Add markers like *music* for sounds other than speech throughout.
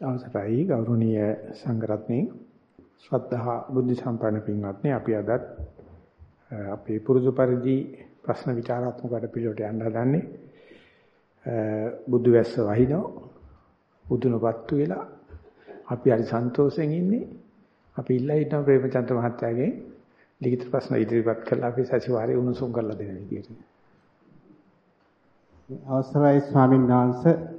අවසරයි ගෞරවනීය සංඝරත්නයේ ශ්‍රද්ධා බුද්ධ සම්පන්න පින්වත්නි අපි අදත් අපේ පුරුදු පරිදි ප්‍රශ්න විචාරාත්මක වැඩ පිළිවෙලට යන්න හදන්නේ. බුදු වැස්ස වහිනෝ බුදුනපත්තු වෙලා අපි හරි සන්තෝෂෙන් ඉන්නේ. අපි ඉල්ලා ඉන්න ප්‍රේමචන්ද්‍ර මහත්තයාගේ ලිඛිත ප්‍රශ්න ඉදිරිපත් කළා අපි සතිವಾರේ උණුසුම් කරලා දෙන විදියට අවසරයි ස්වාමීන් වහන්සේ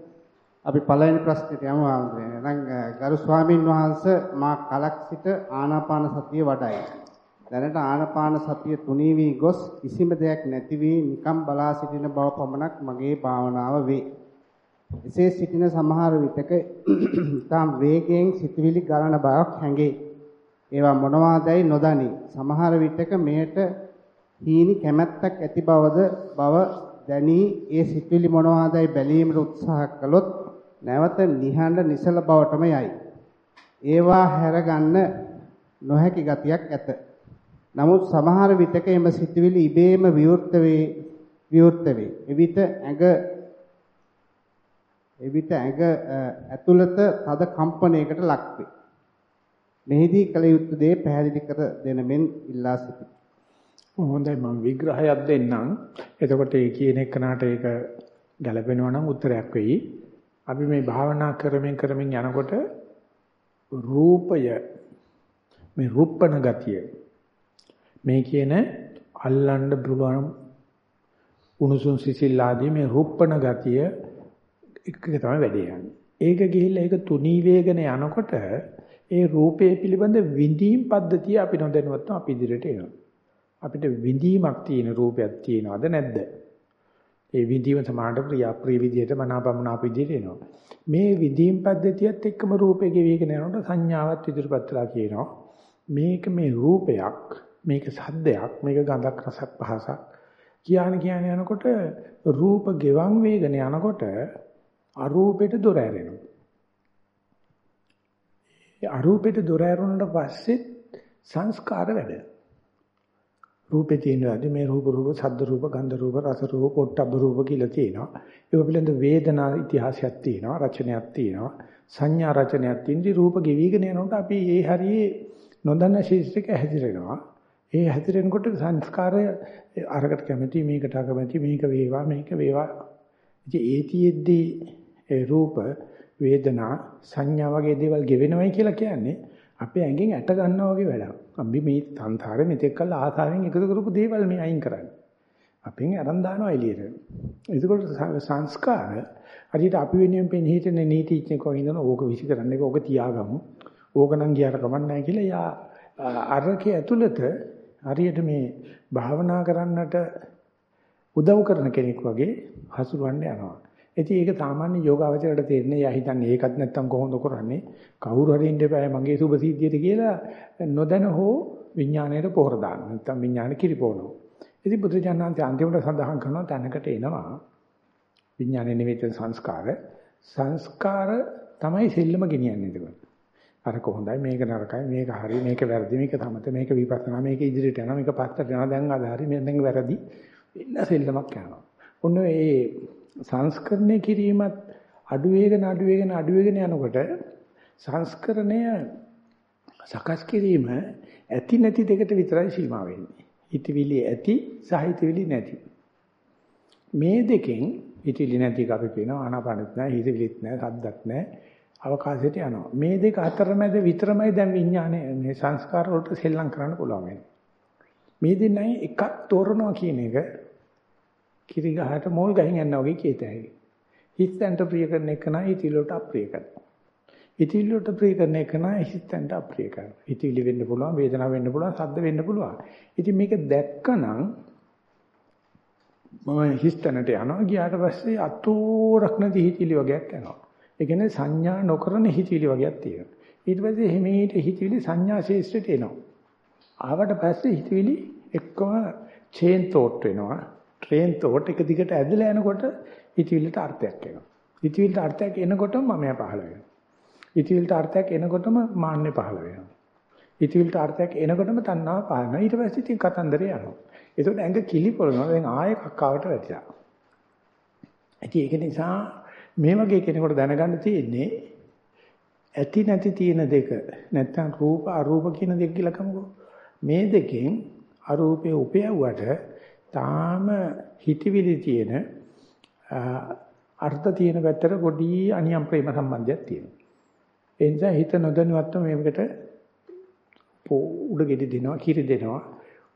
අපි පළවෙනි ප්‍රශ්නෙට යමු ආන්දරේ. නම් ගරු ස්වාමින් වහන්සේ මා කලක් සිට ආනාපාන සතිය වඩයි. දැනට ආනාපාන සතිය තුනී වී ගොස් කිසිම දෙයක් නැති වී නිකම් බලා සිටින බව පමණක් මගේ භාවනාව වේ. එසේ සිටින සමහර විටක *clears throat* තාම වේගයෙන් සිතවිලි ගලන බවක් හැඟේ. ඒවා මොනවාදයි නොදනි. සමහර විටක මෙයට හීනි කැමැත්තක් ඇති බවද බව දැනී ඒ සිතවිලි මොනවාදයි බැලීමට උත්සාහ කළොත් නැවත නිහඬ නිසල බවටම යයි. ඒවා හැරගන්න නොහැකි ගතියක් ඇත. නමුත් සමහර විටක එම සිතුවිලි ඉබේම විවෘත වේ විවෘත වේ. එවිට ඇඟ එවිට ඇඟ ඇතුළත තද කම්පනයකට ලක් වේ. මෙහිදී කල යුත්තේ දේ පැහැදිලි කර දෙන මෙන් ඉල්ලා සිටිමි. හොඳයි මම විග්‍රහයක් දෙන්නම්. එතකොට ඒ කියන එකනට ඒක ගැළපෙනවා නම් උත්තරයක් වෙයි. අපි මේ භාවනා කරමින් කරමින් යනකොට රූපය මේ රූපණ ගතිය මේ කියන අල්ලන්න පුළුවන් උණුසුම් සිසිල් ආදී මේ රූපණ ගතිය එක තමයි වැඩේ යන්නේ. ඒක ගිහිල්ලා ඒක තුනී වේගන යනකොට ඒ රූපේ පිළිබඳ විඳීම් පද්ධතිය අපි නොදැනුවත්ව අපි ඉදිරියට එනවා. අපිට විඳීමක් තියෙන රූපයක් තියෙනවද නැද්ද? ඒ විඳීම සමානට ප්‍රිය ප්‍රිය විදියට මනාපමනාප විදියට එනවා. මේ විඳීම් පද්ධතියත් එක්කම රූපේ ගෙවිගෙන යනකොට සංඥාවත් ඉදිරිපත් වෙලා කියනවා. මේක මේ රූපයක්, මේක සද්දයක්, මේක ගඳක් රසක් පහසක් කියන කියන යනකොට රූප ගෙවන් වේගන යනකොට අරූපෙට දොර ඇරෙනවා. ඒ අරූපෙට දොර ඇරුණාට පස්සේ සංස්කාර වැඩ. රූපේ තියෙනවාදී මේ රූප රූප ශබ්ද රූප ගන්ධ රූප රස රූප පොට්ටබ්බ රූප කියලා තියෙනවා. ඒක පිළිබඳ වේදනා ඉතිහාසයක් තියෙනවා, රචනයක් තියෙනවා, සංඥා රචනයක් තියෙනදී රූප ගෙවිගෙන යනකොට අපි ඒ හරියේ නොදන්න ශීර්ෂයක හැදිරෙනවා. ඒ හැදිරෙනකොට සංස්කාරය අරකට කැමති මේකට අකමැති මේක වේවා මේක වේවා. ඉතින් ඒතියෙද්දී ඒ රූප වේදනා සංඥා වගේ දේවල් ගෙවෙනවයි කියලා කියන්නේ අපේ ඇඟෙන් ඇට ගන්නවා වගේ වැඩක්. අපි මේ සංසාරේ මෙතෙක් කල් ආසාවෙන් එකතු කරපු දේවල් මේ අයින් කරන්නේ. අපෙන් අරන් දානවා එළියට. ඒකෝට සංස්කාර හරියට අපි වෙනුවෙන් පෙනී හිටින නීතිඥයෙක් වගේ ඉඳන ඕක විසි කරන්න ඕක තියාගමු. ඕක නම් ගියාට කමක් නැහැ කියලා යා අරකේ ඇතුළත හරියට මේ භාවනා කරන්නට උදව් කරන කෙනෙක් වගේ හසුරවන්න යනවා. ඉතින් ඒක සාමාන්‍ය යෝගාවචරයට තේරෙන්නේ යා හිතන්නේ ඒකත් නැත්තම් කොහොමද කරන්නේ? කවුරු හරි ඉන්න එපා මගේ සුභ සිද්ධියට කියලා නොදැන හෝ විඥාණයට පොහොර දාන්න. නැත්තම් විඥාන කිරිපෝනවා ඉතින් බුදුජානනාන්ත අන්තිමට සඳහන් කරනවා තැනකට එනවා. විඥානේ නෙවෙයි සංස්කාර. සංස්කාර තමයි සෙල්ලම ගෙනියන්නේ ඒක අර කොහොඳයි මේක නරකයි මේක හරි මේක වැරදි මේක තමත මේක විපස්සනා මේක ඉදිරියට යනවා මේක පස්සට යනවා දැන් අද හරි මෙන්න දැන් වැරදි. එන්න සෙල්ලමක් යනවා. ඔන්න ඒ සංස්කරණය කිරීමත් අඩු වේගන අඩු වේගන අඩු වේගන යනකොට සංස්කරණය සකස් කිරීම ඇති නැති දෙකට විතරයි සීමා වෙන්නේ. හිතවිලි ඇති සහ හිතවිලි නැති. මේ දෙකෙන් හිතවිලි නැති එක අපි කියනවා ආනාපානෙත් නැහැ හිතවිලිත් නැහැ සද්දත් නැහැ අවකාශයට යනවා. මේ දෙක අතරමැද විතරමයි දැන් විඥානය මේ සංස්කාර වලට සෙල්ලම් කරන්න පුළුවන් මේ දෙන්නයි එකක් තෝරනවා කියන එක කිරි ගහට මෝල් ගහින් යනවා වගේ කීතයි. හිතෙන්ට ප්‍රිය කරන එක නයි හිතවිලට අප්‍රිය කරනවා. හිතවිලට ප්‍රිය කරන එක නයි හිතෙන්ට අප්‍රිය කරනවා. හිතවිලි වෙන්න පුළුවන්, වේදනාව වෙන්න පුළුවන්, සද්ද වෙන්න පුළුවන්. ඉතින් මේක දැක්කනම් මම හිතනට යනවා ගියාට පස්සේ අතෝරක් නැති හිතවිලි වගේක් යනවා. ඒ කියන්නේ සංඥා නොකරන හිතවිලි වගේක් තියෙනවා. ඊට පස්සේ හිමීට හිතවිලි සංඥා ශේෂ්ත්‍රයට එනවා. ආවට පස්සේ හිතවිලි එක්කම චේන් තෝට් වෙනවා. ට්‍රේන් තෝට එක දිගට ඇදලා යනකොට හිතවිල්ලට අර්ථයක් එනවා. හිතවිල්ලට අර්ථයක් එනකොටම මමයා පහළ වෙනවා. හිතවිල්ලට අර්ථයක් එනකොටම මාන්නේ පහළ වෙනවා. හිතවිල්ලට අර්ථයක් එනකොටම තණ්හාව පහළ වෙනවා. ඊට පස්සේ ඉතින් කතන්දරේ යනවා. ඒකට ඇඟ කිලිපොළනවා. දැන් ආයෙ කක්කාවට වැටිලා. ඉතින් ඒක නිසා මේ වගේ කෙනෙකුට දැනගන්න තියෙන්නේ ඇති නැති තියෙන දෙක නැත්තම් රූප අරූප කියන දෙක කියලා කමුකෝ. මේ දෙකෙන් අරූපේ උපයවුවට තාම හිතවිලි තියෙන අර්ථ තියෙන පැත්තට පොඩි අනියම් ප්‍රේම සම්බන්ධයක් තියෙනවා. ඒ නිසා හිත නොදැනුවත්ව මේකට උඩ ගෙඩි දෙනවා, කිරි දෙනවා,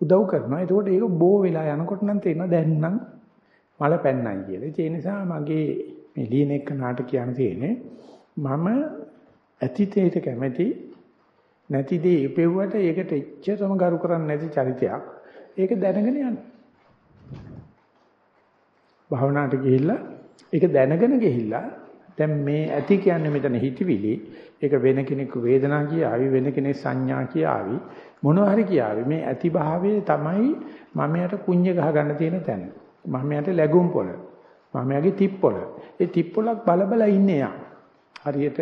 උදව් කරනවා. එතකොට ඒක බෝ වෙලා යනකොට නම් තේරෙනවා දැන් නම් මල පැන්නයි කියලා. ඒ නිසා මගේ මේ ලියන එක නාටක කියන තියෙන්නේ මම ඇතිතේට කැමැති නැති දේ ඉපෙව්වට ඒකට එච්චරම ගරු කරන්නේ නැති චරිතයක්. ඒක දැනගෙන යන්න. භාවනාවට ගිහිල්ලා ඒක දැනගෙන ගිහිල්ලා දැන් මේ ඇති කියන්නේ මෙතන හිතවිලි. ඒක වෙන කෙනෙකු වේදනා කියාවි වෙන කෙනෙක් සංඥා කියාවි මොනවා හරි කියාවි මේ ඇති භාවයේ තමයි මමයට කුඤ්ඤ ගහ ගන්න තියෙන තැන. මමයට läගුම් පොළ. මමයාගේ තිප්පොළ ඒ තිප්පොළක් බල බල ඉන්නේ යා. හරියට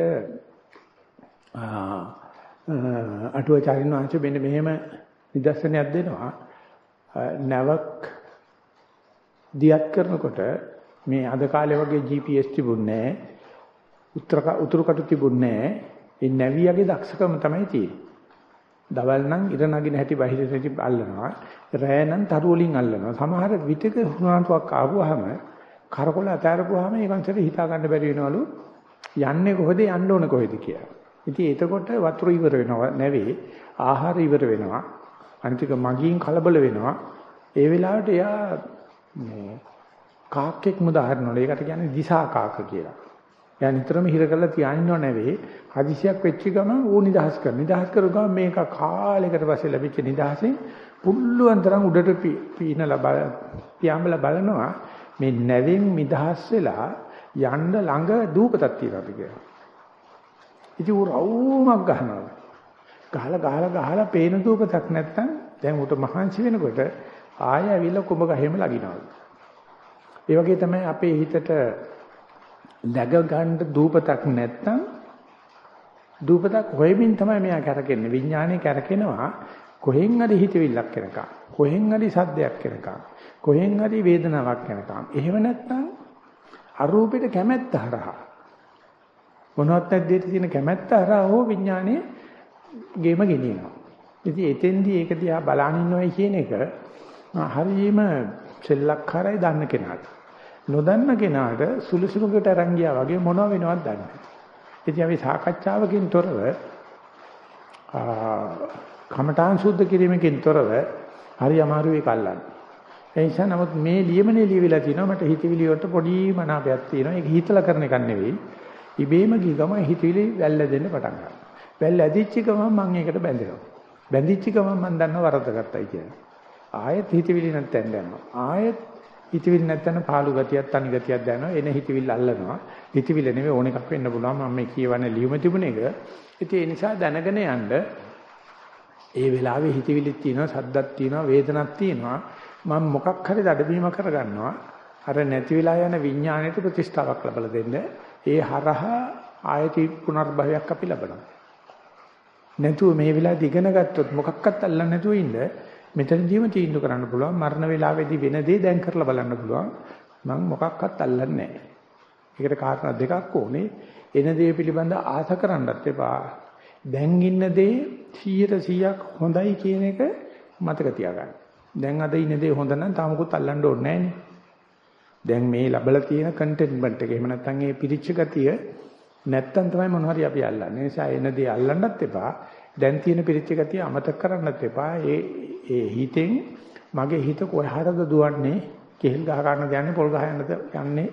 අටුවචාරින් වහන්සේ මෙන්න මෙහෙම නිදර්ශනයක් දෙනවා. නැවක් දියත් කරනකොට මේ අද කාලේ වගේ GPS තිබුණේ නැහැ. උත්තර උතුරු කටු තිබුණේ නැහැ. ඒ නැවියගේ දක්ෂකම තමයි තියෙන්නේ. දවල් නම් ඉර නගින හැටි බහිරට හැටි අල්ලනවා. රෑ නම් තරු වලින් අල්ලනවා. සමහර විටක හුණාටුවක් ආවම කරකොල අතාරපුවාම ඒකන්සට හිතා ගන්න බැරි වෙනවලු. යන්නේ කොහෙද යන්න ඕන කොහෙද කියලා. ඉතින් එතකොට වතුර ඉවර වෙනවා නැවේ. ආහාර ඉවර වෙනවා. අනිතික මගින් කලබල වෙනවා. ඒ වෙලාවට එයා මේ කාක්කෙක් මුදාහරනවල ඒකට කියන්නේ දිසා කාක කියලා. එයා නිතරම හිර කරලා තියානිනව නෙවෙයි හදිසියක් වෙච්ච ගමන් ඌ නිදහස් කරන. නිදහස් කරු ගමන් මේක කාලයකට පස්සේ ලැබිච්ච නිදහසෙන් පුල්ලුවන් තරම් උඩට පීනලා බල පියාඹලා බලනවා මේ නැවෙන් නිදහස් වෙලා යන්න ළඟ දූපතක් තියෙනවාද කියලා. ඉතින් ඌ රවුමක් ගහනවා. ගහලා ගහලා ගහලා පේන දූපතක් නැත්තම් දැන් ඌට මහන්සි වෙනකොට ආය ඇවිල්ලා කුඹ ගහෙම ලගිනවා. ඒ වගේ තමයි අපේ හිතට läග ගන්න දූපතක් නැත්තම් දූපතක් හොයමින් තමයි මෙයා කරකෙන්නේ. විඥානේ කරකිනවා කොහෙන් හරි හිතවිල්ලක් එනකම්. කොහෙන් හරි සද්දයක් එනකම්. කොහෙන් හරි වේදනාවක් එනකම්. එහෙම නැත්තම් අරූපෙට කැමැත්ත හරහා මොනවත් නැද්දේට තියෙන කැමැත්ත හරහා හෝ විඥානේ ගේම ගෙනියනවා. ඉතින් එතෙන්දී ඒක දිහා බලන් ඉන්නවයි කියන එක හරියම සෙල්ලක්කාරයි දන්න කෙනාට. නොදන්න කෙනාට සුළුසුළුකට අරන් ගියා වගේ මොනව වෙනවද දන්නේ නැහැ. ඉතින් අපි සාකච්ඡාවකින් තොරව කමඨාන් සුද්ධ කිරීමකින් තොරව හරි අමාරු ඒක අල්ලන්න. ඒ නිසා නමුත් මේ ලියමනේ ලියවිලා තිනවා මට හිතවිලි වලට පොඩි මනාපයක් තියෙනවා. ඒක හිතලා කරන එකක් නෙවෙයි. ඉබේම ගිය ගමන් හිතවිලි වැල්ල දෙන්න පටන් ගන්නවා. වැල්ල ඇදිච්ච ගමන් මම ඒකට බැඳෙනවා. බැඳිච්ච ගමන් මම දන්නව වරදගත්තයි කියලා. ආයෙත් හිතවිලි නැත්නම් දැනනවා. ආයෙත් හිතවිලි නැත්නම් පාළු ගතියක් තනි ගතියක් දැනනවා. එන හිතවිල්ල අල්ලනවා. හිතවිල්ල නෙවෙයි ඕන එකක් වෙන්න පුළුවන්. මම මේ කියවන්නේ ලියුම තිබුණ එක. ඉතින් ඒ නිසා දැනගෙන යන්න ඒ වෙලාවේ හිතවිලිත් තියෙනවා, සද්දක් තියෙනවා, වේදනක් තියෙනවා. මම මොකක් හරි දඩබීම කරගන්නවා. අර නැති වෙලා යන විඥාණයට ප්‍රතිස්ථාවක් ලබලා දෙන්න. ඒ හරහා ආයති පුනර්භවයක් අපි ලබනවා. නැතුව මේ වෙලාවේදී ඉගෙන ගත්තොත් මොකක්වත් අල්ලන්නේ නැතුව ඉන්න මෙතනදීම තීන්දුව කරන්න පුළුවන් මරණ වේලාවේදී වෙන දේ දැන් කරලා බලන්න පුළුවන් මම මොකක්වත් අල්ලන්නේ නැහැ. ඒකට කාරණා දෙකක් ඕනේ. එන දේ පිළිබඳ ආස කරන්නත් එපා. දැන් ඉන්න දේ 100%ක් හොඳයි කියන එක මතක තියාගන්න. දැන් අද ඉන්න දේ හොඳ නම් තාමකුත් අල්ලන්න ඕනේ දැන් මේ ලැබලා තියෙන කන්ටෙන්ට්මන්ට් එක එහෙම නැත්නම් ඒ පිරිච්ච ගතිය නැත්තම් තමයි මොන හරි අපි අල්ලන්නේ. ඒ නිසා එන දේ අල්ලන්නත් එපා. දැන් තියෙන පිරිච්ච ගතිය අමතක කරන්නත් එපා. ඒ ඒ හිතෙන් මගේ හිත කොහාටද දුවන්නේ? කෙහෙල් ගහ ගන්න යන්නේ පොල් ගහ යන්නද යන්නේ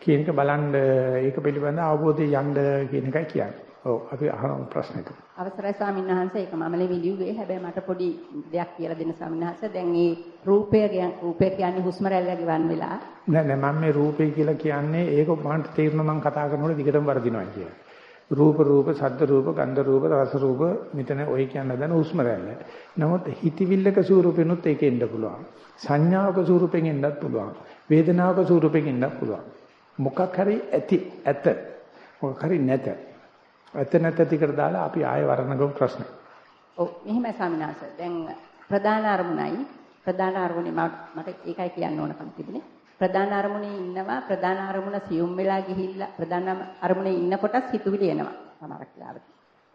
කියන එක බලන්න ඒක පිළිබඳ අවබෝධය යන්න කියන එකයි කියන්නේ. ඔව් අපි අහන ප්‍රශ්නෙට. අවසරයි ස්වාමීන් වහන්සේ ඒක මම ලියුවේ හැබැයි මට පොඩි දෙයක් කියලා දෙන්න ස්වාමීන් වහන්සේ දැන් මේ රූපය රූපය කියන්නේ හුස්ම රැල්ල ගවන් වෙලා නෑ නෑ මම මේ රූපය කියලා කියන්නේ ඒක මට තේරෙනවා මම කතා කරනකොට දිගටම වර්ධිනවා කියලා. රූප රූප සද්ද රූප ගන්ධ රූප රස රූප මෙතන ඔය කියන දන හුස්ම රැල්ල. නමුත් හිතවිල්ලක ස්වරූපෙනුත් ඒක එන්න පුළුවන්. සංඥාවක ස්වරූපෙන් එන්නත් පුළුවන්. වේදනාවක ස්වරූපෙන් එන්නත් පුළුවන්. මොකක් හරි ඇති ඇත. මොකක් හරි නැත. ඇත නැත ටිකට දාලා අපි ආයෙ වර්ණගමු ප්‍රශ්න. ඔව් මෙහෙමයි ස්වාමීනාස. දැන් ප්‍රධාන අරමුණයි ප්‍රධාන අරමුණේ මට ඒකයි කියන්න ඕනකම තිබුණේ. ප්‍රධාන අරමුණේ ඉන්නවා ප්‍රධාන අරමුණ සියුම් වෙලා ගිහිල්ලා ප්‍රධාන අරමුණේ ඉන්නකොට සිතුවිලි එනවා සමහර වෙලාවට.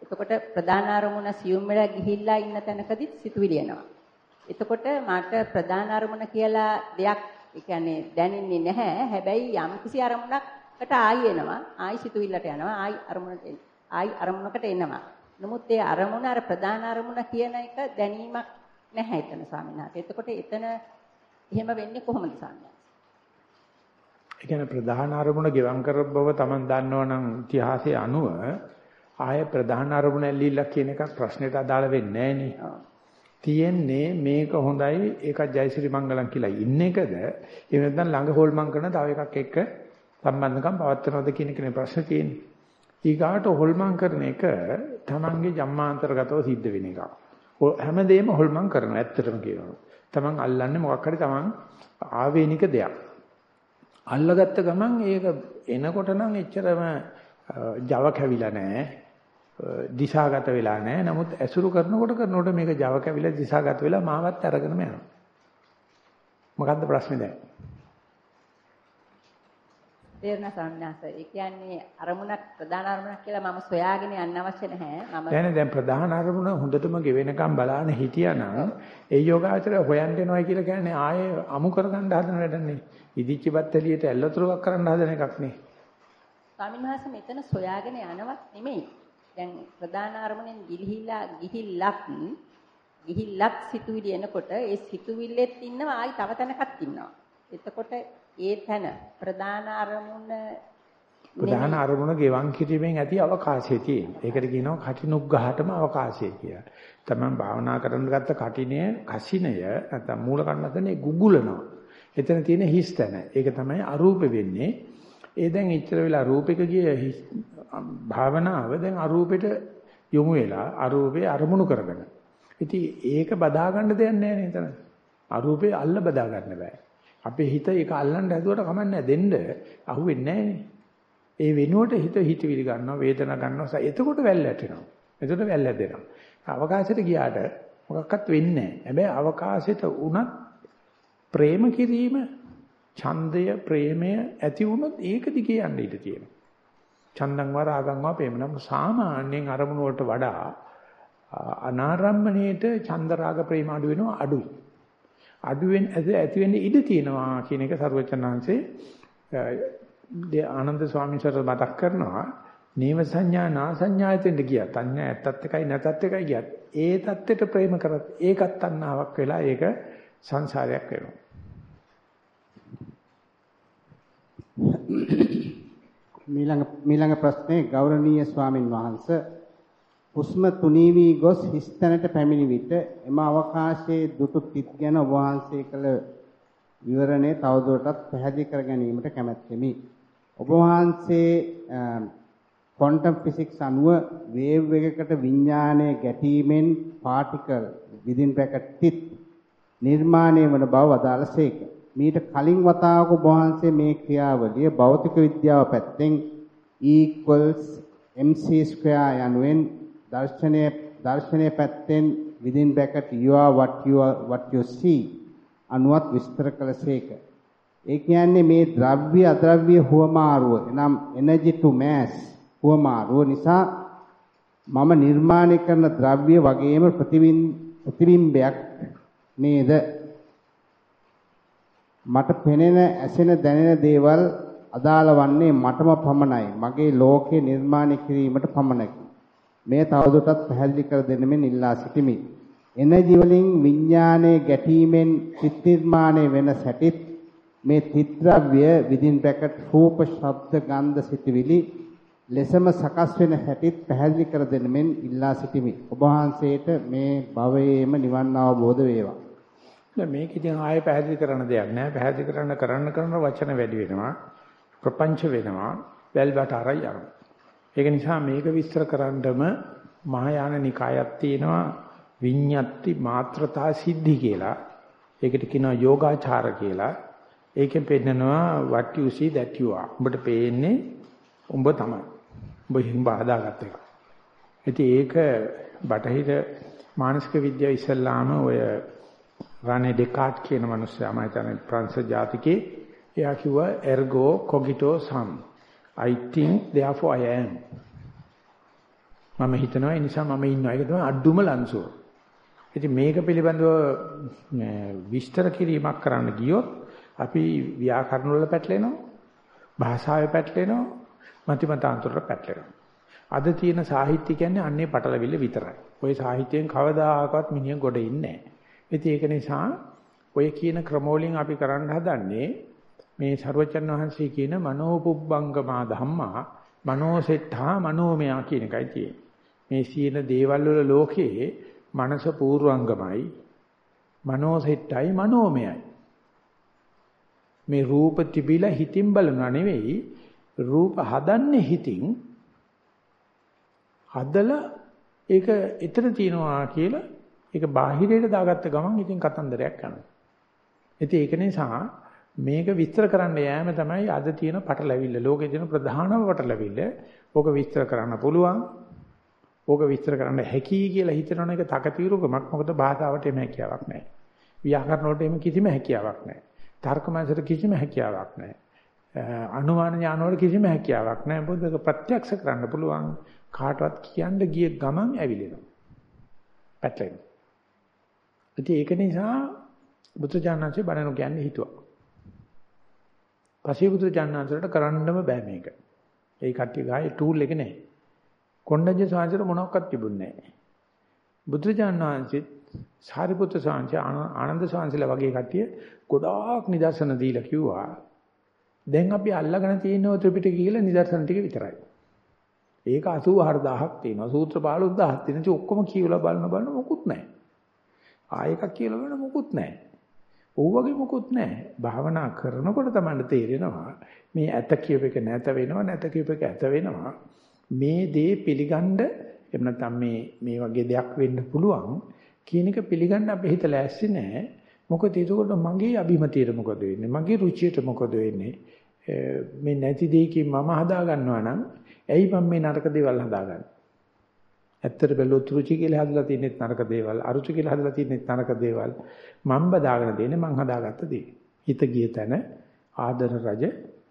එතකොට ප්‍රධාන අරමුණ සියුම් වෙලා ගිහිල්ලා ඉන්න තැනකදීත් සිතුවිලි එනවා. එතකොට මට ප්‍රධාන අරමුණ කියලා දෙයක් ඒ කියන්නේ දැනෙන්නේ නැහැ. හැබැයි යම් කිසි අරමුණකට ආයි එනවා. ආයි සිතුවිල්ලට යනවා. ආයි අරමුණට ආයි අරමුණකට එනවා. නමුත් ඒ අරමුණ අර ප්‍රධාන අරමුණ කියන එක දැනීමක් නැහැ එතන ස්වාමීන් වහන්සේ. එතකොට එතන එහෙම වෙන්නේ කොහොමද ස්වාමීන් ඒ කියන්නේ ප්‍රධාන අරමුණ ගෙවම් කර බව Taman දන්නවනම් ඉතිහාසයේ අනුව ආයේ ප්‍රධාන අරමුණ ඇල්ලීලා කියන එකක් ප්‍රශ්නෙට අදාළ වෙන්නේ නැහැ තියෙන්නේ මේක හොඳයි ඒකත් ජයසිරි මංගලම් කියලා ඉන්න එකද එහෙම නැත්නම් ළඟ හොල්මන් කරන තව එකක් එක්ක සම්බන්ධකම් පවත්වනවද කියන එකනේ ප්‍රශ්නේ තියෙන්නේ. ඊගාට හොල්මන් කරන එක තමන්ගේ ජම්මාන්තරගතව සිද්ධ වෙන එකක්. හැමදේම හොල්මන් කරනවා ඇත්තටම කියනවා. තමන් අල්ලන්නේ මොකක් හරි තමන් ආවේනික දෙයක්. අල්ලගත්ත ගමන් ඒක එනකොට නම් එච්චරම Java කැවිලා නැහැ. දිශාගත වෙලා නැහැ. නමුත් ඇසුරු කරනකොට කරනකොට මේක Java කැවිලා දිශාගත වෙලා මාවත් අරගෙනම යනවා. මොකද්ද ප්‍රශ්නේ දැන්? තේරෙන සම්ඥාස. ඒ කියන්නේ අරමුණක් ප්‍රධාන අරමුණක් කියලා මම සොයාගෙන යන්න අවශ්‍ය නැහැ. මම දැන් දැන් ප්‍රධාන අරමුණ හොඳටම ගෙවෙනකම් බලාන හිටියානම් ඒ යෝගාචර හොයන්න එනවා කියලා කියන්නේ ආයේ අමු කරගන්න හදන වැඩන්නේ. ඉදිච්ච බත්තලියට ඇල්ලතුරක් කරන්න හදන එකක් නේ. ස්වාමීන් වහන්සේ මෙතන සොයාගෙන යනවත් නෙමෙයි. දැන් ප්‍රධාන අරමුණෙන් ගිලිහිලා ගිහිල්ලත් ගිහිල්ලත් සිතුවිලි එනකොට ඒ සිතුවිල්ලෙත් ඉන්නවා ආයි තව තැනකත් ඉන්නවා. එතකොට ඒ තැන ප්‍රධාන අරමුණ ප්‍රධාන අරමුණ ගෙවන් කිරීමෙන් ඇති අවකාශය තියෙන. ඒකට කියනවා කටිනුග්ගහටම අවකාශය කියලා. තමන් භාවනා කරන්න ගත්ත කටිනය, කසිනය නැත්නම් මූල කර්ණතනේ ගුගුලනවා. එතන තියෙන හිස් තැන. ඒක තමයි අරූප වෙන්නේ. ඒ දැන් ඉච්චර වෙලා රූපෙක ගිය භාවනාව දැන් අරූපෙට යොමු වෙලා අරූපේ අරමුණු කරගෙන. ඉතින් ඒක බදා ගන්න දෙයක් නැහැ නේද? අරූපේ අල්ල බදා ගන්න බෑ. අපේ හිත ඒක අල්ලන්න හැදුවට කමන්නේ දෙන්න අහුවෙන්නේ නැහනේ. ඒ වෙනුවට හිත හිතවිලි ගන්නවා වේදනා ගන්නවා එතකොට වැල් ඇටෙනවා. එතකොට වැල් ඇදෙනවා. අවකාශයට ගියාට මොකක්වත් වෙන්නේ නැහැ. හැබැයි අවකාශයට උනත් ප්‍රේම කිරීම ඡන්දය ප්‍රේමය ඇති වුණොත් ඒක දිගේ යන්න ඉඩ තියෙනවා. චන්දං වා රාගං වා ප්‍රේමනම් සාමාන්‍යයෙන් අරමුණු වලට වඩා අනාරම්මණයට ඡන්ද රාග ප්‍රේම අඩු වෙනවා අඩුයි. අඩුවෙන් ඇති වෙන්න ඉඩ තියෙනවා කියන එක සරුවචනාංශේ ආනන්ද ස්වාමීන් වහන්සේ මතක් කරනවා නේව සංඥා නා සංඥායතෙන්ට ගියා. තණ්හා ඇත්තත් එකයි නැතත් එකයි ගියත් ඒ தත්ත්වයට ප්‍රේම කරත් ඒකත් තණ්හාවක් වෙලා ඒක සංසාරයක් වෙනවා. මීළඟ මීළඟ ප්‍රශ්නේ ගෞරවනීය ස්වාමින් වහන්සේ හුස්ම තුනී වී ගොස් හිස්තැනට පැමිණි විට එම අවකාශයේ දුටු තිත් ගැන ඔබ වහන්සේ කළ විවරණය තවදුරටත් පැහැදිලි කර ගැනීමට කැමැත්තෙමි. ඔබ වහන්සේ ක්වොන්ටම් ෆිසික්ස් අනුව වේව් එකකට විඥානයේ ගැටීමෙන් පාටිකල් within bracket තිත් නිර්මාණය වන බව වදාළසේක. මීට කලින් වතාවක ඔබ වහන්සේ මේ ක්‍රියාවලිය භෞතික විද්‍යාව පැත්තෙන් E mc2 යනුවෙන් දර්ශනයේ දර්ශනයේ පැත්තෙන් within bracket you are what you are what you see අනුවත් විස්තර කළසේක. ඒ කියන්නේ මේ ද්‍රව්‍ය අද්‍රව්‍ය හුවමාරුව එනම් energy to mass හුවමාරුව නිසා මම නිර්මාණය කරන ද්‍රව්‍ය වගේම ප්‍රතිබිම්බයක් නේද? මට පෙනෙන ඇසෙන දැනෙන දේවල් අදාළ වන්නේ මටම පමණයි. මගේ ලෝකේ නිර්මාණය කිරීමට පමණකි. මේ තවදුරටත් පැහැදිලි කර දෙන්න මෙන් ඉල්ලා සිටිමි. එනර්ජි වලින් විඥානයේ ගැටීමෙන් චිත් නිර්මාණය වෙන සැටිත් මේ චිත්‍රව්‍ය විදින් බ්‍රැකට් රූප ශබ්ද ගන්ධ සිටිවිලි ලෙසම සකස් වෙන හැටිත් පැහැදිලි කර දෙන්න මෙන් ඉල්ලා සිටිමි. ඔබ වහන්සේට මේ භවයේම නිවන් අවබෝධ වේවා. දැන් මේක ඉතින් ආයෙ පැහැදිලි කරන්න දෙයක් නෑ. පැහැදිලි කරන්න කරන්න කරන වචන වැඩි වෙනවා. ප්‍රපංච වෙනවා. වැල්බට අරයි යනවා. ඒක නිසා මේක විස්තර කරන්නම මහායාන නිකායක් තියෙනවා විඤ්ඤාති මාත්‍රතා සිද්ධි කියලා. ඒකට කියනවා යෝගාචාර කියලා. ඒකෙන් පෙන්නනවා what you see that you are. උඹට පේන්නේ උඹ තමයි. උඹ හිඹ හදාගත්ත එක. ඉතින් ඒක බටහිර මානසික විද්‍යාව ඉස්සල්ලාම ඔය රනේ ඩෙකාට් කියන මිනිස්සයා මම හිතන්නේ ප්‍රංශ ජාතිකේ එයා කිව්වා ergo cogito sum. I think therefore I am. මම හිතනවා ඒ නිසා මම ඉන්නවා. ඒක තමයි අඩුම ලන්සුව. ඉතින් මේක පිළිබඳව විස්තර කිරීමක් කරන්න ගියොත් අපි ව්‍යාකරණ වල පැටලෙනවා. භාෂාවේ පැටලෙනවා. මතිමතාන්තරවල පැටලෙනවා. අද තියෙන සාහිත්‍ය කියන්නේ අන්නේ පටලවිල්ල විතරයි. ওই සාහිත්‍යයෙන් කවදාකවත් මිනිහ ගොඩ ඉන්නේ නැහැ. ඒක නිසා ඔය කියන ක්‍රමවලින් අපි කරන්න හදන්නේ මේ ਸਰවචන් වහන්සේ කියන මනෝපුබ්බංගමා ධම්මා මනෝසෙට්ඨා මනෝමයා කියන එකයි තියෙන්නේ. මේ සීන දේවල් වල ලෝකයේ මනස පූර්වංගමයි මනෝසෙට්ඨයි මනෝමයයි. මේ රූප තිබිලා හිතින් බලනවා නෙවෙයි රූප හදන්නේ හිතින් හදලා ඒක එතන තියනවා කියලා ඒක බාහිරයට දාගත්ත ගමන් ඉතින් කතන්දරයක් යනවා. ඉතින් ඒක නිසා මේක විස්තර කරන්න යෑම තමයි අද තියෙන පටලැවිල්ල. ලෝකේ තියෙන ප්‍රධානම පටලැවිල්ල. ඕක විස්තර කරන්න පුළුවන්. ඕක විස්තර කරන්න හැකි කියලා හිතන එක තකතිරුකමක්. මොකද භාෂාවට එම හැකියාවක් නැහැ. ව්‍යාකරණ වලට එම කිසිම හැකියාවක් නැහැ. තර්ක මාසයට කිසිම හැකියාවක් නැහැ. අනුමාන ඥාන වල කිසිම හැකියාවක් නැහැ. මොකද ප්‍රත්‍යක්ෂ කරන්න පුළුවන්. කාටවත් කියන්න ගිය ගමන් ඇවිලෙනවා. පැටලෙනවා. ඉතින් ඒක නිසා බුදුජානනාංශේ බණනු කියන්නේ හිතුවා. පසේ බුදුජානනාංශලට කරන්නම බෑ මේක. ඒ කට්ටිය ගායේ ටූල් එක නැහැ. කොණ්ඩඤ්ඤ සාංශර මොනක්වත් තිබුණේ නැහැ. බුදුජානනාංශෙත් සාරිපුත්‍ර සාංශ ආනන්ද සාංශල වගේ කට්ටිය ගොඩාක් නිදර්ශන දීලා කිව්වා. දැන් අපි අල්ලගෙන තියෙන ත්‍රිපිටකය කියලා නිදර්ශන ටික විතරයි. ඒක 84000ක් තියෙනවා. සූත්‍ර 15000ක් තියෙනවා. ඔක්කොම කියවලා බලන බලන මොකුත් නැහැ. ආයෙකක් කියලා බලන මොකුත් නැහැ. ඕවගේ මොකුත් නැහැ. භාවනා කරනකොට තමයි තේරෙනවා මේ ඇත කියප එක නැත වෙනවා නැත කියප එක ඇත වෙනවා. මේ දේ පිළිගන්න එහෙම නැත්නම් මේ මේ වගේ දෙයක් වෙන්න පුළුවන් කියන එක පිළිගන්න අපේ හිත ලෑස්ති නැහැ. මොකද ඒකකොට මගේ අභිමතියට මොකද වෙන්නේ? මගේ රුචියට මොකද වෙන්නේ? මේ නැති දෙයකින් මම හදා ගන්නවා නම් ඇයි මම මේ නරක දේවල් හදාගන්නේ? ඇත්තට බැලුවොත් රුචි කියලා හදලා තියෙනෙත් නරක දේවල්, අරුචි කියලා හදලා තියෙනෙත් නරක දේවල්. මම බදාගෙන දෙන්නේ මං හදාගත්ත දේ. හිත ගිය තැන ආදර රජ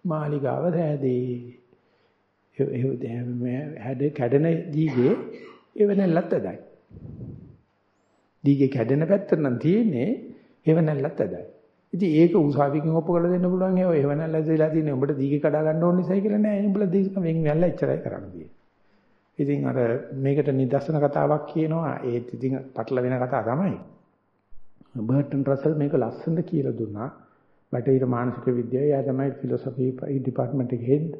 මාලිගාව සෑදේ. ඒ හැඩ කැඩෙන දීගේ එවනල්ලත් ඇදයි. දීගේ කැඩෙන පැත්ත නම් තියෙන්නේ එවනල්ලත් ඇදයි. ඉතින් ඒක උසාවියකින් ඔප්පු කරලා දෙන්න පුළුවන් ඒ එවනල්ල ඇදලා තියෙන්නේ උඹට දීගේ කඩා ගන්න ඕන නිසායි කියලා නෑ. උඹලා දීක වෙන් වැල්ලා ඉච්චරයි කරන්නේ. ඉතින් අර මේකට නිදර්ශන කතාවක් කියනවා ඒත් ඉතින් පටල වෙන කතාව තමයි. බර්ටන් රසල් මේක ලස්සනට කියලා දුන්නා. බටහිර මානසික විද්‍යාව එයා තමයි ෆිලොසොෆි ඩිපාර්ට්මන්ට් එකේ හෙඩ්.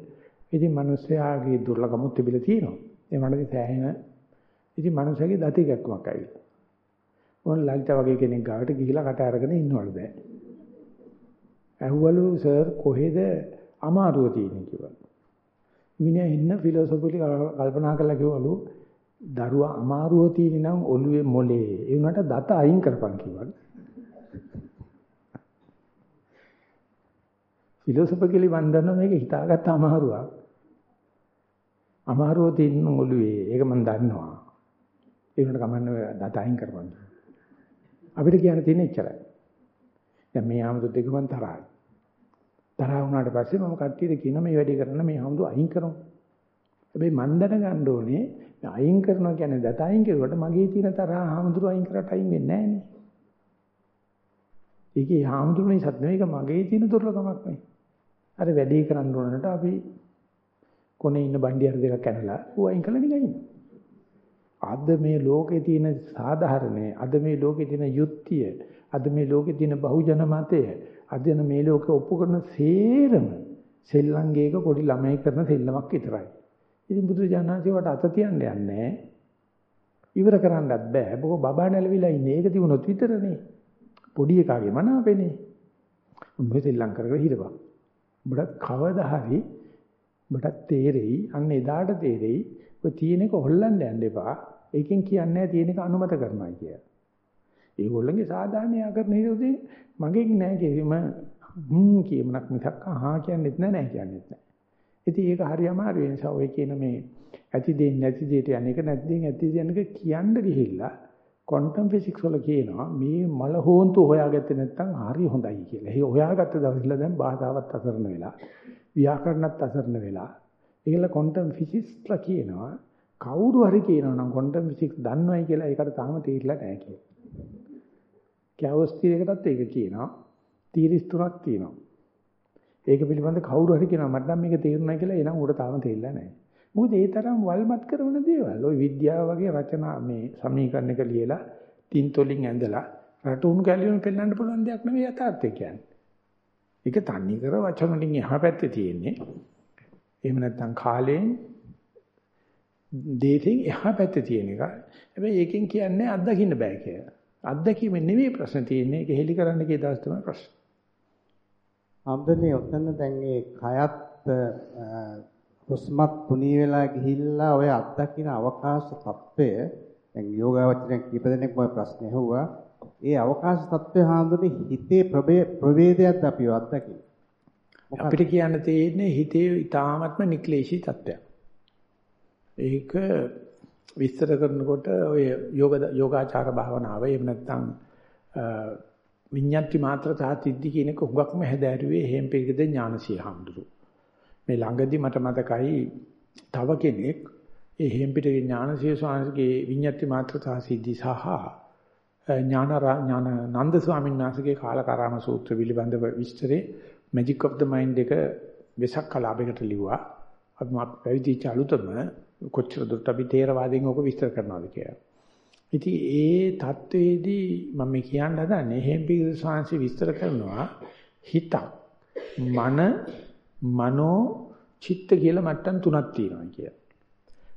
ඉතින් මිනිස්යාගේ දුර්ලභමුත් තිබිලා තියෙනවා. ඒ වණදී සෑහෙන ඉතින් මිනිස්යාගේ දති ගැක්කමක් ඇවිල්ලා. ඕන ලලිතා වගේ කෙනෙක් ගාවට ගිහිලා කට අරගෙන ඉන්නවලු දැන්. ඇහුවලු සර් කොහෙද අමාරුව තියෙන්නේ කියලා. මිනිහා ඉන්න ෆිලොසොෆිලි කල්පනා කරලා කිව්වලු දරුවා අමාරුව තියෙන නම් ඔළුවේ මොලේ ඒ උනට දත අයින් කරපන් කිව්වලු. ෆිලොසොෆිකලි වන්දන මේක හිතාගත්ත අමාරුවක්. අමාරුව තියෙන ඔළුවේ ඒක මම දන්නවා. ඒ උනට කමන්නේ දත අයින් කරපන්. අපිට කියන්න තියෙන එච්චරයි. දැන් මේ ආමතු දෙක මන් තරහයි. තරහ වුණාට පස්සේ මම කට්ටියට කියනවා මේ වැඩේ කරන්න මේ ආමතු අයින් කරමු. හැබැයි මන් දැනගන්න ඕනේ අයින් කරනවා කියන්නේ දත අයින් කරුවට මගේ තියෙන තරහ ආමතුරු අයින් කරට අයින් වෙන්නේ නැහැ නේ. ඒකේ ආමතුරුනේ සත් නෙවෙයි මගේ තියෙන දුර්ලභමක් නේ. අර වැඩේ කරන්න ඕනට අපි කොනේ ඉන්න බණ්ඩියර දෙකක් කනලා ඌ අයින් කළා නිකන් ඉන්නවා. අද මේ ලෝකේ තියෙන සාධාරණේ අද මේ ලෝකේ තියෙන යුක්තිය අද මේ ලෝකේ තියෙන බහුජන මතය අද මේ ලෝකේ ඔප්පු කරන සේරම සෙල්ලංගේක පොඩි ළමයි කරන සෙල්ලමක් විතරයි. ඉතින් බුදුරජාණන්සේ වට අත තියන්න යන්නේ ඉවර කරන්නත් බෑ. බොහෝ බබා නැලවිලා ඉන්නේ. ඒක තිබුණොත් විතරනේ. පොඩි එකාගේ මනාපෙනේ. උඹ සෙල්ලම් කර කර හිරපන්. උඹට කවදා හරි උඹට තේරෙයි අන්න එදාට තේරෙයි ඔය තියෙන එක හොල්ලන්න යන්න එපා. ඒකෙන් කියන්නේ තියෙන එක අනුමත කරනවා කිය. ඒගොල්ලන්ගේ සාධාරණ ආකරණ හේතුදී මගෙන් නෑ කිසිම හ්ම් කියමනක් මිසක් අහා කියන්නෙත් නෑ නෑ කියන්නෙත් නෑ. ඉතින් ඒක හරි අමාරු ඒ නිසා ඔය කියන මේ ඇති දෙන්නේ නැති දෙයට යන එක නැති දෙන්නේ ඇති දෙන එක කියන්න ගිහිල්ලා ක්වොන්ටම් ෆිසික්ස් වල කියනවා මේ මල හොන්තු හොයාගත්තේ නැත්නම් හරි හොඳයි කියලා. ඒ හොයාගත්ත දවසල දැන් භාෂාවත් අසරණ වෙලා, ව්‍යාකරණත් අසරණ වෙලා. ඒකල ක්වොන්ටම් ෆිසික්ස්ලා කියනවා කවුරු හරි කියනවා නම් ක්වොන්ටම් ෆිසික්ස් දන්නවයි කියලා ඒකට තාම තේරිලා නැහැ කියලා. කැවස් තීරයකටත් ඒක කියනවා. තීරිස් තුනක් තියෙනවා. ඒක පිළිබඳ කවුරු හරි කියනවා මට නම් මේක තේරුණා කියලා එනම් උඩ තාම තේරිලා නැහැ. මොකද ඒ තරම් වල්මත් කරන දේවල්. ওই විද්‍යාව වගේ රචනා මේ සමීකරණයක ලියලා තින්තොලින් ඇඳලා රටුණු කැලියුම් පෙන්වන්න පුළුවන් දෙයක් නෙවෙයි යථාර්ථය කියන්නේ. ඒක තන්නේ කර වචන වලින් එහා පැත්තේ තියෙන්නේ. එහෙම නැත්නම් කාලයෙන් දේතෙන් එහා පැත්තේ තියෙන එක. හැබැයි ඒකෙන් කියන්නේ අත්දකින්න බෑ කියලා. අත්දැකීම නෙවෙයි ප්‍රශ්න තියෙන්නේ. ඒක හෙලි කරන්න කී දවස් තමයි ප්‍රශ්න. අම්දනේ ඔතන දැන් මේ කයත් හුස්මත් තුනී වෙලා ගිහිල්ලා ඔය අත්දකින්න අවකාශ තත්වය දැන් යෝගාවචරයන් කීප දෙනෙක් මම ප්‍රශ්න ඇහුවා. ඒ අවකාශ තත්වය හාඳුනේ හිතේ ප්‍රවේදයක්ද අපි අත්දකින්න. අපිට කියන්න තියෙන්නේ හිතේ ඊ타ත්ම නික්ලේශී තත්වයක්. ඒක විස්තර කරනකොට ඔය යෝග යෝගාචාර භාවනාව එහෙම නැත්නම් විඤ්ඤාති මාත්‍රතා සිද්ධි කියන එක හුඟක්ම හැදෑරුවේ හේම්පිරිකද ඥානසී හාමුදුරුවෝ. මේ ළඟදි මට මතකයි තව කෙනෙක් ඒ හේම්පිටගේ ඥානසිය ස්වාමීන්ගේ විඤ්ඤාති මාත්‍රතා සිද්ධි සහ ඥාන ඥාන නන්ද ස්වාමීන් වහන්සේගේ කාලකාරාම සූත්‍ර පිළිබඳව විස්තරේ Magic of the Mind එක වෙසක් කලාපයකට ලිව්වා. අපි පැවිදිච්ච අලුතම කොච්චර දුරට අපි තේරවාදීන් ඕක විස්තර කරනවාද කියලා. ඉතින් ඒ தത്വෙදී මම කියන්න හදන්නේ හේම්පිග සාංශි විස්තර කරනවා හිත මන මනෝ චිත්ත කියලා මට්ටම් තුනක් තියෙනවා කියලා.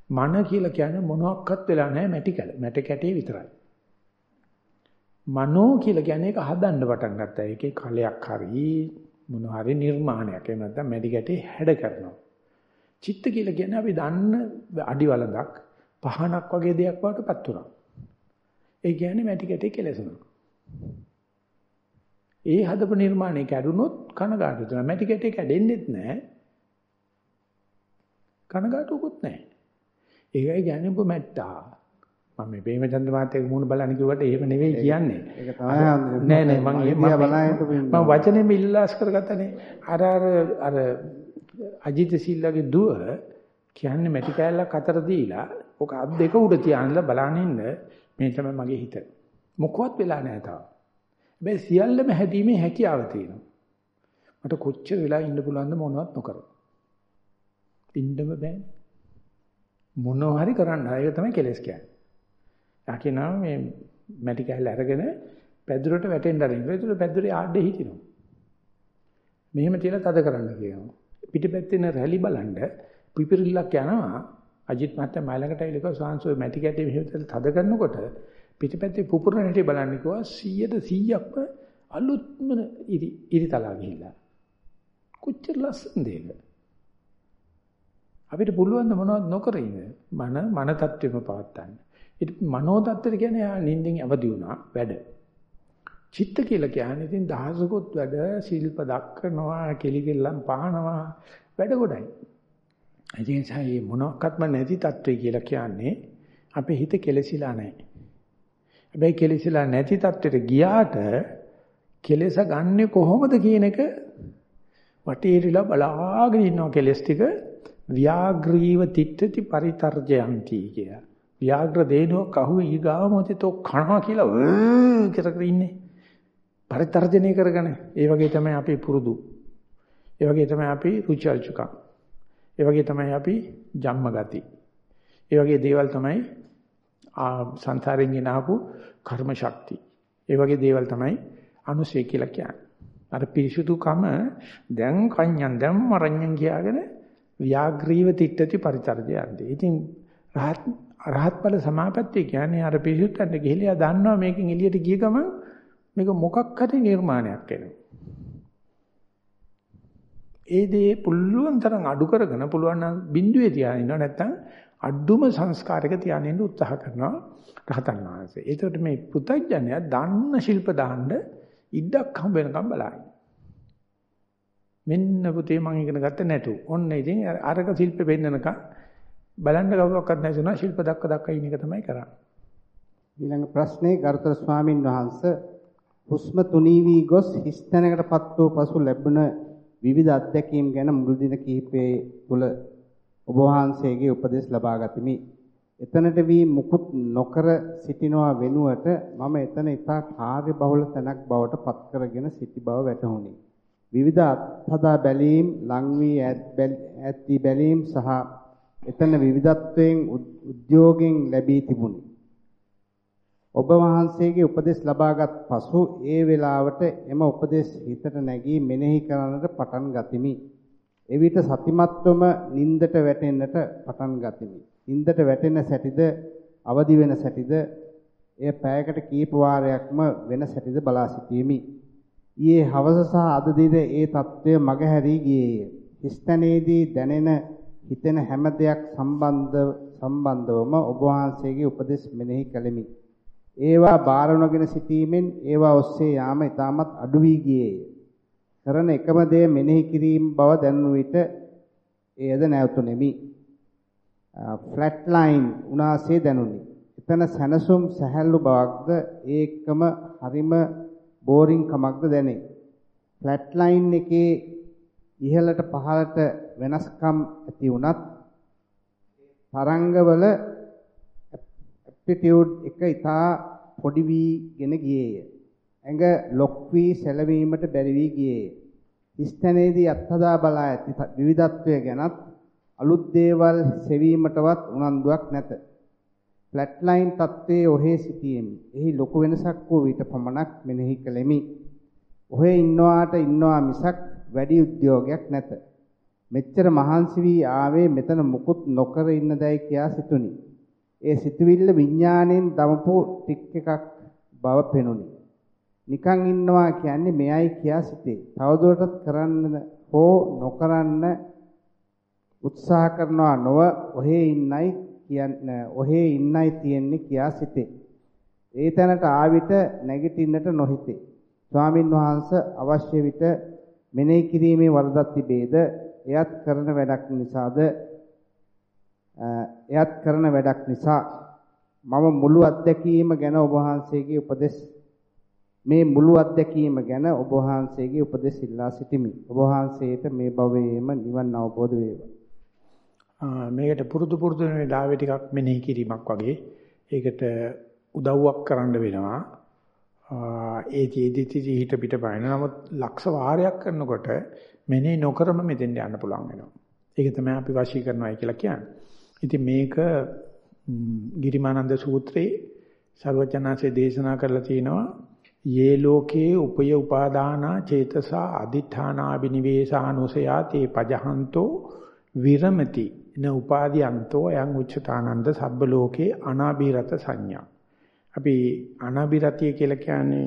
මන කියලා කියන්නේ මොනවත් වෙලා නැහැ මැටි කැල මැට කැටේ විතරයි. මනෝ කියලා කියන්නේ ඒක හදන්න පටන් ගත්තා. ඒකේ කලයක් හරි මොන හරි නිර්මාණයක්. එහෙම නැත්නම් මැටි කැටේ හැඩ කරනවා. චිත්ත කියලා කියන්නේ අපි දන්න අඩිවලඳක් පහනක් වගේ දෙයක් වටපත් උනා. ඒ කියන්නේ මැටි කැටේ කෙලසනවා. ඒ හදපු නිර්මාණය කැඩුනොත් කනගාටු වෙනවා. මැටි කැටේ කැඩෙන්නෙත් නැහැ. කනගාටුකුත් නැහැ. ඒකයි කියන්නේ ඔබ මැට්ටා. මම මේ ප්‍රේමචන්ද්‍ර මහත්තයාගේ මූණ බලන්න කිව්වට එහෙම නෙවෙයි කියන්නේ. ඒක තමයි නෑ නෑ මම මම වචනේම ඉල්ලාස් කරගත්තනේ. අර අර අර අජිත් සිල්ලාගේ දුව කියන්නේ මැටි කෑල්ලක් අතර දීලා ඔක අත් දෙක උඩ තියානලා බලන්න ඉන්න මේ තමයි මගේ හිත. මොකවත් වෙලා නැහැ තාම. හැබැයි සියල්ලම හැදීමේ හැකියාව තියෙනවා. මට කොච්චර වෙලා ඉන්න පුළුවන්ද මොනවත් නොකර. ඉන්නම බෑනේ. මොනවා හරි කරන්න. ඒක තමයි කෙලස් කියන්නේ. යකිනා මේ මැටි කැල්ල අරගෙන පැදුරට වැටෙන්න ආරින්න. ඒතර පැදුරේ ආඩේ හිටිනවා. මෙහෙම තියලා තද කරන්න කියනවා. පිටිපැත්තේ රැලි බලන්න පිපිරිල්ලක් යනවා. අජිත් මහත්තයා මයිලකට ඇවිල්ලා සාංශෝ මැටි කැටේ මෙහෙම තද කරනකොට පිටිපැත්තේ පුපුරන හැටි බලන්න කිව්වා 100ට 100ක්ම අලුත්ම ඉරි ඉරිතලා ගිහිල්ලා. කොච්චර ලස්සනද ඒක? අපිට පුළුවන් ද මොනවද නොකර ඉන්න? මන මන தත්වෙම පවත්තන්න. ඊට මනෝ தත්වෙට කියන්නේ යා නිින්දෙන් අවදි වුණා වැඩ. චිත්ත කියලා කියන්නේ ඉතින් දහසකුත් වැඩ ශිල්ප දක්කනවා, කෙලිකෙල්ලම් පහනවා වැඩ ගොඩයි. ඒ නිසා මේ මොනක්වත්ම නැති தත්වෙ කියලා කියන්නේ අපේ හිත කෙලසිලා නැහැ. හැබැයි කෙලෙසිලා නැති තත්ත්වෙට ගියාට කෙලෙස ගන්නෙ කොහොමද කියන එක වටේරිලා බලාගෙන ඉන්නවා කෙලස් ටික ව්‍යාග්‍රීව තිට්ඨති පරිතර්ජයන්ති කිය. ව්‍යාග්‍ර දේනෝ කහුව ඊගාව මොතේ තෝ කනවා කියලා කර කර ඉන්නේ. පරිතර්ජනය කරගෙන ඒ වගේ තමයි අපි පුරුදු. ඒ වගේ තමයි අපි රුචර්චුකම්. ඒ වගේ තමයි අපි ජම්ම ගති. ඒ වගේ දේවල් තමයි සංසාරයෙන් ගෙන ආපු කර්ම ශක්තිය. ඒ වගේ දේවල් තමයි අනුසය කියලා කියන්නේ. අර පිරිසුදුකම දැන් කඤ්ඤන් දැන් මරඤ්ඤන් කියාගෙන ව්‍යාග්‍රීව තිට්ඨති පරිතරජයන්දී. ඉතින් රහත් රහත් ඵල සමාපත්තිය කියන්නේ අර පිරිසුදුන්ට ගිහිලියා දන්නවා මේකෙන් එළියට ගිය ගමන් මේක මොකක් හරි නිර්මාණයක් වෙනවා. ඒ දේ පුළුවන් තරම් අඩු කරගෙන පුළුවන් නම් බිඳුවේ තියාගෙන ඉන්නවා නැත්නම් අඩුම සංස්කාරයක තියාගෙන උත්සාහ කරනවා රහතන් වහන්සේ. ඒකට මේ පුතඥය දන්න ශිල්ප දාන්න ඉඩක් හම්බ වෙනකම් බලائیں. මෙන්න පුතේ මම ඉගෙන ගත්තේ නැතු. ඔන්න ඉතින් අරක ශිල්පෙ වෙන්නනකම් බලන්න කවුරක්වත් නැතුණා ශිල්ප දක්ක දක්ක ඉන්න එක තමයි කරන්නේ. ඊළඟ ප්‍රශ්නේ ගරුතර ස්වාමින් වහන්සේ හුස්ම තුනී වී ගොස් හිස් තැනකටපත් වූ පසු ලැබුණ විවිධ අත්දැකීම් ගැන මුල් දින කිහිපයේ තුල ඔබ වහන්සේගේ උපදෙස් ලබා ගතිමි. එතනට වී මුකුත් නොකර සිටිනවා වෙනුවට මම එතන ඉතා කාර්යබහුල තැනක් බවට පත් කරගෙන සිටි බව වැටහුණි. විවිධ අත්හදා බැලීම්, ලං වී ඈත් වී බැලීම් සහ එතන විවිධත්වයෙන් උද්‍යෝගයෙන් ලැබී තිබුණි. ඔබ වහන්සේගේ උපදෙස් ලබාගත් පසු ඒ වේලාවට එම උපදෙස් හිතට නැගී මෙනෙහි කරන්නට පටන් ගතිමි. එවිට සතිමත්වම නින්දට වැටෙන්නට පටන් ගතිමි. නින්දට වැටෙන සැටිද අවදි වෙන සැටිද එය පැයකට කීප වාරයක්ම වෙන සැටිද බලා සිටීමි. ඊයේ හවස සහ අද දින ඒ తත්වය මගහැරී ගියේය. හිස්තනේදී දැනෙන හිතෙන හැම දෙයක් සම්බන්ධ සම්බන්ධවම ඔබ වහන්සේගේ උපදෙස් මෙනෙහි කළෙමි. ඒවා බාර නොගෙන සිටීමෙන් ඒවා ඔස්සේ යාම ඉතාමත් අඩු වී ගියේය. කරන එකම දේ මෙනෙහි කිරීම බව දැනුන විට එයද නැවතුණෙමි. ෆ්ලැට් ලයින් උනාසේ දැනුනි. එතන සැනසුම් සැහැල්ලු බවක්ද ඒකම හරිම බෝරින් කමක්ද දැනේ. ෆ්ලැට් ලයින් එකේ ඉහළට පහළට වෙනස්කම් ඇති වුණත් තරංගවල ඇප්ටිටියුඩ් එක ඉතා පොඩි වීගෙන ගියේය. ඇඟ ලොක් වී සැලවීමට බැරි වී ගියේය. ස්ථනයේදී අත්හදා බලා ඇති විවිධත්වය ගැනත් අලුත් දේවල් සෙවීමටවත් උනන්දුවක් නැත. ෆ්ලැට් ලයින් තත්ත්වයේ ඔහේ සිටියෙමි. එහි ලොකු වෙනසක් වූ විට පමණක් මෙනෙහි කළෙමි. ඔහේ ඉන්නවාට ඉන්නවා මිසක් වැඩි උද්‍යෝගයක් නැත. මෙච්චර මහන්සි වී ආවේ මෙතන මුකුත් නොකර ඉන්නදයි කියා සිතුනි. ඒ සිතුවිල්ල විඥාණයෙන් දමපු ටික් එකක් බව පෙනුනි. නිකන් ඉන්නවා කියන්නේ මෙයයි කියා සිටේ. තවදුරටත් කරන්න හෝ නොකරන්න උත්සාහ කරනවා නොව ඔහේ ඉන්නයි කියන්නේ ඔහේ ඉන්නයි තියෙන්නේ කියා සිටේ. ඒ තැනට ආවිත නැගිටින්නට නොහිතේ. ස්වාමින් වහන්සේ අවශ්‍ය විට මෙනෙහි කිරීමේ වරදක් තිබේද? එයත් කරන වැඩක් නිසාද? එයත් කරන වැඩක් නිසා මම මුළු අත්දැකීම ගැන ඔබ වහන්සේගේ උපදෙස් මේ මුළු අත්දැකීම ගැන ඔබ වහන්සේගේ උපදෙස් ඉල්ලා සිටිමි. ඔබ වහන්සේට මේ භවයේම නිවන් අවබෝධ වේවා. මේකට පුරුදු පුරුදු වෙන වෙලාවෙ ටිකක් මෙනෙහි කිරීමක් වගේ ඒකට උදව්වක් කරන්න වෙනවා. ඒ තීදිති හිත පිට පායන නමුත් ලක්ෂ වාරයක් කරනකොට මෙනෙහි නොකරම මෙතෙන්ට යන්න පුළුවන් වෙනවා. ඒක තමයි අපි වශී කරනවායි කියලා කියන්නේ. ඉතින් මේක ගිරිමානන්ද සූත්‍රයේ ਸਰවඥාන්සේ දේශනා කරලා තිනවා යේ ලෝකේ උපය උපාදානා චේතසා අදිඨානා බිනිවේසානුසයා තේ පජහන්තෝ විරමති න උපාදීයන්තෝ යං උච්චතානන්ද සබ්බ ලෝකේ අනාබිරත සංඥා. අපි අනාබිරතිය කියලා කියන්නේ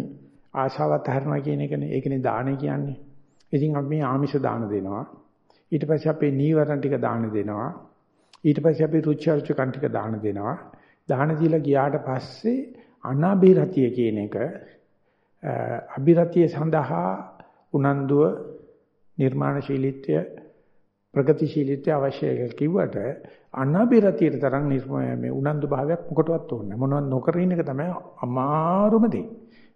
ආශාවත් හරනවා කියන එකනේ. ඒකනේ දාන කියන්නේ. ඉතින් අපි මේ ආමිෂ දාන දෙනවා. ඊට පස්සේ අපේ නීවරණ ටික දාන දෙනවා. ඊට පස්සේ අපි රුචි අරුචිකන් ටික දාන දෙනවා දාන දීලා ගියාට පස්සේ අනාබිරතිය කියන එක අබිරතිය සඳහා උනන්දුව නිර්මාණශීලීත්වය ප්‍රගතිශීලීත්වය අවශ්‍යයි කිව්වට අනබිරතියට තරම් මේ උනන්දු භාවයක් මොකටවත් ඕනේ නැහැ. මොනවත් නොකර ඉන්න එක තමයි අමාරුම දේ.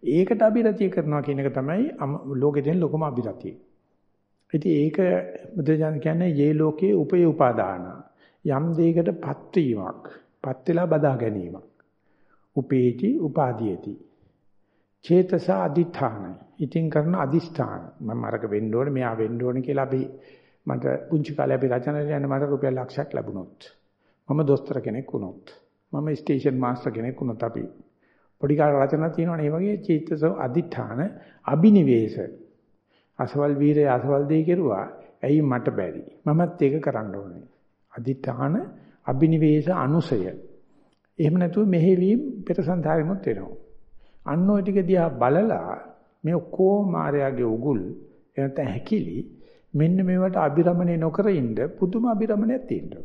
ඒකට අබිරතිය කරනවා කියන එක තමයි ලෝකේ තියෙන ලොකුම අබිරතිය. ඉතින් ඒක බුදුජානක කියන්නේ යේ ලෝකේ උපේ උපාදාන. යම් දෙයකටපත් වීමක්, පත් වෙලා බදා ගැනීමක්. උපේති උපාදීයති. චේතස අදිඨානයි. ඉතින් කරන අදිෂ්ඨාන. මම අරක වෙන්න ඕනේ, මෙයා වෙන්න ඕනේ කියලා අපි මට පුංචි කාලේ අපි රචනට යන මට රුපියල් ලක්ෂයක් ලැබුණොත්. මම දොස්තර කෙනෙක් වුණොත්. මම ස්ටේෂන් මාස්ටර් කෙනෙක් වුණොත් අපි පොඩි කාලේ රචනා තියෙනවනේ මේ වගේ චේතස අදිඨාන අබිනිවේෂ. අසවල් වීරය අසවල් දෙය කෙරුවා. ඇයි මට බැරි? මමත් ඒක කරන්න ඕනේ. අදිඨාන අබිනිවේෂ අනුසය. එහෙම නැතුව මෙහෙවීම පෙර සංසාරෙමුත් වෙනවා. අන්න ওই ටික දිහා බලලා මේ ඔක්කොම මායාවේ උගුල් එනත හැකිලි මෙන්න මේවට අබිරමණය නොකර ඉන්න පුදුම අබිරමණයක් තියෙනවා.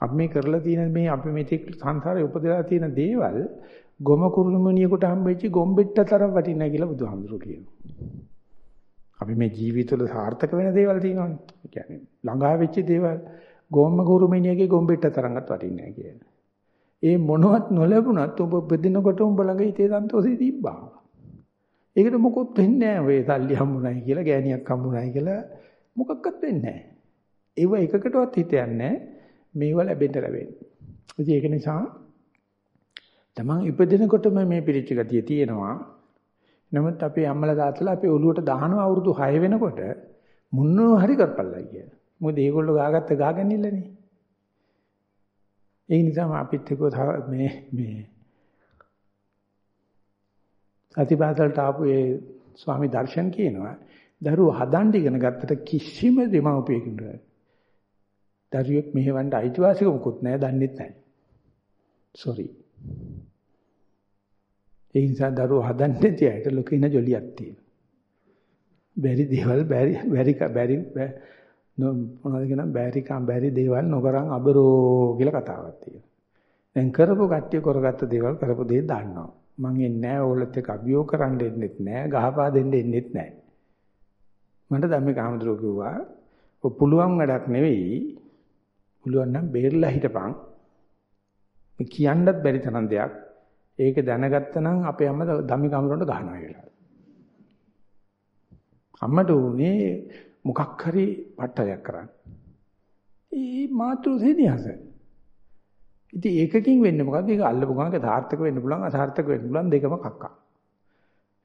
අපි මේ කරලා තියෙන මේ අපි මේ සංසාරේ උපදලා තියෙන දේවල් ගොම කුරුමුණියෙකුට හම්බෙච්ච ගොම්බෙට්ට තරම් වටිනා කියලා බුදුහාමුදුරුවෝ කියනවා. අපි මේ ජීවිතවල සාර්ථක වෙන දේවල් තියෙනවානේ. ඒ කියන්නේ ළඟා වෙච්ච දේවල් ගොම්ම කුරුමුණියගේ ගොම්බෙට්ට තරම්වත් වටින්නේ නැහැ කියන්නේ. ඒ මොනවත් නොලැබුණත් ඔබ බෙදිනකොට උඹ ළඟ හිතේ සන්තෝෂය තිබ්බා. ඒකට මොකොත් වෙන්නේ නැහැ. ඔය සල්ලි හම්බුනායි කියලා, ගෑණියක් හම්බුනායි කියලා මොකක්වත් වෙන්නේ නැහැ. ඒව එකකටවත් හිත යන්නේ මේව ලැබෙන්න ලැබෙන්නේ. ඒක නිසා තමන් ඉපදෙනකොටම මේ පිරිච්ච ගතිය තියෙනවා. නමුත් අපේ අම්මලා තාත්තලා අපේ ඔළුවට දානවා අවුරුදු 6 වෙනකොට මුන්නෝ හරි කරපල්ලා කියලා. මොකද ඒගොල්ලෝ ගාගත්ත ගාගන්නillනේ. ඒ නිසා අපිත් එක්ක මේ මේ සතිපාසලට ආපු ඒ ස්වාමි දර්ශන් කියනවා දරුවෝ හදන්න ඉගෙන ගත්තට කිසිම දෙමව්පියෙකුට දරුවෙක් මෙහෙවන්න අයිතිවාසිකමකුත් නැහැ දන්නෙත් නැහැ. sorry. ඒ නිසා දරුවෝ හදන්න නැති අයට ලොකින ජොලියක් තියෙනවා. බැරි දේවල් බැරි බැරි බැරි මොනවද කියන බැරි කම් බැරි දේවල් නොකරන් අබරෝ කියලා කතාවක් තියෙනවා. දැන් කරපු කට්ටිය කරගත්ත දේවල් කරපු දේ දන්නවා. මං එන්නේ නැහැ ඕලත් එක්ක අභියෝග කරන්න එන්නෙත් නැහැ ගහපා දෙන්න එන්නෙත් නැහැ. මට ධම්මික ආමඳුර කිව්වා ඔය පුළුවන් වැඩක් නෙවෙයි. පුළුවන් නම් බේරලා හිටපන්. කියන්නත් බැරි තරම් දෙයක්. ඒක දැනගත්තා නම් අපේ අම්මා ධම්මික ආමඳුරන්ට ගහනවා කියලා. අම්මට උනේ මොකක් හරි පට්ටයක් කරන්න. ඒ මාතෘ සෙනියස. ඉතින් ඒකකින් වෙන්නේ මොකද්ද? ඒක අල්ලපු ගමන් ඒක සාර්ථක වෙන්න පුළුවන් අසාර්ථක වෙන්න පුළුවන් දෙකම කක්කා.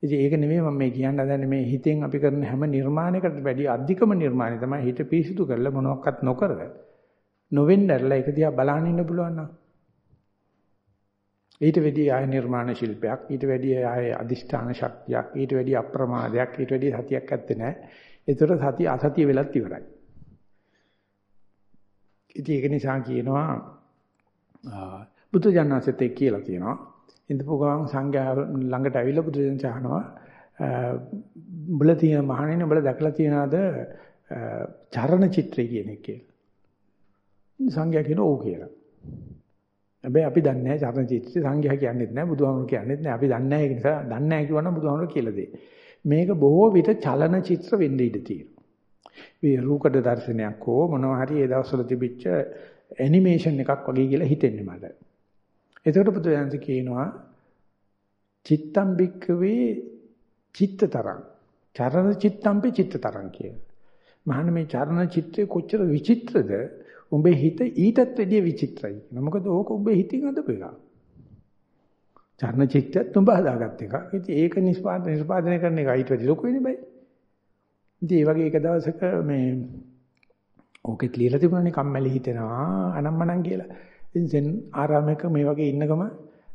ඉතින් ඒක නෙමෙයි මම මේ කියන්න හදන්නේ මේ හිතෙන් අපි කරන හැම නිර්මාණයකට වැඩි අධිකම නිර්මාණය තමයි හිත පිරිසිදු කරලා මොනවත් නොකර නොවෙන්නර්ලා ඒක දිහා බලන්න ඉන්න පුළුවන් නම් ඊට වැඩි ආය නිර්මාණ ශිල්පයක් ඊට වැඩි ආය අදිෂ්ඨාන ශක්තියක් ඊට වැඩි අප්‍රමාදයක් ඊට වැඩි සතියක් ඇත්තේ නැහැ. ඒතර සති අසතිය වෙලත් ඉවරයි. ඉතින් ඒක නිසා කියනවා බුදු ජානසෙත් කියලා කියනවා ඉඳපු ගමන් සංඝයා ළඟට ඇවිල්ලා බුදුදෙන චාහනවා උඹලා තියෙන මහණෙනි උඹලා දැකලා තියනවාද චරණ චිත්‍රය කියන එක කියලා. සංඝයා කියන ඕ කියලා. හැබැයි අපි දන්නේ නැහැ චරණ චිත්‍රය සංඝයා කියන්නේත් නැහැ බුදුහාමුදුරු කියන්නේත් නැහැ. අපි දන්නේ නැහැ ඒක නිසා දන්නේ නැහැ කියවනම් බුදුහාමුදුරු කියලා දෙයි. මේක බොහෝ විට චලන චිත්‍ර වෙන්න ඉඩ තියෙනවා. මේ රූකඩ දර්ශනයක් හෝ මොනවා හරි ඒ දවස්වල තිබිච්ච ඇනිමේෂන් එකක් වගේ කියලා හිතෙන්නේ මට. එතකොට බුදුරජාණන් කියනවා චිත්තම් බික්කවේ චිත්තතරං චරණ චිත්තම්පි චිත්තතරං කියලා. මහන්න මේ චරණ චිත්‍රය කොච්චර විචිත්‍රද උඹේ හිත ඊටත් වැඩිය විචිත්‍රයි. මොකද ඕක උඹේ හිතින් අදපු එක. චරණ චිත්තයත් උඹ හදාගත්ත එක. ඉතින් ඒක නිෂ්පාදනය නිෂ්පාදනය කරන එක ඊට වැඩි ලොකු වෙන්නේ බයි. ඉතින් ඒ වගේ එක දවසක මේ ඕකෙත් ලියලා තිබුණානේ කම්මැලි හිතෙනවා අනම්මනම් කියලා. ඉතින් සෙන් ආරාමයක මේ වගේ ඉන්නකම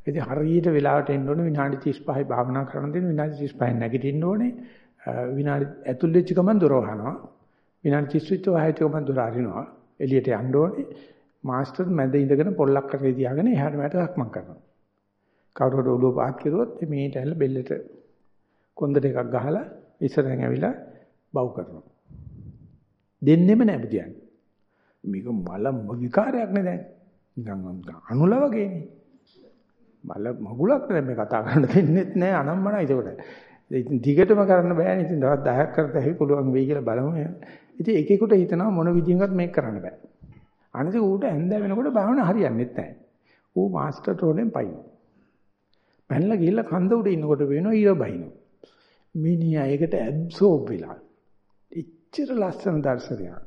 ඉතින් හරියට වෙලාවට එන්න ඕනේ විනාඩි 35යි භාවනා කරන දෙන විනාඩි 35යි නැගිටින්න ඕනේ විනාඩි ඇතුල් වෙච්ච ගමන් දොර වහනවා විනාඩි 30 විතර වහයිට ගමන් දොර අරිනවා එළියට යන්න ඕනේ මාස්ටර් මැද ඉඳගෙන පොල්ලක් කරේ තියාගෙන එහාට මෙහාට ලක්මන් කරනවා කවුරුහට ඔළුව පාත් කරුවොත් මේට ඇල්ල බෙල්ලට කොන්ද දෙකක් ගහලා ඉස්සරහෙන් ඇවිලා බව් කරනවා දෙන්නෙම නෑ බුදියන් මේක මල විකාරයක් නේ දැන් නිකන් අනුල වගේනේ. බල මගුලක් නෑ මේ කතා කරන්න දෙන්නෙත් නෑ අනම්මනයි ඒකට. ඉතින් දිගටම කරන්න බෑනේ. ඉතින් දවස් 10ක් කරත හැකි පුළුවන් වෙයි කියලා බලමු. ඉතින් එකෙකුට හිතනවා මොන විදිහකට මේක කරන්න බෑ. අනිත් ඌට ඇඳ වෙනකොට භාවනා හරියන්නේත් නැහැ. ඌ මාස්ටර් ටෝලෙන් පයින්. පැනලා ගිහිල්ලා කන්ද උඩ ඉන්නකොට වෙනවා ඊර බහිනවා. මිනිහා ඒකට ඇබ්සෝබ් වෙලා. ඉච්චර ලස්සන දර්ශනයක්.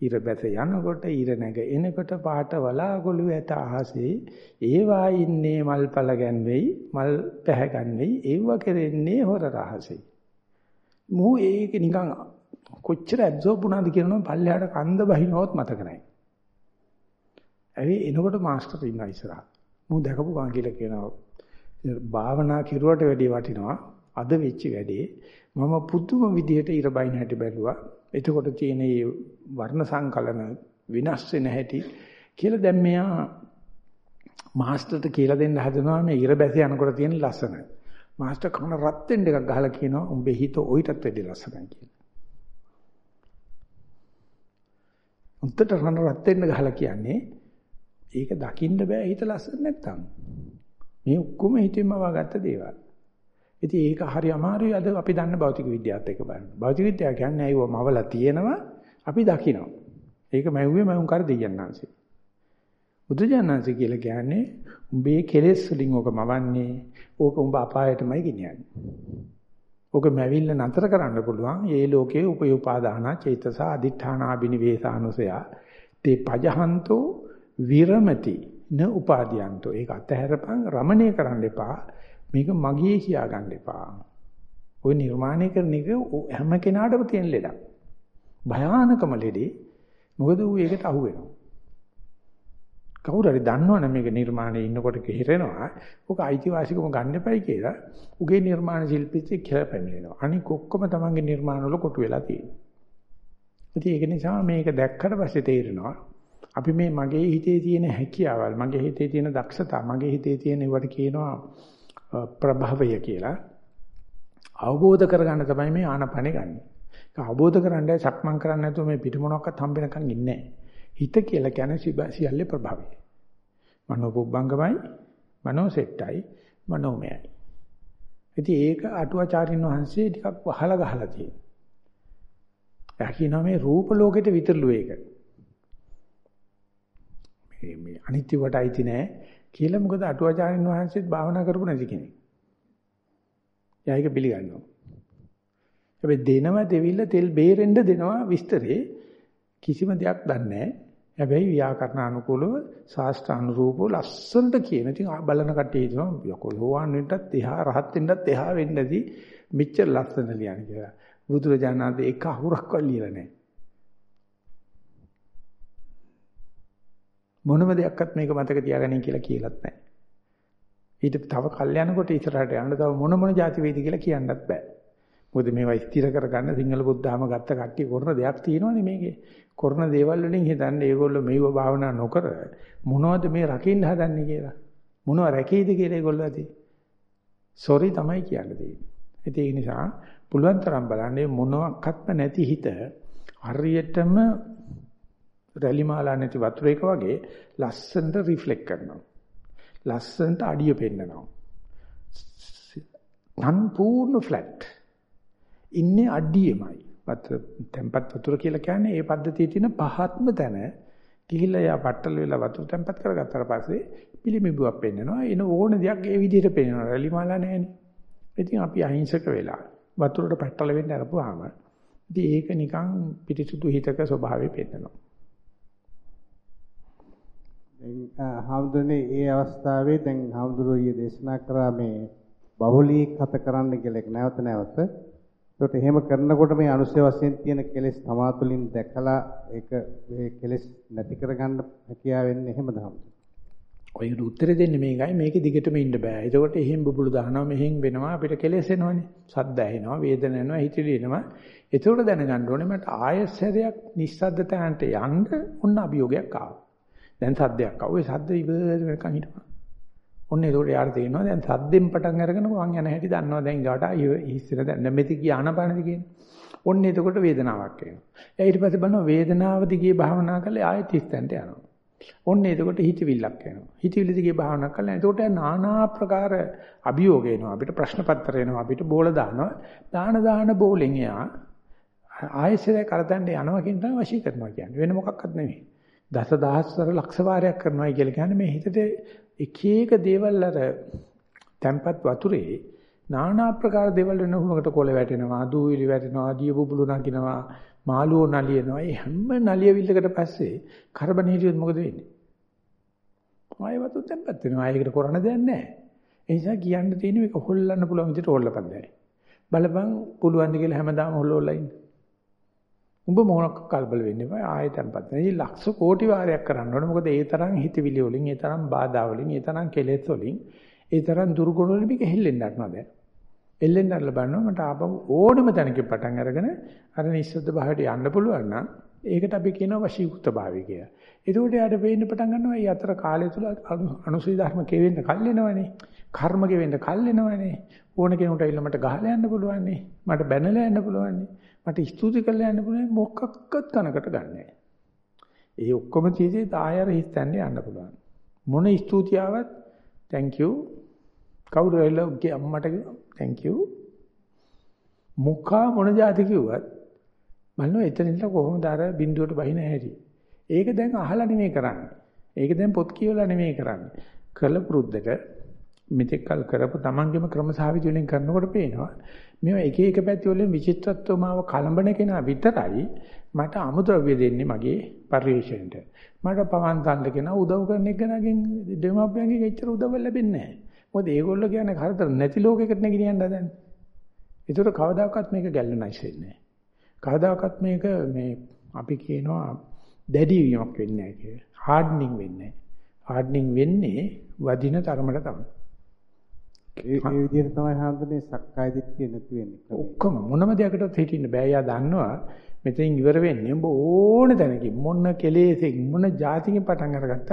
ඉර බැස යනකොට ඉර නැග එනකොට පාට වලාගොළු ඇත අහසේ ඒවා ඉන්නේ මල්පල ගැන්වෙයි මල් පැහැගන්වෙයි ඒව කෙරෙන්නේ හොර රහසේ මෝ ඒක නිකන් කොච්චර ඇබ්සෝබ් වුණාද කියනනම් පල්ලෙහාට කන්ද බහිනවත් මතක නැහැ. ඇවි එනකොට මාස්ටර් ඉන්නා ඉස්සරහා. මෝ දැකපු ගාන කියලා කියනවා භාවනා කිරුවට වැඩි වටිනවා අද වෙච්ච වැඩේ මම පුදුම විදිහට ඉර බයින් හැටි බැලුවා එතකොට තියෙන මේ වර්ණ සංකලන විනාශ වෙන හැටි කියලා දැන් මෙයා මාස්ටර්ට කියලා දෙන්න හදනවා මේ ඉර බැස යනකොට තියෙන ලස්සන. මාස්ටර් කන රත් වෙන්න එකක් ගහලා කියනවා උඹේ හිත ඔయితත් වැඩි ලස්සනයි කියලා. උන්ට කන රත් වෙන්න ගහලා කියන්නේ ඒක දකින්න බෑ හිත ලස්සන නැත්තම්. මේ ඔක්කොම හිතෙන්ම වගත්ත දේවල්. ඉතින් ඒක හරි අමාරුයි අද අපි දන්න භෞතික විද්‍යාවත් එක්ක බලන්න. භෞතික විද්‍යාව කියන්නේ අයව මවලා තියෙනවා අපි දකිනවා. ඒක මැව්වේ මම කර දෙයන්නාන්සේ. බුදුජානනාංශ කියලා කියන්නේ උඹේ කෙලෙස් වලින් ඕක මවන්නේ. ඕක උඹ අපායටමයි ගෙනියන්නේ. ඕක මැවිල්ල නතර කරන්න පුළුවන්. ඒ ලෝකයේ උපයෝපාදාන චේතස අදිඨානා බිනිවේසානුසය. තේ පජහන්තෝ විරමති න උපාදීයන්තෝ. ඒක අතහැරපන් රමණය කරන්න එපා. මේක මගේ කියා ගන්න එපා. ওই නිර්මාණය කරන එක හැම කෙනාටම තියෙන ලෙඩක්. භයානකම ලෙඩේ. මොකද ඌ ඒකට අහු වෙනවා. කවුරු හරි දන්නවනේ මේක නිර්මාණයේ ඉන්නකොට කෙහෙරෙනවා. ඔක අයිතිවාසිකම ගන්න එපයි කියලා. උගේ නිර්මාණ ශිල්පීත්වයේ කියලා පැමිණෙනවා. අනික ඔක්කොම තමන්ගේ නිර්මාණ වල කොටු වෙලා තියෙනවා. ඉතින් ඒක නිසා මේක දැක්කට පස්සේ තේරෙනවා අපි මේ මගේ හිතේ තියෙන හැකියාවල්, මගේ හිතේ තියෙන දක්ෂතා, මගේ හිතේ තියෙන ඒවට කියනවා ප්‍රභවය කියලා. අවබෝධ කරගන්න තමයි මේ ආනපනෙ ගන්න. ඒක අවබෝධ කරගන්නයි සක්මන් කරන්නේ නැතුව මේ පිට මොනක්වත් හම්බෙනකන් ඉන්නේ නැහැ. හිත කියලා කියන්නේ සියල්ලේ ප්‍රභවය. මනෝ පුබ්බංගමයි, මනෝ සෙට්ටයි, මනෝමයයි. ඉතින් ඒක අටුවාචාරින් වහන්සේ ටිකක් වහලා ගහලා තියෙනවා. එයා කියනවා මේ රූප ලෝකෙට විතරලු ඒක. මේ මේ අනිත්‍ය වට අයිති නෑ කියලා මොකද අටුවාචාරින් වහන්සේත් භාවනා කරපු නැති කෙනෙක්. එයා ඒක පිළිගන්නවා. හැබැයි දෙනවා දෙවිල්ල තෙල් බේරෙන්න දෙනවා විස්තරේ කිසිම දෙයක් දන්නේ නැහැ. හැබැයි ව්‍යාකරණ අනුකූලව ශාස්ත්‍ර අනුරූපව ලස්සනට කියන. ඉතින් බලන කට්ටිය හිතනවා යකෝ යෝවාන් වෙන්නත් එහා රහත් වෙන්නත් එහා වෙන්නදී මෙච්චර ලස්සන ලියන්නේ කියලා. බුදුරජාණන් වහන්සේ එක අහුරක්වත් ලියලා නැහැ. මොනම දෙයක්වත් මේක මතක තියාගන්න කියලා කියලත් නැහැ. ඊට තව කල් යනකොට ඉස්සරහට යන්න තව මොන මොන જાති වේද කියලා කියන්නත් බෑ. මොකද මේවා ස්ථිර කරගන්න සිංහල බුද්ධාම ගත්ත කට්ටිය කරන දෙයක් තියෙනවනේ මේකේ. කරන දේවල් වලින් හිතන්නේ ඒගොල්ලෝ මේව භාවනා නොකර මොනවද මේ රකින්න හදන්නේ කියලා. මොනව රැකෙයිද කියලා ඒගොල්ලෝ ඇති. සෝරි තමයි කියන්න තියෙන්නේ. ඒක නිසා පුළුවන් තරම් බලන්නේ මොනවත්ක්ම නැති හිත හරියටම රැලි මාලා නැති වතුරේක වගේ ලස්සනට රිෆ්ලෙක්ට් කරනවා. ලස්සනට අඩිය පෙන්නනවා. සම්පූර්ණ ෆ්ලැට්. ඉන්නේ අඩියෙමයි. වතුර tempat වතුර කියලා කියන්නේ ඒ පද්ධතියේ තියෙන පහත්ම තැන ගිහිල්ලා යා පట్టල වෙලා වතුර tempat කරගත්තාට පස්සේ පිළිමිබුවක් පෙන්නනවා. එන ඕන දෙයක් ඒ විදිහට පෙන්නනවා. රැලි මාලා නැහෙනේ. ඉතින් අපි අහිංසක වෙලා වතුරට පట్టල වෙන්න අරපුවාම ඉතින් ඒක නිකන් පිටිසුදු හිතක ස්වභාවය පෙන්නනවා. දැන් හාමුදුරනේ ඒ අවස්ථාවේ දැන් හාමුදුරුවෝ ඊයේ දේශනා කරා මේ බහුලීගත කරන්න කියලා එක නැවත නැවත ඒකට එහෙම කරනකොට මේ අනුශය වශයෙන් තියෙන කෙලෙස් තමා තුළින් දැකලා ඒක මේ කෙලෙස් නැති කරගන්න හැකියාව වෙන්නේ එහෙමද ඔයකට උත්තර දෙන්නේ මේකයි මේකේ දිගටම ඉන්න බෑ. ඒකෝට එහෙන් බුබුලු දානවා මෙහෙන් වෙනවා අපිට කෙලෙස් එනවනේ. සද්ද ඇහෙනවා, වේදන එනවා, හිතිලි එනවා. ඒකෝට දැනගන්න ඕනේ මට ආයසරයක් නිස්සද්දතයන්ට යන්න ඔන්න අභියෝගයක් ආවා. දැන් සද්දයක් ආවා. ඔය සද්ද ඉවර වෙනකන් හිටපන්. ඔන්න ඒකට යාට තේරෙනවා දැන් සද්දෙන් පටන් අරගෙන මං යන හැටි දන්නවා දැන් ඊට ඉස්සර දැන් මෙති කියානපනදි කියන්නේ. ඔන්න එතකොට වේදනාවක් එනවා. ඒ ඊට පස්සේ බලනවා වේදනාව දිගේ භාවනා කරලා ආයෙත් ඉස්තන්ට යනවා. ඔන්න එතකොට හිතවිල්ලක් එනවා. හිතවිල්ල දිගේ භාවනා කරලා එතකොට নানা ආකාර අභියෝග එනවා. අපිට ප්‍රශ්න පත්‍ර එනවා. අපිට බෝල දානවා. දාන දාන බෝලෙන් එයා ආයෙසරේ කරතන්න යනවා කියන තමයි වශී කරනවා කියන්නේ. වෙන මොකක්වත් නෙමෙයි. දස දහස්වර ලක්ෂ වාරයක් කරනවා කියලා කියන්නේ මේ හිතේ එක එක දේවල් අර තැම්පත් වතුරේ নানা ආකාර දේවල් වෙන උණකට කොළ වැටෙනවා, දූවිලි වැටෙනවා, දිය බුබුලු නගිනවා, මාළුවෝ නලියනවා. මේ හැම නලියවිල්ලකට පස්සේ කාබන් හිටියොත් මොකද වෙන්නේ? ආයෙ වතු තැම්පත් වෙනවා. ආයෙකට කරන්න දෙයක් නැහැ. ඒ නිසා කියන්න තියෙන්නේ මේක හොල්ලන්න පුළුවන් විදිහට හොල්ලපන් දැන්. බලපන් පුළුවන් ද කියලා හැමදාම හොල්ලෝලා ඉන්න. උඹ මොනක් කලබල වෙන්නේ බෑ ආයෙ තැම්පත් වෙනවා. මේ ලක්ෂ කෝටි වාරයක් කරන්න ඕනේ. මොකද ඒ තරම් හිතවිලි වලින්, ඒ තරම් බාධා වලින්, ඒ තරම් කෙලෙස් වලින්, ඒ තරම් දුර්ගුණ වලින් මේක හෙල්ලෙන්න ගන්නවා දැන්. හෙල්ලෙන්න අරලා බලනවා මට ආපහු ඕනම තැනකින් පටන් අරගෙන අර නිස්සද්ද භාවයට යන්න පුළුවන් නම් ඒකට අපි කියනවා වශීකృత භාවය කියලා. එතකොට යාට වෙන්න පටන් ගන්නවා මේ අතර කාලය තුල අනුසී ධර්ම කෙවෙන්න කල්ලිනවනේ. කර්ම කෙවෙන්න කල්ලිනවනේ. ඕන කෙනෙකුට ඇවිල්ලා මට ගහලා යන්න පුළුවන්නේ. මට බැනලා යන්න පුළුවන්නේ. මට ස්තුති කරලා යන්න පුළුවන් මොකක්වත් කනකට ගන්නෑ. ඒ ඔක්කොම තියෙදි ආයර හිස්තන්නේ යන්න පුළුවන්. මොන ස්තුතියාවත් thank you කවුරු ඇවිල්ලා අම්මට thank you මුඛා මොන જાති කිව්වත් බලනවා එතනින්ද කොහොමද අර බිඳුවට බහින හැටි. ඒක දැන් අහලා නෙමෙයි කරන්නේ. ඒක දැන් පොත් කියවලා නෙමෙයි කරන්නේ. කළ පුරුද්දක මෙතෙක් කල් කරපු තමන්ගේම ක්‍රමසහවිදි වලින් කරනකොට පේනවා මේවා එක එක පැති වලින් විචිත්‍රත්වව මාව කලඹන කෙනා විතරයි මට අමුද්‍රව්‍ය දෙන්නේ මගේ පරිශ්‍රයෙන්ට. මට පවන් තන්න කෙනා උදව් කරන එකනගෙන් දෙමාපියන්ගෙන් එච්චර උදව් ලැබෙන්නේ නැහැ. මොකද ඒගොල්ලෝ කියන්නේ කරදර නැති ලෝකයකට නෙගිනියන්න හදන්නේ. ඒතර කවදාකවත් මේක ගැලනයිස් වෙන්නේ නැහැ. කවදාකවත් මේක මේ අපි කියනවා දැඩි වීමක් වෙන්නේ නැහැ කියලා. හાર્ඩ්නින් වෙන්නේ නැහැ. හાર્ඩ්නින් වෙන්නේ වදින තරමට තමයි. ඒ ඒ විදිහට තමයි හාමුදුරනේ සක්කාය දිට්ඨිය නැති වෙන්නේ. ඔක්කොම මොනම දෙයකටවත් හිටින්න බෑ. යා දන්නවා මෙතෙන් ඉවර වෙන්නේ උඹ ඕන තැනකින් මොන කෙලෙසෙන් මොන જાතිකින් පටන් අරගත්තත්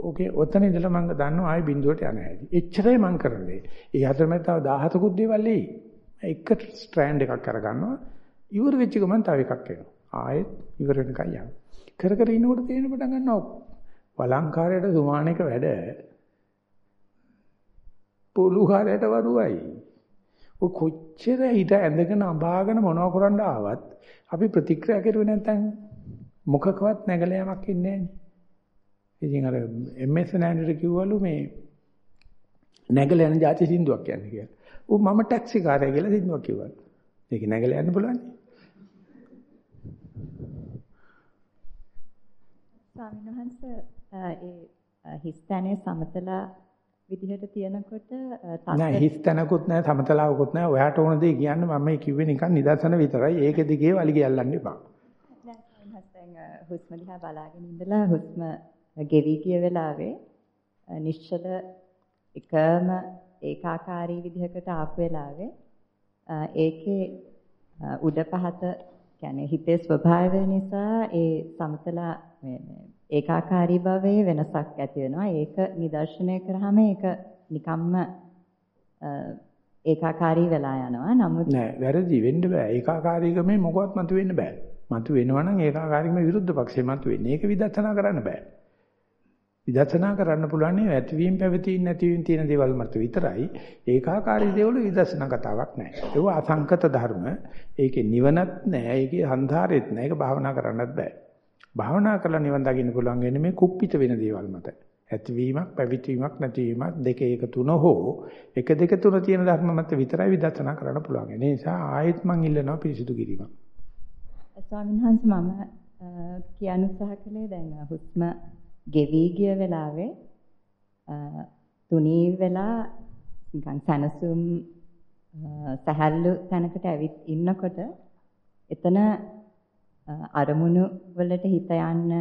ඕකේ ඔතන ඉඳලා මම දන්නවා ආයෙ බිඳුවට යන හැටි. එච්චරයි මම කරන්නේ. ඒ අතරමැද තව 17කුත් දේවල් එයි. එක ස්ට්‍රෑන්ඩ් එකක් අරගන්නවා. ඉවර වෙච්ච ගමන් තව එකක් එනවා. ආයෙත් ඉවර වෙනකන් යනවා. කර කර ඉනකොට තේරෙන පටන් ගන්නවා. වලංකාරයට සුමානක වැඩ පොළුකාරයට වරුවයි. ඔය කොච්චර හිත ඇඳගෙන අඹාගෙන මොනව කරන්න ආවත් අපි ප්‍රතික්‍රියා කරුවේ නැත්නම් මොකකවත් නැගලා යමක් ඉන්නේ නැහැ. ඉතින් අර MS නෑනට කිව්වලු මේ නැගලා යන જાති සින්දුවක් කියන්නේ කියලා. ඌ මම ටැක්සි කාරය කියලා සින්දුවක් කිව්වලු. ඒක නැගලා යන්න පුළුවන්. ස්වාමීන් වහන්සේ ඒ හිස්තැනේ සමතලා විදිහට තියනකොට නෑ හිස්තැනකුත් නෑ සමතලාවකුත් නෑ. ඔයාට ඕන දේ කියන්න මම මේ කිව්වේ නිකන් නිදර්ශන විතරයි. ඒක දිගේ වලි කියල්ලන්න එපා. නෑ හුස්ම දිහා බලාගෙන ඉඳලා හුස්ම ගෙවි ගිය වෙලාවේ නිශ්චල එකම ඒකාකාරී විදිහකට ආපු වෙලාවේ ඒකේ උඩ පහත කියන්නේ හිතේ ස්වභාවය නිසා ඒ සමතලා ඒකාකාරී භවයේ වෙනසක් ඇති වෙනවා. ඒක නිදර්ශනය කරාම ඒක නිකම්ම ඒකාකාරී වෙලා යනවා. නමුත් නෑ වැරදි වෙන්න බෑ. ඒකාකාරීකමේ මොකවත් මතු වෙන්න බෑ. මතු වෙනවා නම් ඒකාකාරීකම විරුද්ධ පක්ෂේ මතු වෙන්නේ. ඒක විදර්ශනා කරන්න බෑ. විදර්ශනා කරන්න පුළුවන් ඇතිවීම පැවතීම නැතිවීම තියෙන දේවල් මත විතරයි. ඒකාකාරී දේවල් විදර්ශනා කතාවක් නෑ. ඒක අසංකත ධර්ම. ඒකේ නිවනත් නෑ. ඒකේ හන්ධාරෙත් නෑ. ඒක භාවනා කරන්නත් බෑ. භාවනා කරලා නිවන් දකින්න පුළුවන් වෙන්නේ මේ කුප්පිත වෙන දේවල් මත. ඇතිවීමක්, පැවිතීමක්, නැතිවීමක් දෙක එක තුන හෝ එක දෙක තුන තියෙන ධර්ම මත විතරයි විදර්ශනා කරන්න පුළුවන්. ඒ නිසා ආයෙත් මං ඉල්ලනවා පිරිසිදු කිරීම. ස්වාමීන් වහන්සේ මම කියන්න උත්සාහ කළේ දැන් හුස්ම ගෙවි ගිය වෙලාවේ තුනී වෙලා නිකන් සනසුම් සහැල්ලු තැනකට ඇවිත් ඉන්නකොට එතන අරමුණු වලට හිත යන්න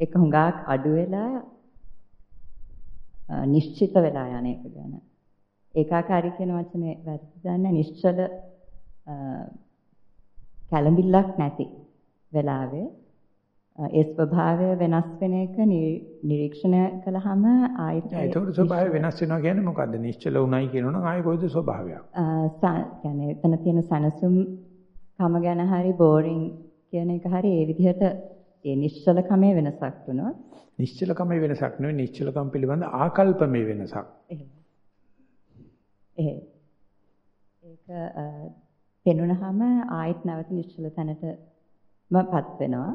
එක හුඟක් අඩු වෙලා නිශ්චිත වෙලා යන එක ගැන. ඒකාකාරී කියන වචනේ වැරදිදන්න නිශ්චල කැළඹිල්ලක් නැති වෙලාවේ ඒ ස්වභාවය වෙනස් වෙන එක නිරීක්ෂණය කළාම ආයෙත් ඒතකොට ස්වභාවය වෙනස් වෙනවා කියන්නේ මොකද්ද? නිශ්චල උණයි කියනවනම් ආයෙ කොයිද ස්වභාවයක්? කියන්නේ එතන තියෙන සනසුම් කම ගැන හරි බෝරින් කියන එක හරි ඒ විදිහට ඒ නිශ්චලකමේ වෙනසක් වුණොත් නිශ්චලකමේ වෙනසක් නෙවෙයි නිශ්චලකම පිළිබඳ ආකල්පමේ වෙනසක්. එහෙම. ඒක පෙනුනහම ආයෙත් නැවත නිශ්චල තැනටමපත් වෙනවා.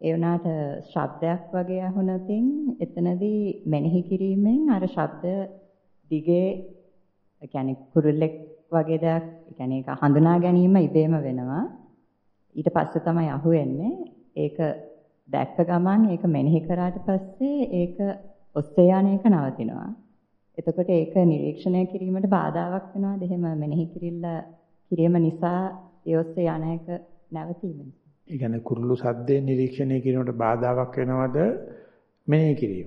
ඒ වුණාට ශබ්දයක් වගේ අහුනතින් එතනදී මෙනෙහි කිරීමෙන් අර ශබ්ද දිගේ කියන්නේ කුරුල්ලෙක් වගේ දෙයක් කියන්නේ ඒක හඳුනා ගැනීම ඉබේම වෙනවා. ඊට පස්සේ තමයි අහුවෙන්නේ. ඒක දැක්ක ගමන් ඒක මෙනෙහි කරාට පස්සේ ඒක ඔස්සේ යන එක නවතිනවා. එතකොට ඒක නිරීක්ෂණය කිරීමට බාධාවක් වෙනවද? එහෙම මෙනෙහි කිරිල්ල කිරීම නිසා ඒ ඔස්සේ යන එක නැවතීම. ඒ කියන්නේ කුරුළු සද්දේ නිරීක්ෂණය කිරීමට බාධාවක් වෙනවද? මෙනෙහි කිරීම.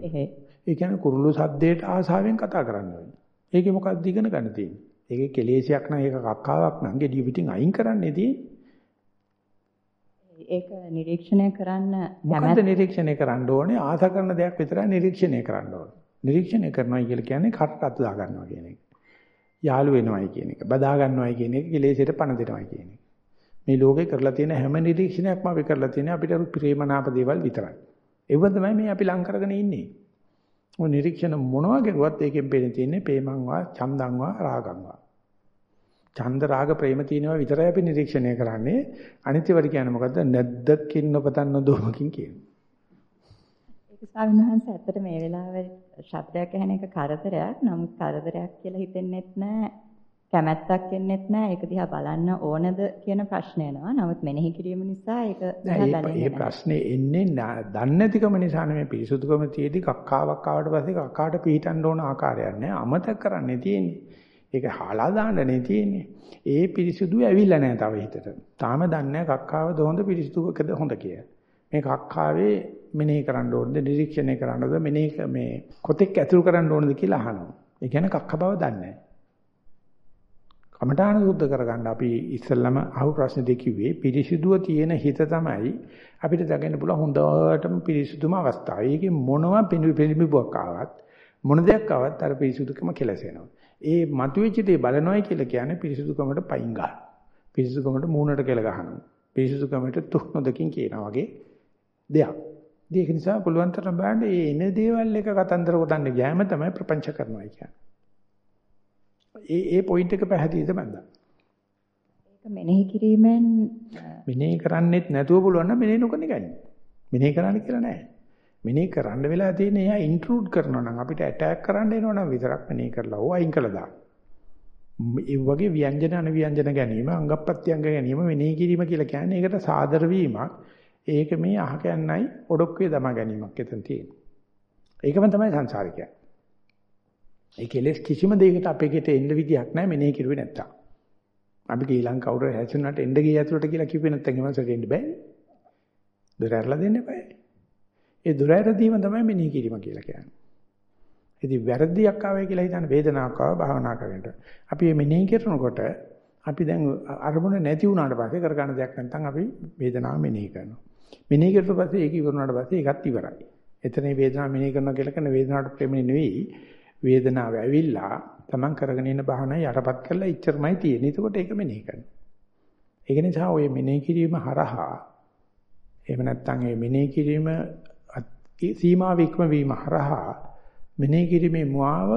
ඒ කියන්නේ කුරුළු සද්දේට ආසාවෙන් කතා කරන්න ඕනේ. ඒකේ මොකක්ද ඉගෙන ගන්න තියෙන්නේ? ඒකේ කෙලෙසියක් නම් ඒක කක්කාවක් නම් ගෙඩිය පිටින් අයින් කරන්නේදී ඒක නිරීක්ෂණය කරන්න මොකද්ද නිරීක්ෂණය කරන්න ඕනේ ආස කරන දෙයක් විතරයි නිරීක්ෂණය කරන්න ඕනේ. නිරීක්ෂණය කරනවා කියලා කියන්නේ කටට අත දා ගන්නවා කියන එක. යාළු වෙනවයි කියන එක. බදා ගන්නවයි කියන එක කෙලෙසෙට පණ දෙනවයි කියන එක. මේ ලෝකේ කරලා තියෙන හැම නිරීක්ෂණයක්ම අපි කරලා තියෙන්නේ අපිට ප්‍රේමනාප දේවල් විතරයි. ඒව තමයි මේ අපි ලං කරගෙන ඉන්නේ. ඔය නිරීක්ෂණ මොනවා කරුවත් ඒකෙන් පේන තියෙන්නේ ප්‍රේමංවා, චන්දංවා, රාගංවා. ඡන්ද රාග ප්‍රේම තියෙනවා විතරයි අපි නිරීක්ෂණය කරන්නේ. අනිත් ඒවාට කියන්නේ මොකද්ද? නැද්දකින් නොපතන්න දෝමකින් කියනවා. ඒක ස්වාමීන් වහන්සේ ඇත්තට මේ වෙලාවේ ශබ්දයක් ඇහෙන එක කරදරයක්. නමුත් කරදරයක් කියලා හිතෙන්නෙත් නැහැ. කැමැත්තක් එන්නෙත් නැහැ. ඒක දිහා බලන්න ඕනද කියන ප්‍රශ්නය එනවා. නමුත් මෙනෙහි කිරීම නිසා ඒක දිහා නෑ බලන්නේ මේ ප්‍රශ්නේ එන්නේ නා- දන්නේ නැතිකම නිසා නෙමෙයි පිරිසුදුකම තියෙදි කක්කාවක් ආවට පස්සේ කක්කාට පිටින්න ඕන ආකාරයක් නෑ අමතක කරන්නේ තියෙන්නේ. ඒක හාලා දාන්නනේ තියෙන්නේ. ඒ පිරිසුදු ඇවිල්ලා නෑ තව හිතට. තාම දන්නේ නෑ කක්කාවද හොඳ පිරිසුදුකද හොඳ කියලා. මේ කක්කාවේ මෙනෙහි කරන්න ඕනද නිරීක්ෂණය කරන්නද මෙනෙහි ක- මේ කොතෙක් ඇතුල් කරන්න ඕනද කියලා අහනවා. ඒ කියන්නේ කක්ක බව දන්නේ නෑ. කමඨාන සුද්ධ කරගන්න අපි ඉස්සෙල්ලම අහු ප්‍රශ්න දෙක කිව්වේ පිරිසිදුව තියෙන හිත තමයි අපිට දකින්න පුළුවන් හොඳටම පිරිසිදුම අවස්ථාව. ඒකේ මොනවා පිළිබිඹුවක් ආවත් මොන දෙයක් ආවත් අර පිරිසිදුකම කෙලසෙනවා. ඒ මතුවෙච්ච දේ බලනවායි කියලා කියන්නේ පිරිසිදුකමට පයින් ගන්න. පිරිසිදුකමට මූණට කෙල ගහනවා. පිරිසිදුකමට තුක් නොදකින් කියනවා වගේ දෙයක්. ඒක නිසා පුළුවන් තරම් බලන්න මේ එන දේවල් එක කතන්දර ගොතන්න ගියාම තමයි ප්‍රපංච කරනවා කියන්නේ. ඒ ඒ පොයින්ට් එක පැහැදිලිද මන්ද? ඒක මෙනෙහි කිරීමෙන් මෙනෙහි කරන්නෙත් නැතුව පුළුවන් නම් මෙනෙහි නොකරන එකයි. මෙනෙහි කරන්න කියලා නැහැ. මෙනෙහි කරන්න වෙලා තියෙන එයා ඉන්ට්‍රූඩ් කරනවා නම් අපිට ඇටැක් කරන්න එනවා නම් විතරක් මෙනෙහි කරලා ඕ අයින් කළා දාන්න. ඒ වගේ ව්‍යංජන අනව්‍යංජන ගැනීම අංගප්‍රත්‍යංග ගැනීම මෙනෙහි කිරීම කියලා කියන්නේ ඒකට සාදර වීමක්. ඒක මේ අහකයන්යි ඔඩොක්කේ දමා ගැනීමක් එතන තියෙනවා. ඒකම තමයි සංසාරිකය. ඒ කෙලෙස් කිසිම දෙයකට අපේකට එන්න විදියක් නැහැ මෙනෙහි කිරුවේ නැත්තම්. අපි ඊළඟ කවුරු හැසුණාට එන්න ගිය ඇතුළට කියලා කිව්වේ නැත්නම් එමන්සට එන්න බෑ. දොර ඇරලා දෙන්න බෑ. ඒ දොර ඇරදීම තමයි මෙනෙහි කිරීම කියලා කියන්නේ. ඉතින් වැරදියක් ආවයි කියලා හිතන වේදනාවක් ආව භාවනා කරනකොට. අපි මේ මෙනෙහි කරනකොට අපි දැන් අරමුණ නැති වුණාට පස්සේ කරගන්න දෙයක් නැත්නම් අපි වේදනාව මෙනෙහි කරනවා. මෙනෙහි කරලා පස්සේ ඒක ඉවරුණාට පස්සේ ඒකත් ඉවරයි. එතන මේ වේදනාව මෙනෙහි කරනවා කියලා කියන වේදනාවට ප්‍රේමෙ නෙවෙයි. වේදනාව ඇවිල්ලා Taman කරගෙන ඉන්න බහනයි යටපත් කරලා ඉච්චරමයි තියෙන්නේ. එතකොට ඒක මෙනෙහි කරනවා. ඒක නිසා ඔය මෙනෙහි කිරීම හරහා එහෙම නැත්නම් ඒ මෙනෙහි කිරීම සීමාව ඉක්ම වීම හරහා මෙනෙහි කිරීමේ මුවාව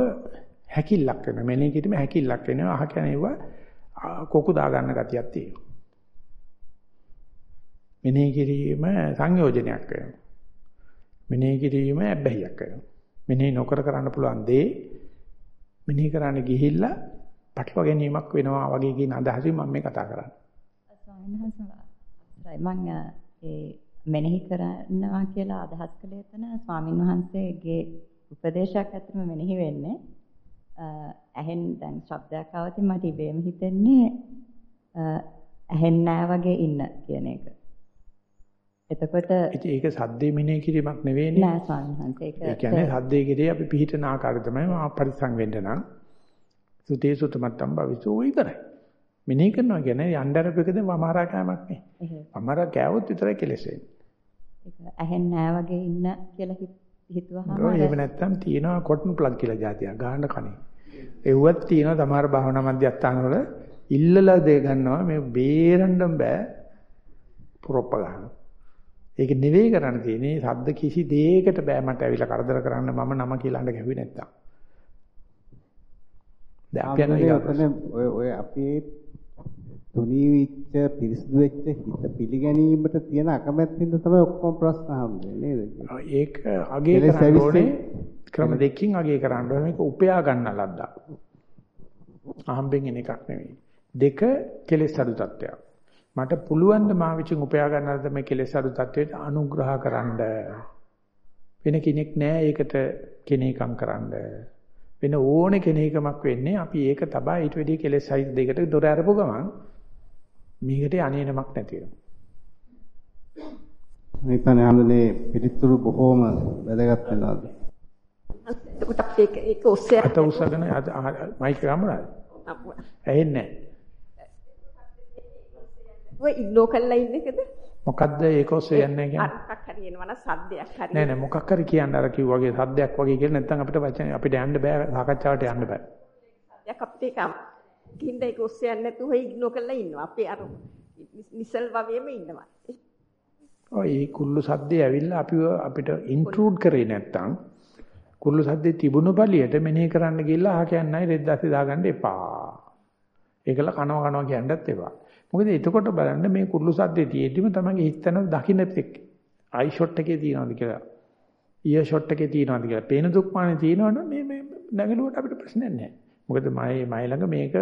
හැකිල්ලක් වෙනවා. මෙනෙහි කිරීම හැකිල්ලක් වෙනවා. අහ කියනවා කොකු දා ගන්න ගතියක් තියෙනවා. මෙනෙහි කිරීම සංයෝජනයක් වෙනවා. මෙනෙහි කිරීම ඇබ්බැහියක් වෙනවා. මෙනෙහි නොකර කරන්න පුළුවන් දේ මෙනෙහි කරන්න ගිහිල්ලා පටලවා ගැනීමක් වෙනවා වගේ කියන අදහසින් මම මේ කතා කරන්නේ. ස්වාමීන් වහන්සේ මම ඒ මෙනෙහි කරනවා කියලා අදහස් කළේ එතන ස්වාමින් වහන්සේගේ උපදේශයක් ඇත්තම මෙනෙහි වෙන්නේ ඇහෙන් දැන් ශබ්දයක් ආවතින් මට ඉබේම හිතෙන්නේ ඇහෙන්නේ නැහැ වගේ ඉන්න කියන එක. එතකොට ඒක සද්දේ මෙනෙහි කිරීමක් නෙවෙයිනේ. නෑ ස්වාමීන් වහන්සේ ඒක ඒ කියන්නේ සද්දේ කෙරේ අපි පිහිටන ආකාරය තමයි මා පරිසං වෙන්න නම් සුතේ සුතමත්තම් භවිසෝ විතරයි. මෙනෙහි කරනවා කියන්නේ යnderපෙකද වමාරා කෑමක් නේ. වමාරා කෑවොත් විතරයි කෙලෙසෙන්නේ. ඒක ඇහෙන්නේ නැහැ වගේ ඉන්න කියලා හිතුවාම ඔය එහෙම නැත්නම් තියෙනවා කොටන් ප්ලග් කියලා જાතියක් ගහන්න කණේ. එව්වත් තියෙනවා සමහර භාවනා මධ්‍යස්ථානවල ඉල්ලලා දෙ ගන්නවා මේ බේරන්න බෑ ප්‍රොප්ප ගන්නවා. ඒක නෙවෙයි කරන්න තියෙන්නේ සද්ද කිසි දෙයකට බෑ මට ඇවිල්ලා කරදර කරන්න මම නම කියලා අඬ ගැහුවේ නැත්තම්. දැන් අපි යනවා. ඔය ඔය අපේ තුනී විච්ච පිරිසිදු වෙච්ච හිත පිළිගැනීමට තියෙන අකමැත්තෙන්ද තමයි ඔක්කොම ප්‍රශ්න හම්බෙන්නේ නේද? ඒක අගේ කරන්න ඕනේ ක්‍රම දෙකකින් අගේ කරන්න ඕනේ මේක උපයා ගන්න ලද්දා. අහම්බෙන් එන එකක් නෙවෙයි. දෙක කෙලෙස් අඩු තත්ත්වයක්. මට පුළුවන් ද මා විසින් උපයා ගන්නද මේ කෙලෙස් අඩු තත්ත්වයට අනුග්‍රහ කරන්න. වෙන කෙනෙක් නෑ ඒකට කෙනේකම් කරන්න. වෙන ඕනේ කෙනේකමක් වෙන්නේ අපි ඒක තබා ඊට වැඩිය කෙලෙස් සයිස් දෙකට දොර අරපු ගමන් මේකට අනේනමක් නැති වෙනවා. මම හිතන්නේ හැමදේ පිළිතුරු බොහෝම වැදගත්? එතකොට අපි ඒක ඒක ඔස්සේ අත උස්සගෙන අත මයික් ගමනද? ඇහෙන්නේ නැහැ. ඔය ඉග්නෝ කරලා ඉන්න එකද? මොකද්ද ඒක ඔස්සේ යන්නේ කියන්නේ? අර මොකක් හරි එනවා නම් සද්දයක් හරි. නෑ නෑ මොකක් හරි කියන්න අර කිව්වාගේ සද්දයක් වගේ කියලා නැත්නම් අපිට වචන අපිට යන්න බෑ සාකච්ඡාවට යන්න බෑ. සද්දයක් අපිට ඒක කින්ද ඒක ඔස්සේ යන්නේ නැතුව ඉග්නෝ කරලා ඉන්නවා. අපි අර නිසල් වගේම ඉන්නවා. ඔය ඒ කුල්ලු සද්දේ ඇවිල්ලා අපිව අපිට ඉන්ට්‍රූඩ් කරේ නැත්නම් කුල්ලු සද්දේ තිබුණු පළියට මෙනෙහි කරන්න ගිහිල්ලා අහ කියන්නයි රෙද්දාස්සේ දාගන්න එපා. ඒකල කනවා කනවා කියන්නත් එපා. මොකද එතකොට බලන්න මේ කුල්ලු සද්දේ තියෙද්දිම තමයි හිතන දකින්න තෙක් ආයි ෂොට් එකේ තියනවාද කියලා ඊයර් ෂොට් එකේ තියනවාද කියලා. පේන දුක්මානේ තියනවනම් මේ මේ නැගලුවට අපිට ප්‍රශ්නයක් නැහැ. මොකද මයි මයි ළඟ මේක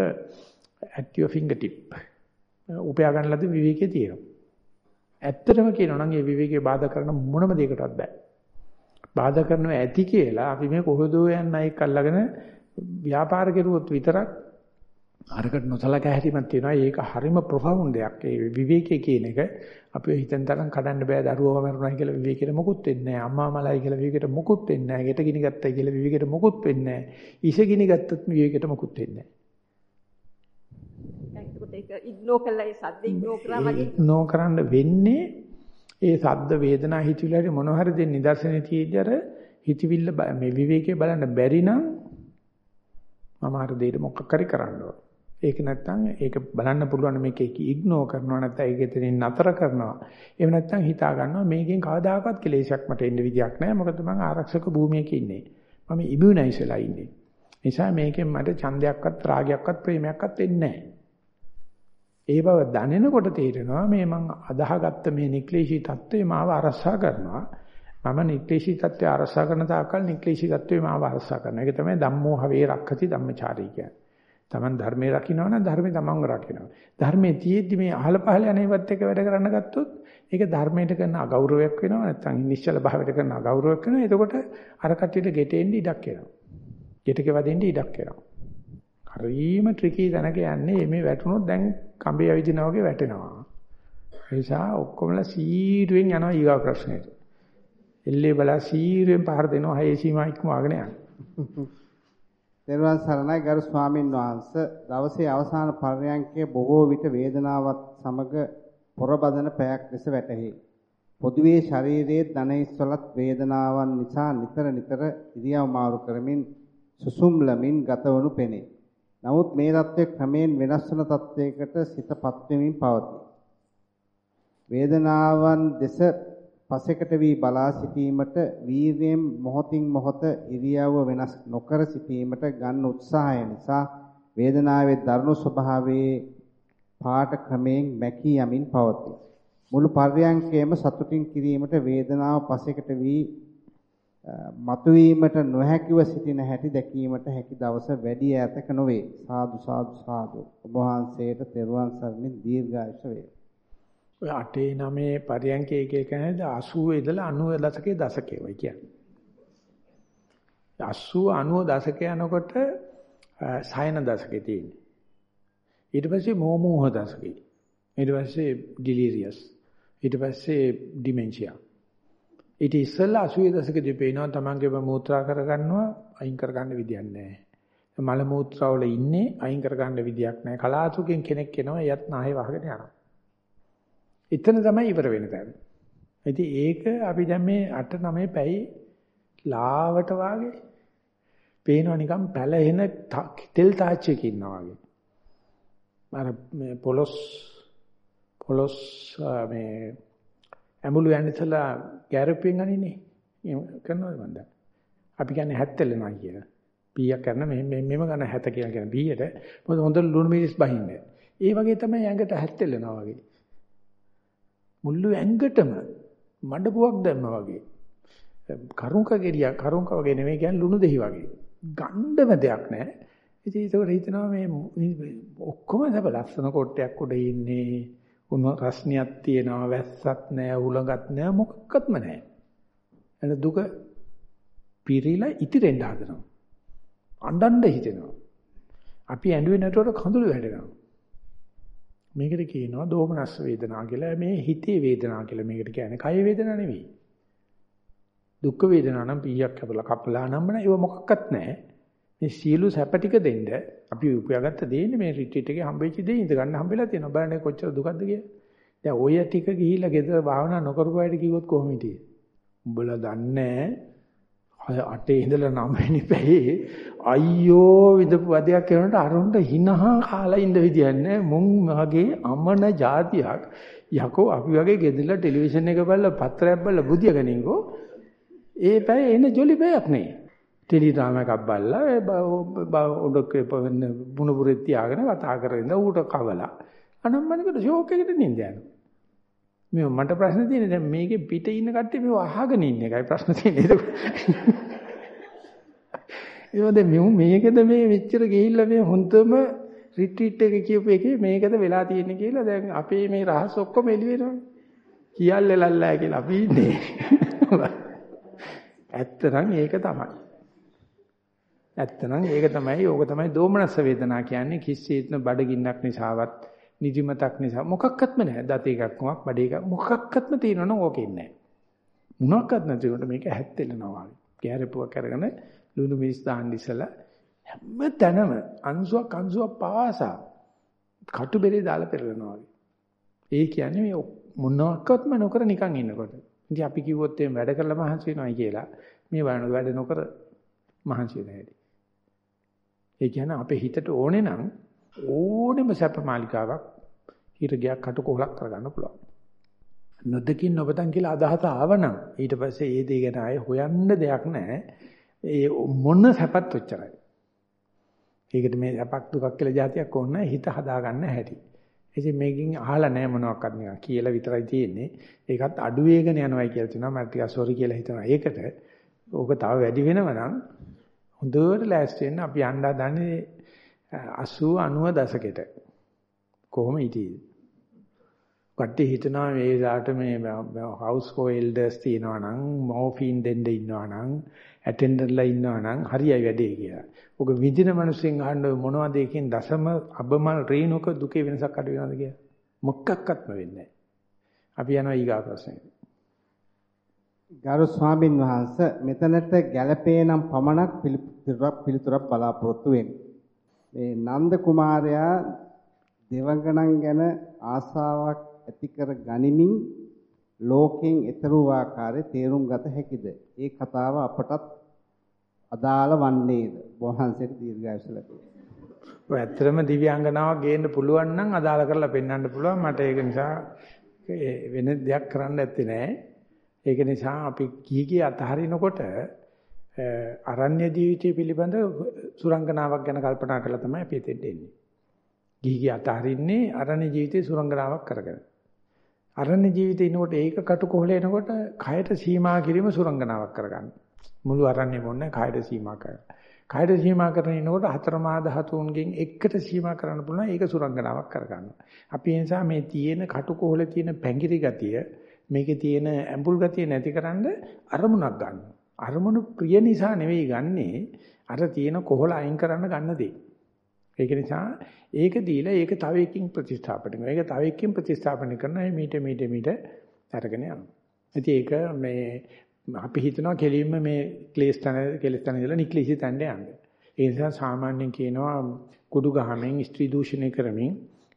at your fingertip. උපයා ගන්න ලද විවේකයේ තියෙනවා. ඇත්තටම කියනවා නම් ඒ විවේකේ බාධා කරන මොනම දෙයකටවත් බෑ. බාධා කරනවා ඇති කියලා අපි මේ කොහොදෝ යන්නයි අල්ලගෙන ව්‍යාපාර කෙරුවොත් විතරක් අරකට නොසලකා හැරීමක් තියෙනවා. ඒක හරිම ප්‍රොෆවුන්ඩ් එකක්. ඒ විවේකයේ කියන එක අපි හිතෙන් තරම් කඩන්න බෑ දරුවව මරුණා කියලා විවේකෙට මොකුත් වෙන්නේ නැහැ. අම්මා මලයි කියලා විවේකෙට මොකුත් වෙන්නේ නැහැ. ගෙට ගිනි ගත්තයි කියලා විවේකෙට මොකුත් වෙන්නේ නැහැ. ඉස ගිනි ගත්තත් විවේකෙට මොකුත් වෙන්නේ. ඒක ඉග්නෝ කරන්න වෙන්නේ ඒ සද්ද වේදනා හිතවිලි මොන හරි දෙන්න නිදර්ශනේ තියෙද්දී අර හිතවිල්ල මේ විවේකයේ බලන්න බැරි නම් මම අර දෙයට මොකක් හරි කරන්න ඕන. ඒක නැත්තම් ඒක බලන්න පුළුවන් මේක ඉග්නෝ කරනවා නැත්නම් ඒක එතනින් නතර කරනවා. එහෙම නැත්තම් හිතා ගන්නවා මේකෙන් කවදාකවත් කෙලෙසයක් මට එන්න විදියක් නැහැ. මොකද මම ආරක්ෂක භූමියක ඉන්නේ. මම ඉමුනයිස් වෙලා ඉන්නේ. නිසා මේකෙන් මට ඡන්දයක්වත් රාගයක්වත් ප්‍රේමයක්වත් එන්නේ නැහැ. ඒ බව දැනෙනකොට තේරෙනවා මේ මං අදාහගත්ත මේ නික්ලේශී தત્ත්වය මාව අරසා කරනවා. මම නික්ලේශී தત્ත්වය අරසා කරන තාක්කල් නික්ලේශී தત્ත්වය මාව අරසා කරනවා. ඒක තමයි ධම්මෝහ වේ රක්ඛති ධම්මචාරී කියන්නේ. Taman ධර්මයේ රකින්නවා නම් ධර්මයේ තමන්ව රකින්නවා. ධර්මයේ තියෙද්දි මේ අහල පහල යන්නේවත් එක වැඩ කරන්න ගත්තොත් ඒක ධර්මයට කරන අගෞරවයක් වෙනවා නැත්නම් නිශ්චල භාවයට කරන අගෞරවයක් වෙනවා. එතකොට අර කට්ටියට ගෙටෙන්න ඉඩක් එනවා. ගෙටක වදින්න ඉඩක් එනවා. හරිම ට්‍රිකි තැනක යන්නේ මේ වැටුනොත් දැන් කඹේ ඇවිදිනා වගේ වැටෙනවා. ඒ නිසා ඔක්කොමලා සීරුවෙන් යනවා ඊගා ප්‍රශ්නෙට. එල්ලේ බලා සීරුවෙන් පහර දෙනවා හයේ සීමා ඉක්මවාගෙන යනවා. තෙරුවන් සරණයි ගරු ස්වාමින් වහන්සේ දවසේ අවසාන පර්යංකයේ බොහෝ විට වේදනාවත් සමග පොරබදන පැයක් ලෙස වැටහි. පොදුවේ ශරීරයේ දනහිස්වලත් වේදනාවන් නිසා නිතර නිතර ඉරියව් මාරු කරමින් සුසුම්ලමින් ගතවනු පෙනේ. නමුත් මේ தත්ත්වය ක්‍රමයෙන් වෙනස් වන තත්ත්වයකට සිතපත් වෙමින් පවතී. වේදනාවන් දෙස පසෙකට වී බලා සිටීමට වීර්යයෙන් මොහොතින් මොහොත ඉරියව්ව වෙනස් නොකර සිටීමට ගන්න උත්සාහය නිසා වේදනාවේ දරුණු ස්වභාවයේ පාට ක්‍රමයෙන් මැකී යමින් පවතී. මුළු පර්යංකයේම සතුටින් කිරීමට වේදනාව පසෙකට වී මතුවීමට නොහැකිව සිටින හැටි දැකීමට හැකි දවස වැඩි ඈතක නොවේ. සාදු සාදු සාදු. ඔබ වහන්සේට තෙරුවන් සරණින් දීර්ඝායුෂ වේවා. ඔය 8 9 පරියන්කේ එක එක නේද 80 ඉඳලා 90 දශකයේ දශකේ වයි කියන්නේ. 80 90 දශකේ යනකොට සයන දශකේ තියෙන්නේ. ඊට පස්සේ මෝමෝහ දශකේ. ඊට පස්සේ ඩිලීරියස්. ඊට පස්සේ ඩිමෙන්ෂියා. ඊට ඉස්සෙල්ලා 80 දශකේදී පේනවා තමන්ගේම මූත්‍රා කරගන්නවා අයින් කරගන්න විදියක් නැහැ. මල මූත්‍රා වල ඉන්නේ අයින් කරගන්න විදියක් නැහැ. කලාතුරකින් කෙනෙක් එනවා එයත් නාහේ වහගෙන යනවා. එතන තමයි ඉවර වෙන තැන. ඉතින් ඒක අපි දැන් මේ 8 9 පැයි ලාවට වාගේ පේනවා නිකන් පැලෙන තෙල් තාච්චයක ඉන්නවා වගේ. අර මේ පොලොස් පොලොස් මේ ඇඹුළු යන්න ඉතලා ගැරපෙන් අනිනේ. කරනවද මන්ද? අපි කියන්නේ හැත්තෙලනවා කියලා. පීයක් කරන මෙහෙම මෙහෙම ගන්න හැත කියලා කියන පීයට මොකද හොඳ ලුණු මිරිස් බහින්නේ. ඒ වගේ තමයි ඇඟට හැත්තෙලනවා වගේ. මුල්ලු ඇඟටම මඩපුවක් දැම්මා වගේ. කරුංක ගෙඩිය කරුංක වගේ නෙමෙයි කියන්නේ ලුණු දෙහි වගේ. ගණ්ඩම දෙයක් නැහැ. ඉතින් ඒකට හිතනවා මේ ඔක්කොම සබ ලස්සන කොටයක් උඩ ඉන්නේ. උණු රස්නියක් තියෙනවා වැස්සක් නැහැ උලඟක් නැහැ මොකක්වත්ම නැහැ. එන දුක පිරීලා ඉතිරෙන්න හදනවා. අඬන්න හිතෙනවා. අපි ඇඬුවේ නැටුවට කඳුළු වැටෙනවා. මේකට කියනවා දෝමනස් වේදනා කියලා. මේ හිතේ වේදනා කියලා මේකට කියන්නේ. කය වේදනා නෙවෙයි. දුක් වේදනා නම් පීයක් කපලා කපලා නම් නෑ ඒව මොකක්වත් නෑ. මේ සීළු සැප ටික දෙන්න අපි උපයාගත්ත දෙන්නේ මේ රිට්‍රීට් එකේ හම්බෙච්ච දේ ඉඳ ගන්න හම්බෙලා තියෙනවා. බලන්න කොච්චර දුකක්ද කියලා. දැන් ඔය ටික ගිහිල්ලා ගෙදර භාවනා නොකරපු අයට කිව්වොත් කොහොම හිටියේ? උඹලා දන්නේ අටේ ඉඳලා නවවෙනි පැයේ අයියෝ විදපු වදයක් කරනට අරුන්ට හිනහා කාලා ඉඳ විදියක් නැහැ. මුන් වගේ අමන જાතියක් යකෝ අපි වගේ ගෙදරලා ටෙලිවිෂන් එක බලලා පත්‍රයක් බලලා බුදිය ගනින්කෝ. ඒ පැය එන ජොලි පැයක් නේ. ටෙලිග්‍රාම එකක් බලලා ඔඩොක්කේ බුණුපුරේ තියාගෙන කතා කරගෙන ඌට කවලා. අනම්මනකට ෂෝක් එකට නින්ද යනවා. මේ මට ප්‍රශ්න තියෙන්නේ දැන් මේකේ පිට ඉන්න කට්ටිය මේව අහගෙන ඉන්න එකයි ප්‍රශ්න තියෙන්නේ. ඒක දැන් මේකද මේ මෙච්චර ගිහිල්ලා මේ හොඳම රිට්‍රීට් එක කියපු එකේ මේකද වෙලා තියෙන්නේ කියලා දැන් අපේ මේ රහස් ඔක්කොම එළි වෙනවනේ. කියල්ල ලල්ලා කියලා අපි ඉන්නේ. ඇත්තනම් ඒක තමයි. ඇත්තනම් ඒක තමයි ඕක තමයි දෝමනස වේදනා කියන්නේ කිසිසේත්ම බඩගින්නක් නිසාවත් නිදිමතක් නිසා මොකක්වත්ම නැහැ. දත එකක්මක් බඩ එකක් මොකක්වත්ම තියෙනවනම් ඕකෙන්නේ නැහැ. මොනක්වත් නැතිවට මේක හැත්තෙලනවා වගේ. කැරපුවක් අරගෙන ලුණු මිරිස් දාන්න ඉස්සලා හැම තැනම අංශුවක් අංශුවක් පාසා කටුබෙරේ දාලා පෙරලනවා වගේ. ඒ කියන්නේ මේ මොනවාක්වත්ම නොකර නිකන් ඉන්නකොට. ඉතින් අපි කිව්වොත් එහෙම වැඩ කරලා මහන්සි වෙනවයි කියලා මේ බලන වැඩ නොකර මහන්සි වෙන හැටි. ඒ කියන්නේ අපේ හිතට ඕනේ නම් ඕනෙම සැප මාලිකාවක් හිරගයක් කටුකොලක් කරගන්න පුළුවන්. නොදකින් නොබතන් කියලා අදහස ආවනම් ඊට පස්සේ ඒ දේ ගැන ආයේ හොයන්න දෙයක් නැහැ. ඒ මොන සැපත් ඔච්චරයි. ඒකට මේ සැපක් දුකක් කියලා જાතියක් ඕනේ හිත හදාගන්න හැටි. ඉතින් මේකෙන් අහලා නැහැ මොනවක්වත් නිකන් කියලා විතරයි තියෙන්නේ. ඒකත් අඩු වේගන යනවායි කියලා තියෙනවා. මම ටිකක් සෝරි කියලා හිතනවා. ඒකට ඕක තව වැඩි වෙනව නම් හොඳට ලෑස්ති වෙන්න අපි යන්න හදන්නේ 80 90 දශකෙට. කොහොම හිටියේ? කට්ටිය හිතනවා මේ දාට මේ හවුස් හෝල්ඩර්ස් තියනවා නම් මෝෆින් දෙන්න ඉන්නවා නම් ඇටෙන්ඩර්ලා ඉන්නවා නම් හරියයි වැඩේ කියලා. ඔක විඳින මිනිස්සුන් අහන්න මොනවද එකෙන් දසම අබමල් රේණුක දුකේ වෙනසක් අඩු වෙනවද කියලා? මොකක්වත්ම වෙන්නේ නැහැ. අපි යනවා ඊගා ප්‍රශ්නෙට. ගරු ස්වාමින් වහන්සේ මෙතනට ගැළපේ නම් පමණක් පිළිතුරක් පිළිතුරක් බලාපොරොත්තු වෙන්නේ. මේ නන්ද කුමාරයා දෙවඟනන් ගැන ආසාවක් ඇති කර ගනිමින් ලෝකෙන් ඈතර වූ ආකාරය තේරුම් ගත හැකිද? ඒ කතාව අපටත් අදාළ වන්නේද? වහන්සේට දීර්ඝායුෂ ලැබේ. ඔය ඇත්තටම දිව්‍යාංගනාවක් ගේන්න පුළුවන් නම් අදාළ කරලා පෙන්වන්න පුළුවන්. මට ඒක නිසා වෙන දෙයක් කරන්න ඇත්තේ නැහැ. ඒක නිසා අපි කී කී අතහරිනකොට අරණ්‍ය ජීවිතය පිළිබඳ සුරංගනාවක් ගැන කල්පනා කරලා තමයි අපි එතෙන්ට එන්නේ. ගිහි ගිය අතහරින්නේ අරණ්‍ය ජීවිතේ සුරංගනාවක් කරගෙන. අරණ්‍ය ජීවිතේ ඉනකොට ඒක කටුකොහල එනකොට කයට සීමා කිරීම සුරංගනාවක් කරගන්න. මුළු අරණ්‍යෙම ඕනේ කයට සීමා කරන්න. කයට සීමා කරන ඉනකොට හතරමා ධාතුන්ගෙන් එකට සීමා කරන්න පුළුවන් ඒක සුරංගනාවක් කරගන්න. අපි ඒ නිසා මේ තියෙන කටුකොහල තියෙන පැංගිරි ගතිය මේකේ තියෙන ඇඹුල් ගතිය නැතිකරන්න අරමුණක් ගන්න. අරමුණු ප්‍රිය නිසා නෙවෙයි ගන්නෙ අර තියෙන කොහල අයින් කරන්න ගන්න දේ. ඒක නිසා ඒක දීලා ඒක තව එකකින් ප්‍රතිස්ථාපනය කරනවා. ඒක තව එකකින් ප්‍රතිස්ථාපනය කරනවා. මීට මීට මීට අරගෙන යනවා. ඉතින් ඒක මේ අපි හිතනවා කෙලින්ම මේ ක්ලේශ තන කෙලස් තන ඉඳලා නික්ලිසි තැන්න යන්නේ. ඒ නිසා සාමාන්‍යයෙන් කියනවා කුඩු ගහමින් ස්ත්‍රී දූෂණය කරමින්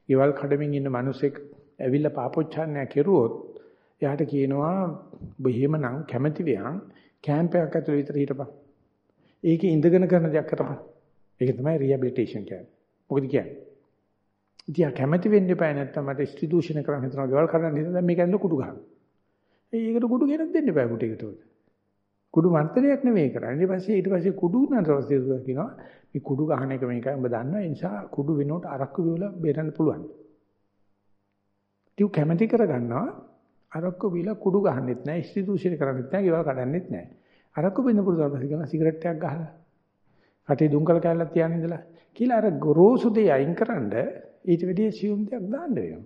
ඊවල් කඩමින් ඉන්න මිනිසෙක් ඇවිල්ලා පාපොච්චාරණය කෙරුවොත් එයාට කියනවා බොහේමනම් කැමැති වියන් කැම්ප් එකක් ඇතුළේ විතර හිටපන්. ඒකේ ඉඳගෙන කරන දෙයක් කරපන්. ඒක තමයි රිහැබිලිටේෂන් කියන්නේ. මොකද කියන්නේ? ඉතින් කැමැති වෙන්න එපා නැත්තම් මට ස්ත්‍රී දූෂණය කරන්න හිතනවා ගෙවල් කරන්න හිතනවා මේක ඇඳලා කුඩු ගන්න. ඒකට කුඩු ගෙනත් දෙන්න එපා කුටියකට. කුඩු මර්තනයක් නෙමෙයි කරන්නේ. ඊට පස්සේ ඊට පස්සේ කුඩු නතරසේ කියනවා මේ කුඩු ගහන එක මේකයි ඔබ දන්නවා. ඒ නිසා කුඩු වෙනකොට අරක්කු විවල බේරන්න පුළුවන්. ටියු කැමැති කරගන්නවා අරක්කු විල කුඩු ගහන්නෙත් නැහැ. ස්ත්‍රී දූෂණය කරන්නෙත් නැහැ. ගෙවල් කඩන්නෙත් නැහැ. අරක්කු බින්න පුරුදු කරලා කියන සිගරට් එකක් ගහලා කටේ දුම්කල කැල්ලක් තියන්න ඉඳලා කියලා අර ගොරෝසු දෙය අයින්කරනද ඊට වැඩිය සියුම් දෙයක් දාන්න වෙනවා.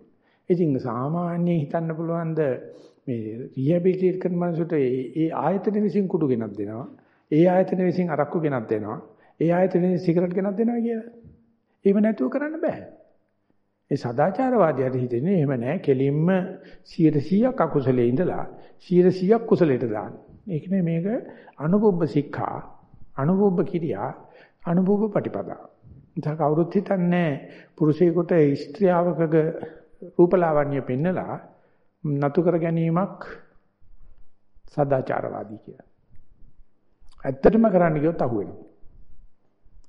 ඉතින් සාමාන්‍යයෙන් හිතන්න පුළුවන්ද මේ රිහැබිලිටේට් කරන මනසට ඒ ආයතන විසින් කුඩු ගෙනත් දෙනවා. ඒ ආයතන විසින් අරක්කු ගෙනත් දෙනවා. ඒ ආයතන විසින් සිගරට් ගෙනත් දෙනවා කියලා. එහෙම නැතුව කරන්න බෑ. ඒ සදාචාරවාදියාට හිතෙන්නේ එහෙම නෑ. කෙලින්ම 100%ක් අකුසලයේ ඉඳලා 100%ක් කුසලයට දාන්න. ඒක නේ මේක අනුපොබ්බ සික්ඛා අනුපොබ්බ කිරියා අනුභව ප්‍රතිපදා. ඉතින් කවුරුත් හිතන්නේ පුරුෂයෙකුට ස්ත්‍රියවකගේ රූපලාවන්‍ය පෙන්නලා නතු කර ගැනීමක් සදාචාරවාදී කියලා. ඇත්තටම කරන්න ගියොත් අහුවෙනවා.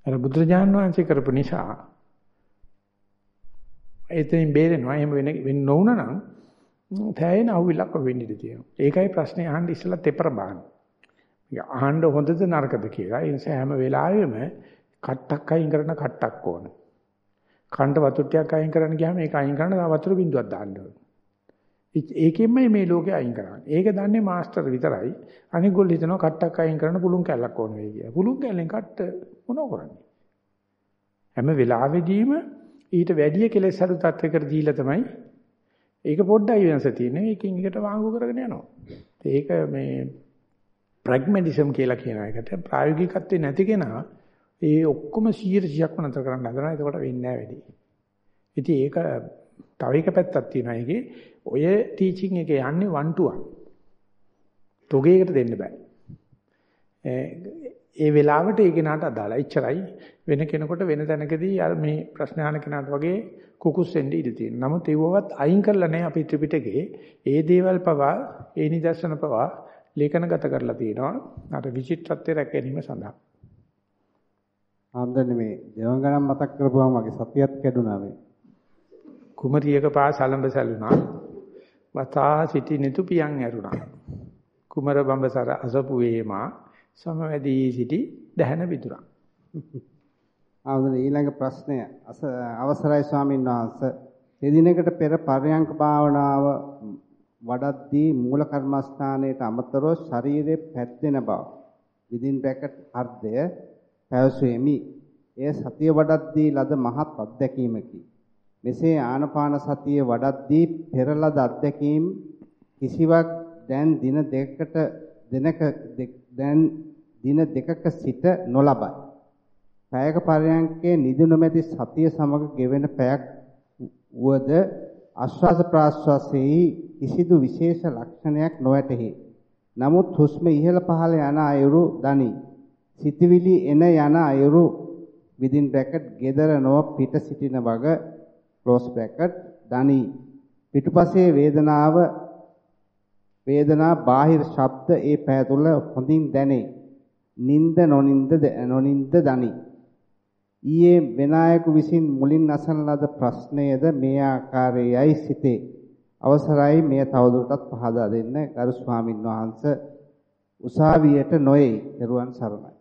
අර බුදුරජාණන් වහන්සේ කරපු නිසා එතනින් බේරෙනවා. එහෙම වෙන වෙන්න නොවුන නම් තෑයෙන අහුවිලක් වෙන්න ඉඩ තියෙනවා. ඒකයි ප්‍රශ්නේ අහන්න ඉස්සලා තෙපර බාන්න. අහන්න හොඳද නරකද කියලා. ඒ නිසා හැම වෙලාවෙම කට්ටක් අයින් කරන කට්ටක් ඕන. කණ්ඩ වතුර ටිකක් අයින් කරන්න ගියාම ඒක අයින් කරන්න තව වතුර බින්දුවක් දාන්න ඕන. ඒකෙන්මයි මේ ලෝකේ අයින් කරන්නේ. ඒක දන්නේ මාස්ටර් විතරයි. අනිගොල්ලෝ හිතනවා කට්ටක් අයින් කරන්න පුළුන් කැල්ලක් ඕන වෙයි කියලා. පුළුන් කැල්ලෙන් කට්ට මොනව කරන්නේ? හැම වෙලාවෙදීම ඊට වැඩි කෙලෙස් අඩු තත්යකට දීලා තමයි ඒක පොඩ්ඩයි වෙනස තියෙන්නේ. ඒකින් එකට වාංගු කරගෙන යනවා. ඒක මේ ප්‍රැග්මැටිසම් කියලා කියන එකට ප්‍රායෝගිකත්වේ නැති කෙනා ඒ ඔක්කොම 100%ක්ම නතර කරන්න හදනවා. එතකොට වෙන්නේ නැහැ වැඩි. ඉතින් ඒක තව එක පැත්තක් තියෙනවා. ඒකේ ඔය ටීචින් එක යන්නේ 1 to 1. තොගයකට දෙන්න බෑ. ඒ වෙලාවට ඒ කෙනාට අදාළයි. එච්චරයි වෙන කෙනෙකුට වෙන තැනකදී අර මේ ප්‍රශ්න අහන කෙනාට වගේ කුකුස් වෙන්න ඉඩ තියෙනවා. නමුත් ඒවවත් අයින් කරලා නැහැ අපි ත්‍රිපිටකේ. ඒ දේවල් පවා ඒ නිදර්ශන පවා ලේඛනගත කරලා තියෙනවා. අර විචිත්‍රත්වය රැකගැනීම සඳහා. ආම්දන්නේ මේ දේවංගනම් මතක් කරපුවාම මගේ සතියත් කැඩුනා මේ. කුමරියක පා සලඹ සැලුණා. වතා සිටි නිතු පියන් ඇරුණා. කුමර බඹසර අසපු වේමා සමවැදී සිටි දැහන විදුරා. ආවුදන ඊළඟ ප්‍රශ්නය අවසරයි ස්වාමීන් වහන්සේ දෙදිනකට පෙර පරයන්ක භාවනාව වඩද්දී මූල කර්මස්ථානයේ අමතරව ශරීරයේ පැද්දෙන බව විදින් බ්‍රැකට් අර්ධය පැවසෙමි. එය සතිය වඩද්දී ලද මහත් අත්දැකීමකි. මෙසේ ආනපාන සතිය වඩද්දී පෙර ලද අත්දැකීම් කිසිවක් දැන් දින දෙකකට දිනක දැන් දින දෙකක සිට නොලබයි. පැයක පරයන්කේ නිදුන මැදි සතිය සමග ගෙවෙන පැයක් වුවද ආශ්වාස ප්‍රාශ්වාසයේ කිසිදු විශේෂ ලක්ෂණයක් නොඇතෙහි. නමුත් හුස්ම ඉහළ පහළ යන අයුරු දනි. සිතවිලි එන යන අයුරු within bracket gedara නො පිට සිටින වග close bracket දනි. පිටුපසේ වේදනාව වේදනා බාහිර ශබ්ද ඒ පය තුල හොඳින් දැනේ. නිନ୍ଦ නොනින්ද නොනින්ද දනි. ඊයේ විනායක විසින් මුලින් අසන ලද ප්‍රශ්නයද මේ ආකාරයයි සිටේ. අවසරයි මෙය තවදුරටත් පහදා දෙන්න ගරු ස්වාමින් වහන්සේ උසාවියට නොයේ. දරුවන් සරණයි.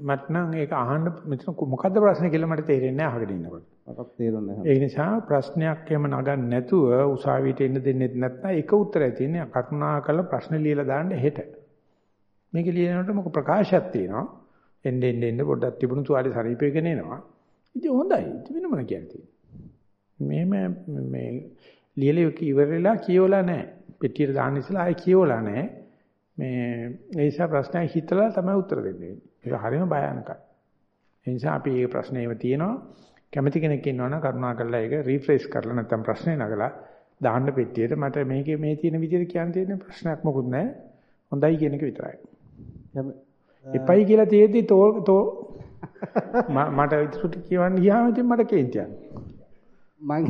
මට නම් ඒක අහන්න මෙතන මොකද්ද ප්‍රශ්නේ කියලා මට තේරෙන්නේ නැහැ අහගෙන ඉන්නකොට. මටත් තේරුන්නේ නැහැ. ඒ නිසා ප්‍රශ්නයක් එහෙම නගන්න නැතුව උසාවියට එන්න දෙන්නෙත් නැත්නම් එක උත්තරය තියෙන්නේ කරුණාකර ප්‍රශ්න ලියලා දාන්න හෙට. මේක ලියනකොට මොක ප්‍රකාශයක් තියෙනවා. එන්න එන්න එන්න පොඩ්ඩක් තිබුණු තුවාලේ සරීපේගෙන එනවා. ඉතින් හොඳයි. ඉතින් වෙන මොන කියන්නේ. මෙහෙම මේ ලියලා ඉවරලා කියවලා නැහැ. පෙට්ටියට දාන්න ඉස්සලා ආයේ කියවලා නැහැ. මේ ඒ නිසා ප්‍රශ්නය හිතලා තමයි උත්තර දෙන්නේ. ඒක හරියම භයානකයි. ඒ නිසා අපි මේ ප්‍රශ්නේම තියෙනවා. කැමති කෙනෙක් ඉන්නවනම් කරුණාකරලා ඒක රීෆ්‍රෙෂ් කරලා නැත්නම් ප්‍රශ්නේ නගලා දාන්න පෙට්ටියට මට මේකේ මේ තියෙන විදිහට කියන්න තියෙන ප්‍රශ්නයක් මොකුත් නැහැ. හොඳයි කියන එක විතරයි. එපයි කියලා තියෙද්දි තෝ තෝ මට ඉතුරුට කියවන්න ගියාම ඉතින් මට කේන්තියක්. මම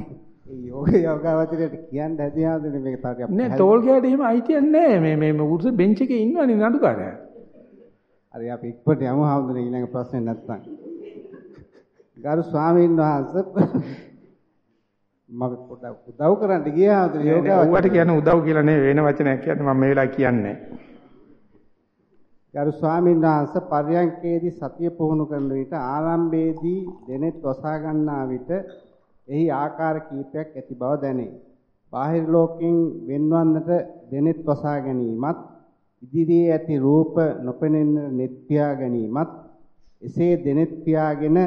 යෝග යෝගාවචරයට කියන්න හැදියාවද මේක තාරියක් නෑ ටෝල් ගෑට එහෙම අයිතියක් නෑ මේ මේ මේ උරුස බෙන්ච් එකේ ඉන්නවනේ නඩුකාරයා. හරි අපි ඉක්මනට යමු හාමුදුරනේ ඊළඟ ප්‍රශ්නේ නැත්තම්. ගරු ස්වාමීන් වහන්සේ මම පොඩ්ඩක් උදව් කරන්න ගියා හාමුදුරනේ යෝගාවචරයට කියන උදව් කියලා නේ වෙන වචනයක් කියන්නේ මම මේ වෙලාව කියන්නේ. ගරු ස්වාමීන් වහන්සේ පර්යංකේදී සතිය පුහුණු කරන විට ආරම්භයේදී දෙනෙත් වසා ගන්නා විට එහි ආකාර කීපයක් ඇති බව දැනේ. බාහිර ලෝකයෙන් වෙන්වන්නට දෙනෙත් වසා ගැනීමත් ඉදිරියේ ඇති රූප නොපෙනෙන net පියා ගැනීමත් එසේ දෙනෙත් පියාගෙන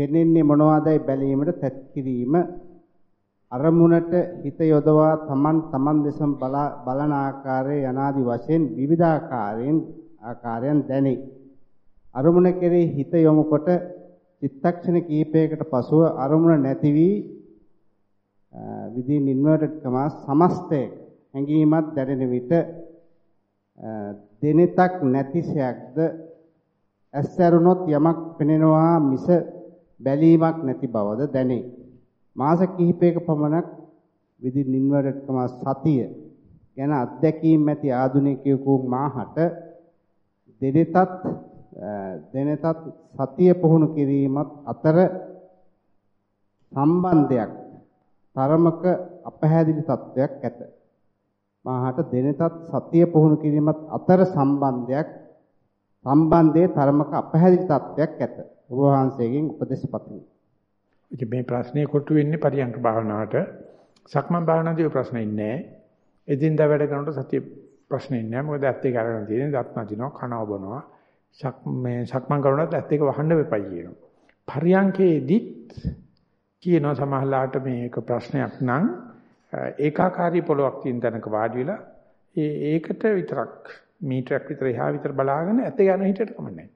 පෙනෙන්නේ මොනවදයි බැලීමට තැත් කිරීම අරමුණට හිත යොදවා තමන් තමන් දෙසම බලන ආකාරයේ යනාදි වශයෙන් විවිධාකාරයෙන් ආකාරයන් දැනේ. අරමුණ කෙරෙහි හිත යොමු කොට චිත්තක්ෂණ කීපයකට පසුව අරමුණ නැති වී within inverted commas සමස්තයක හැඟීමක් දැනෙන විට දෙනෙතක් නැතිසයක්ද ඇස්සරුණොත් යමක් පෙනෙනවා මිස බැලීමක් නැති බවද දැනේ. මාස කිහිපයක පමණක් within inverted commas සතිය ගැන අත්දැකීම් ඇති ආධුනිකයෙකු මාහට දෙනෙතත් දෙනෙතත් සතිය පුහුණු කිරීමත් අතර සම්බන්ධයක් තරමක අපහැදිලි තත්වයක් ඇත. මාහට දෙනෙතත් සතිය පුහුණු කිරීමත් අතර සම්බන්ධයක් සම්බන්ධයේ තරමක අපහැදිලි තත්වයක් ඇත. ඔබ වහන්සේගෙන් උපදෙස් පතමි. ඉතින් මේ ප්‍රශ්නේ කොටු වෙන්නේ පරියංක භාවනාවට. සක්මන් භාවනාවේ ප්‍රශ්න ඉන්නේ එදින්දා වැඩ කරනකොට සතිය ප්‍රශ්නේ නැහැ. මොකද ඇත්ත එක අරගෙන තියෙන්නේ දත් නැතිනවා, කනව බොනවා. ශක් මේ සක්මන් කරනකොට ඇත්ත එක වහන්න වෙපයි කියනවා. පරියංකේදිත් කියනවා සමහරලාට මේක ප්‍රශ්නයක් නම් ඒකාකාරී පොලොක් තියෙන තැනක වාඩි වෙලා ඒ ඒකට විතරක් මීටරයක් විතර එහා විතර බලාගෙන ඇත්ත ගන්න හිටියට කමන්නේ.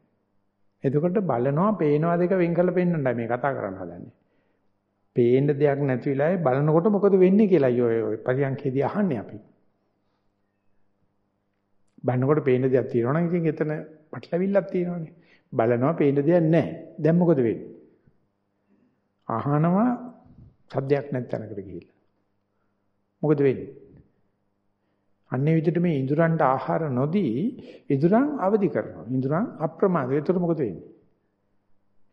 එතකොට බලනවා පේනවා දෙක වෙන් කරලා පෙන්නන්නයි මේ කතා කරන්න හදන්නේ. පේන්න දෙයක් නැති වෙලාවේ බලනකොට මොකද වෙන්නේ කියලා අයියෝ ඔය පරියන්කේදී අහන්නේ අපි. බලනකොට පේන්න දෙයක් තියෙනවා නම් ඉතින් එතන පටලවිල්ලක් තියෙනවානේ. බලනවා පේන්න දෙයක් නැහැ. දැන් මොකද වෙන්නේ? අහනවා සද්දයක් නැති තැනකට ගිහිල්ලා. මොකද වෙන්නේ? අන්නේ විදිහට මේ ඉඳුරන්ට ආහාර නොදී ඉඳුරන් අවදි කරනවා. ඉඳුරන් අප්‍රමාදයි. ඒතර මොකද වෙන්නේ?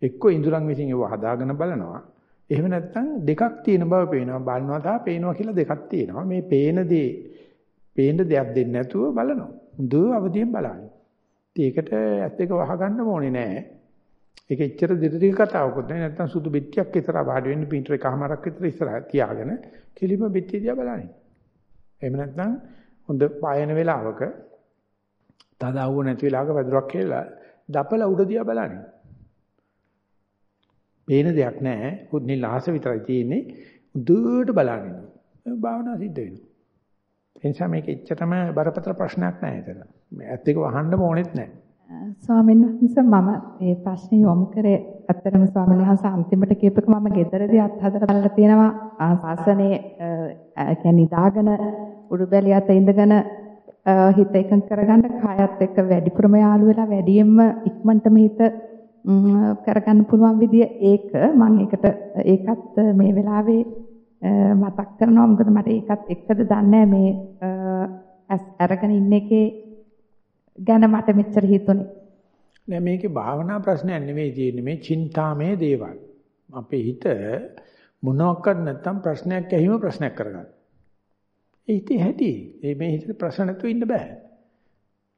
එක්ක ඉඳුරන් විසින් ඒව හදාගෙන බලනවා. එහෙම නැත්නම් දෙකක් තියෙන බව පේනවා. බලනවා සහ පේනවා කියලා දෙකක් තියෙනවා. මේ පේන දේ පේන දෙයක් දෙන්නේ නැතුව බලනවා. හොඳ අවදියෙන් බලන්න. ඒකට ඇස් දෙක වහගන්න ඕනේ නෑ. ඒක එච්චර දිගට කතාවකුත් නෑ. නැත්නම් සුදු බෙට්ටියක් විතර වාඩි වෙන්න පිටර එකමාරක් විතර ඉස්සරහ තියාගෙන කිලිම බෙට්ටිය දිහා බලන්න. එහෙම නැත්නම් හොඳ පායන වෙලාවක තදාවුව නැති වෙලාවක වැදුරක් කියලා දපල උඩ දිහා බලන්න. පේන දෙයක් නැහැ. කුද්නි ලාස විතරයි තියෙන්නේ. උදුට බලන්න. භාවනා සිද්ධ වෙනවා. ඒ නිසා මේක එච්චරම බරපතල ප්‍රශ්නයක් නෑ එතන. ඇත්ත එක වහන්න ඕනෙත් නෑ. ස්වාමීන් වහන්සේ මම මේ ප්‍රශ්නේ යොමු කරේ ඇත්තටම ස්වාමීන් වහන්සේ අන්තිමට කියපක මම ගෙදරදී අත්හදලා බලලා තියෙනවා. ආසනේ කියන්නේ නිදාගෙන උඩුබැලිය අත ඉඳගෙන හිත එකඟ කරගන්න කායත් එක්ක වැඩිපුරම යාළු වෙලා වැඩියෙන්ම ඉක්මනටම හිත කරගන්න පුළුවන් විදිය ඒක. මම ඒකට ඒකත් මේ වෙලාවේ මතක් කරනවා. මොකද මට ඒකත් එක්කද දන්නේ මේ අරගෙන ඉන්න එකේ ගැන මට මෙච්චර හිතුනේ නෑ මේකේ භාවනා ප්‍රශ්නයක් නෙවෙයි තියෙන්නේ මේ චින්තාමේ දේවල් අපේ හිත මොනවාක්වත් නැත්තම් ප්‍රශ්නයක් ඇහිම ප්‍රශ්නයක් කරගන්න. ඒ හිතේ හැටි. ඒ මේ හිතේ ප්‍රශ්න නැතුව ඉන්න බෑ.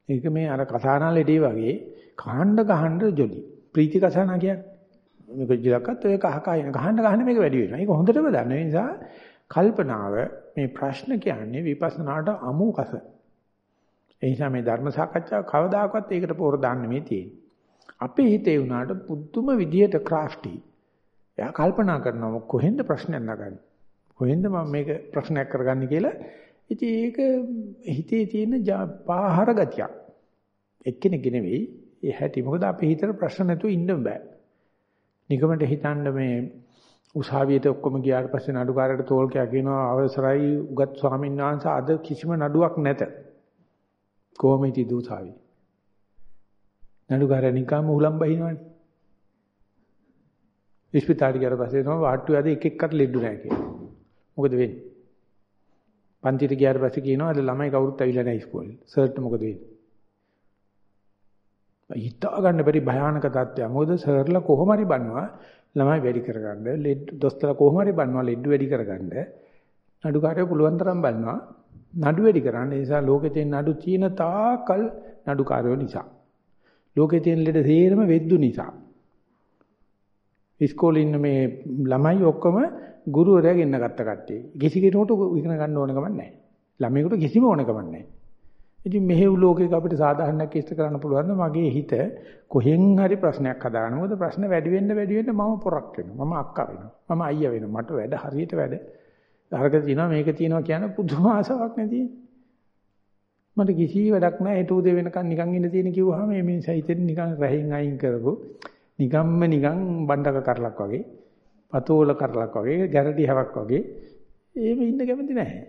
ඒක මේ අර කසානාලේදී වගේ කාණ්ඩ ගහන්න ජොලි. ප්‍රීති කසානා කියන්නේ. මේක ජිලක්කත් ඔය කහ කහින ගහන්න ගහන්න මේක වැඩි වෙනවා. ඒක හොඳටම දන්න නිසා කල්පනාව මේ ප්‍රශ්න කියන්නේ විපස්සනාට අමු කස. ඒ නිසා මේ ධර්ම සාකච්ඡාව කවදාකවත් ඒකට පොර දාන්න මේ තියෙන්නේ. අපේ හිතේ වුණාට පුදුම විදියට ක්‍රාෆ්ටි. එයා කල්පනා කරනවා කොහෙන්ද ප්‍රශ්නයක් නගන්නේ? කොහෙන්ද මම මේක ප්‍රශ්නයක් කරගන්නේ කියලා. ඉතින් ඒක හිතේ තියෙන පාහර ගතියක්. එක්කෙනෙක් නෙවෙයි. ඒ හැටි මොකද අපේ හිතේ ප්‍රශ්න නැතුව ඉන්න බෑ. නිකමට හිතන්න මේ උසාවියට ඔක්කොම ගියාට පස්සේ නඩුකාරයට තෝල්කයා කියනවා අවසරයි උගත් ස්වාමීන් වහන්සේ අද කිසිම නඩුවක් නැත. කොහොම හිටි දුසාවි. නඩුකාරයා නිකම්ම උලම් බහිනවනේ. ඉස්පිතාලේ ගියාට පස්සේ තමයි වාට්ටු ඇද එක එක්කට ලෙඩු නැහැ කියලා. මොකද වෙන්නේ? පන්තිට ගියාට පස්සේ කියනවා අද ළමයි කවුරුත් ඇවිල්ලා නැහැ ඉස්කෝලේ. සර්ට මොකද වෙන්නේ? හිතා ගන්න බැරි භයානක තත්ත්වයක්. මොකද සර්ලා කොහොම හරි බන්නවා ළමයි වැඩි කරගන්න, ලෙඩ දොස්තරලා කොහොම හරි බන්නවා ලෙඩ වැඩි කරගන්න. නඩුකාරයෝ පුළුවන් තරම් බන්නවා. නඩු වැඩි කරන්න. ඒ නිසා ලෝකේ තියෙන නඩු තියෙන තාකල් නඩුකාරයෝ නිසා. ලෝකේ තියෙන ලෙඩ තේරම වෙද්දු නිසා. ඉස්කෝලේ ඉන්න මේ ළමයි ඔක්කොම ගුරුවරයා ගෙන්න ගත්ත කට්ටිය. කිසි කෙනෙකුට ඉගෙන ගන්න ඕන ගමන් නැහැ. ළමයෙකුට කිසිම ඕන ගමන් නැහැ. ඉතින් මෙහෙව් ලෝකයක අපිට සාධාරණයක් ඉෂ්ට කරන්න පුළුවන් මගේ හිත කොහෙන් හරි ප්‍රශ්නයක් හදාගන්න. මොකද ප්‍රශ්න වැඩි වෙන්න වැඩි වෙන්න මම පොරක් වෙනවා. මම අක්කා වෙනවා. මම අයියා වෙනවා. මට වැඩ හරියට වැඩ. අරක තියෙනවා මේක තියෙනවා කියන පුදුම ආසාවක් නැති. මට කිසි වැඩක් නැහැ. ඒ තුදේ වෙනකන් නිකන් ඉන්න තියෙන කිව්වහම මේ මිනිස්සයි හිතෙන් නිකන් රැහින් අයින් කරපො නිකම්ම නිකන් බණ්ඩක කරලක් වගේ, පතෝල කරලක් වගේ, ගැරඩි හැවක් වගේ එහෙම ඉන්න කැමති නැහැ.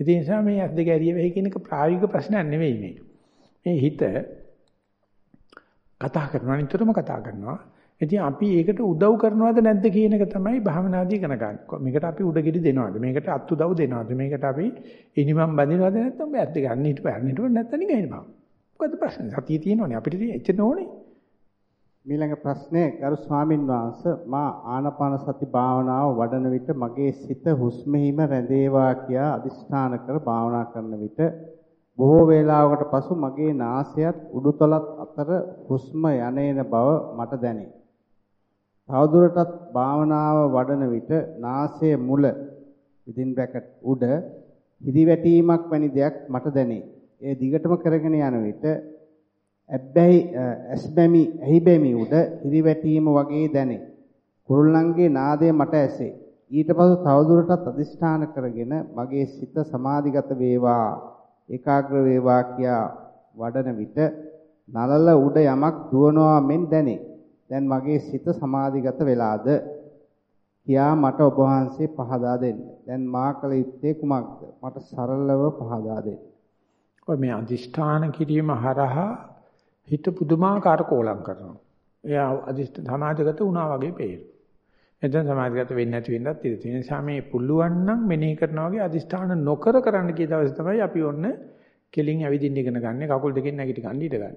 ඒ නිසා මේ ඇස් දෙක ඇරිය වෙයි කියන එක ප්‍රායෝගික ප්‍රශ්නයක් නෙවෙයි මේ. මේ හිත කතා කරනවා නිතරම කතා කරනවා. ඉතින් අපි ඒකට උදව් කරනවද නැද්ද කියන එක තමයි භාවනාදී ඉගෙන ගන්න. මේකට අපි උඩගෙඩි දෙනවද? මේකට අත් උදව් දෙනවද? මේකට අපි ඉනිමම් බඳිනවද නැත්නම් මේ ඇත්ත ගන්න හිටපන් හිටපන් නැත්නම් නිකන් ඉනිමම්. මොකද ප්‍රශ්නේ? සතිය තියෙනවනේ අපිට එච්චර ඕනේ. මීළඟ ප්‍රශ්නේ ගරු ස්වාමින් වහන්සේ මා ආනාපාන සති භාවනාව වඩන විට මගේ සිත හුස්මෙහිම රැඳේවා කියා අදිස්ථාන කර භාවනා කරන විට බොහෝ වේලාවකට පසු මගේ නාසයත් උඩුතලත් අතර හුස්ම යන්නේන බව මට දැනේ. තවදුරටත් භාවනාව වඩන විට නාසයේ මුල within bracket උඩ හිරිවැටීමක් වැනි දෙයක් මට දැනේ. ඒ දිගටම කරගෙන යන විට ඇබ්බැහි ඇස්බැමි ඇහිබැමි උඩ හිරිවැටීම වගේ දැනේ. කුරුල්ලන්ගේ නාදය මට ඇසේ. ඊට පසු තවදුරටත් අදිෂ්ඨාන කරගෙන මගේ සිත සමාධිගත වේවා ඒකාග්‍ර වේවා කියා වඩන විට නලල උඩ යමක් දුවනවා මෙන් දැනේ. දැන් මගේ සිත සමාධිගත වෙලාද කියා මට ඔබ වහන්සේ පහදා දෙන්න. දැන් මා කල යුත්තේ කුමක්ද? මට සරලව පහදා දෙන්න. ඔය මේ අදිෂ්ඨාන කිරීම හරහා හිත පුදුමාකාර කෝලම් කරනවා. එයා අදිෂ්ඨ සමාධිගත වුණා වගේ පේනවා. එතන සමාධිගත වෙන්නේ නැති වෙන්නත් ඉතින් ඒ නිසා මේ පුළුවන් නම් මෙනෙහි කරනවා වගේ අදිෂ්ඨාන නොකර කරන්න කිය දවසේ තමයි අපි ඔන්න කෙලින් ඇවිදින්න ඉගෙන ගන්න කකුල් දෙකෙන් නැගිට ගන්න ඊට ගන්න.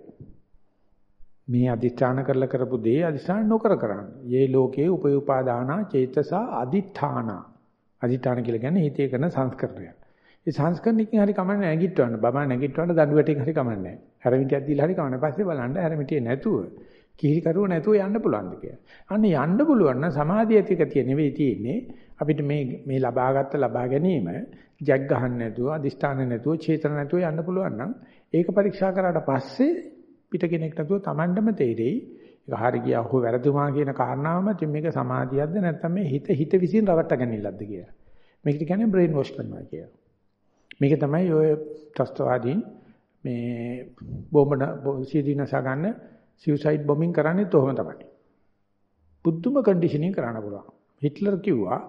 මේ අදිෂ්ඨාන කරලා කරපු දේ අදිෂ්ඨාන නොකර කරන්න. යේ ලෝකේ උපයෝපාදානා චේතසා අදිඨාන. අදිඨාන කියලා කියන්නේ හිතේ කරන සංස්කරණය. ඒ සංස්කරණකින් හරි කමන්නේ නැගිටවන්න. බබා නැගිටවන්න දඬුවටෙන් හරි කමන්නේ නැහැ. හැරමිටියක් දීලා හරි කමන්නේ. පස්සේ බලන්න හැරමිටියේ නැතුව කිහිලි කරුව නැතුව යන්න පුළුවන්ද කියලා. අන්න යන්න පුළුවන් නම් සමාධිය ඇතිකතිය නෙවෙයි තියෙන්නේ. අපිට මේ මේ ලබාගත්ත ලබා ගැනීම ජග් ගහන්න නැතුව, අදිෂ්ඨාන නැතුව, චේතන නැතුව යන්න පුළුවන් නම් ඒක පරීක්ෂා කරාට පස්සේ පිට කෙනෙක් නැතුව Tamandම තේරෙයි. ඒක හරි ගියා හෝ වැරදුමා කියන කාරණාවම ඉතින් මේක සමාධියක්ද නැත්නම් මේ හිත හිත විසින් රවට්ට ගැනීමක්ද කියලා. මේකට කියන්නේ බ්‍රේන් වොෂ් කරනවා කියලා. මේක තමයි ඔය ත්‍ස්තවාදීන් මේ බෝම්බ සීදීනස ගන්න සියුසයිඩ් බොමින් කරන්නේත් ඔහොම තමයි. බුද්ධම කන්ඩිෂනින් කරන්න පුළුවන්. හිට්ලර් කිව්වා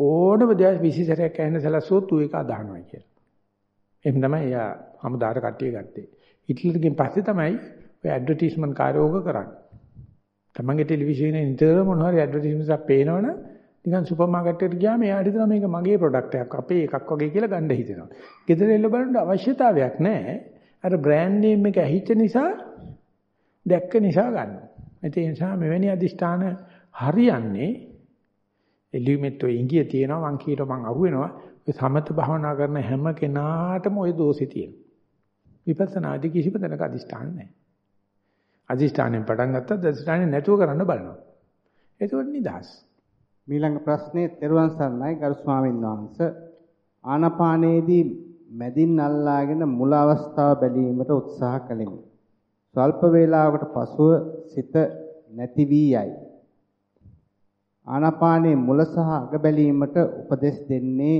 ඕනම දෙයක් විශේෂයක් ඇහෙන සැලසුවොත් ඌ ඒක අදහනවා කියලා. එහෙම තමයි එයා හමුදාට කට්ටිය ගත්තේ. හිට්ලර්ගෙන් පස්සේ තමයි ඔය ඇඩ්වර්ටයිස්මන්ට් කාර්යෝග කරන්නේ. තමන්ගේ ටෙලිවිෂනේ නිතර මොන හරි ඇඩ්වර්ටයිස්මන්ට්ස් එකක් පේනවනම් නිකන් සුපර් මාකට් එකට ගියාම එයාට හිතනවා මේක මගේ ප්‍රොඩක්ට් එකක් අපේ එකක් වගේ කියලා ගන්න හිතෙනවා. ගෙදර එල්ල බලන්න අවශ්‍යතාවයක් නැහැ. අර බ්‍රෑන්ඩ් නේම් එක ඇහිච්ච නිසා දැක්ක නිසා ගන්නවා. ඒ නිසා මෙවැනි අදිෂ්ඨාන හරියන්නේ එළියුමෙත් ඔය ඉංගිය තියෙනවා මං කීරෝ මං අහුවෙනවා ඔය සමත භාවනා කරන හැම කෙනාටම ওই දෝෂේ තියෙනවා. විපස්සනාදී කිසිම තැනක අදිෂ්ඨාන නැහැ. අදිෂ්ඨානෙන් පටන් ගත්තත් අදිෂ්ඨානෙ නැතුව කරන්න බලනවා. ඒකෝට නිදහස්. මීළඟ ප්‍රශ්නේ තෙරුවන් සරණයි ගරු ස්වාමීන් වහන්සේ ආනාපානයේදී මැදින් අල්ලාගෙන මුල අවස්ථාව බැලීමට උත්සාහ කළෙමි. ස්වල්ප වේලාවකට පසුව සිත නැති වී යයි. ආනාපානයේ මුල සහ අග බැලීමට උපදෙස් දෙන්නේ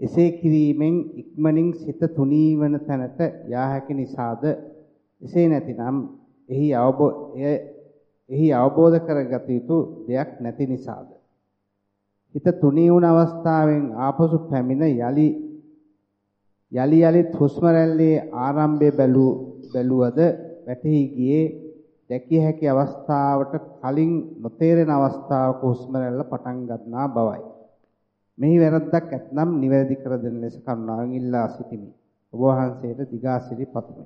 එසේ කිරීමෙන් ඉක්මනින් සිත තුනී වන තැනට යා හැකි නිසාද එසේ නැතිනම් එහි එහි අවබෝධ කරගත යුතු දෙයක් නැති නිසාද හිත තුනී වුණ අවස්ථාවෙන් ආපසු පැමිණ යලි යලි යලිත් හුස්ම රැල්ලේ ආරම්භය බැලූ බැලුවද වැටහි ගියේ දැකිය හැකි අවස්ථාවට කලින් නොතේරෙන අවස්ථාවක හුස්ම රැල්ල පටන් ගන්නා බවයි. මෙහි වැරද්දක් ඇතනම් නිවැරදි කර දෙන ලෙස කරුණාවෙන් ඉල්ලා සිටිමි. ඔබ වහන්සේට දිගාසිරි පතමි.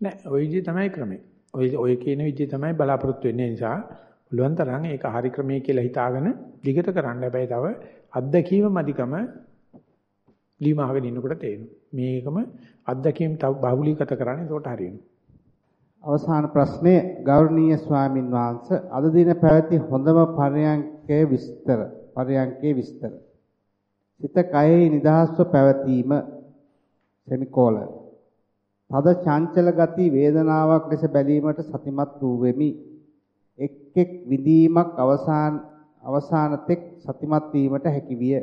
නෑ ওই විදිහ තමයි ක්‍රමය. ඔය ඔය කියන විදිහ තමයි බලාපොරොත්තු වෙන්නේ නිසා පුළුවන් තරම් ඒක හරි ක්‍රමයේ කියලා හිතාගෙන දිගට කරන්න. හැබැයි තව අත්දැකීම මදිකම ලීමාගෙන ඉන්නකොට තේරෙනවා. මේකම අත්දැකීම් තව බහුලීගත කරන්නේ ඒකට හරියනවා. අවසාන ප්‍රශ්නය ගෞරවනීය ස්වාමින් වහන්සේ අද දින පැවති හොඳම පරයන්කේ විස්තර පරයන්කේ විස්තර සිත කයෙහි නිදහස්ව පැවතීම සෙමිකෝල තද චංචල ගති වේදනාවක් ලෙස බැලීමට සතිමත් වූ වෙමි එක් එක් විදීමක් අවසාන අවසාන තෙක් සතිමත් වීමට හැකිවිය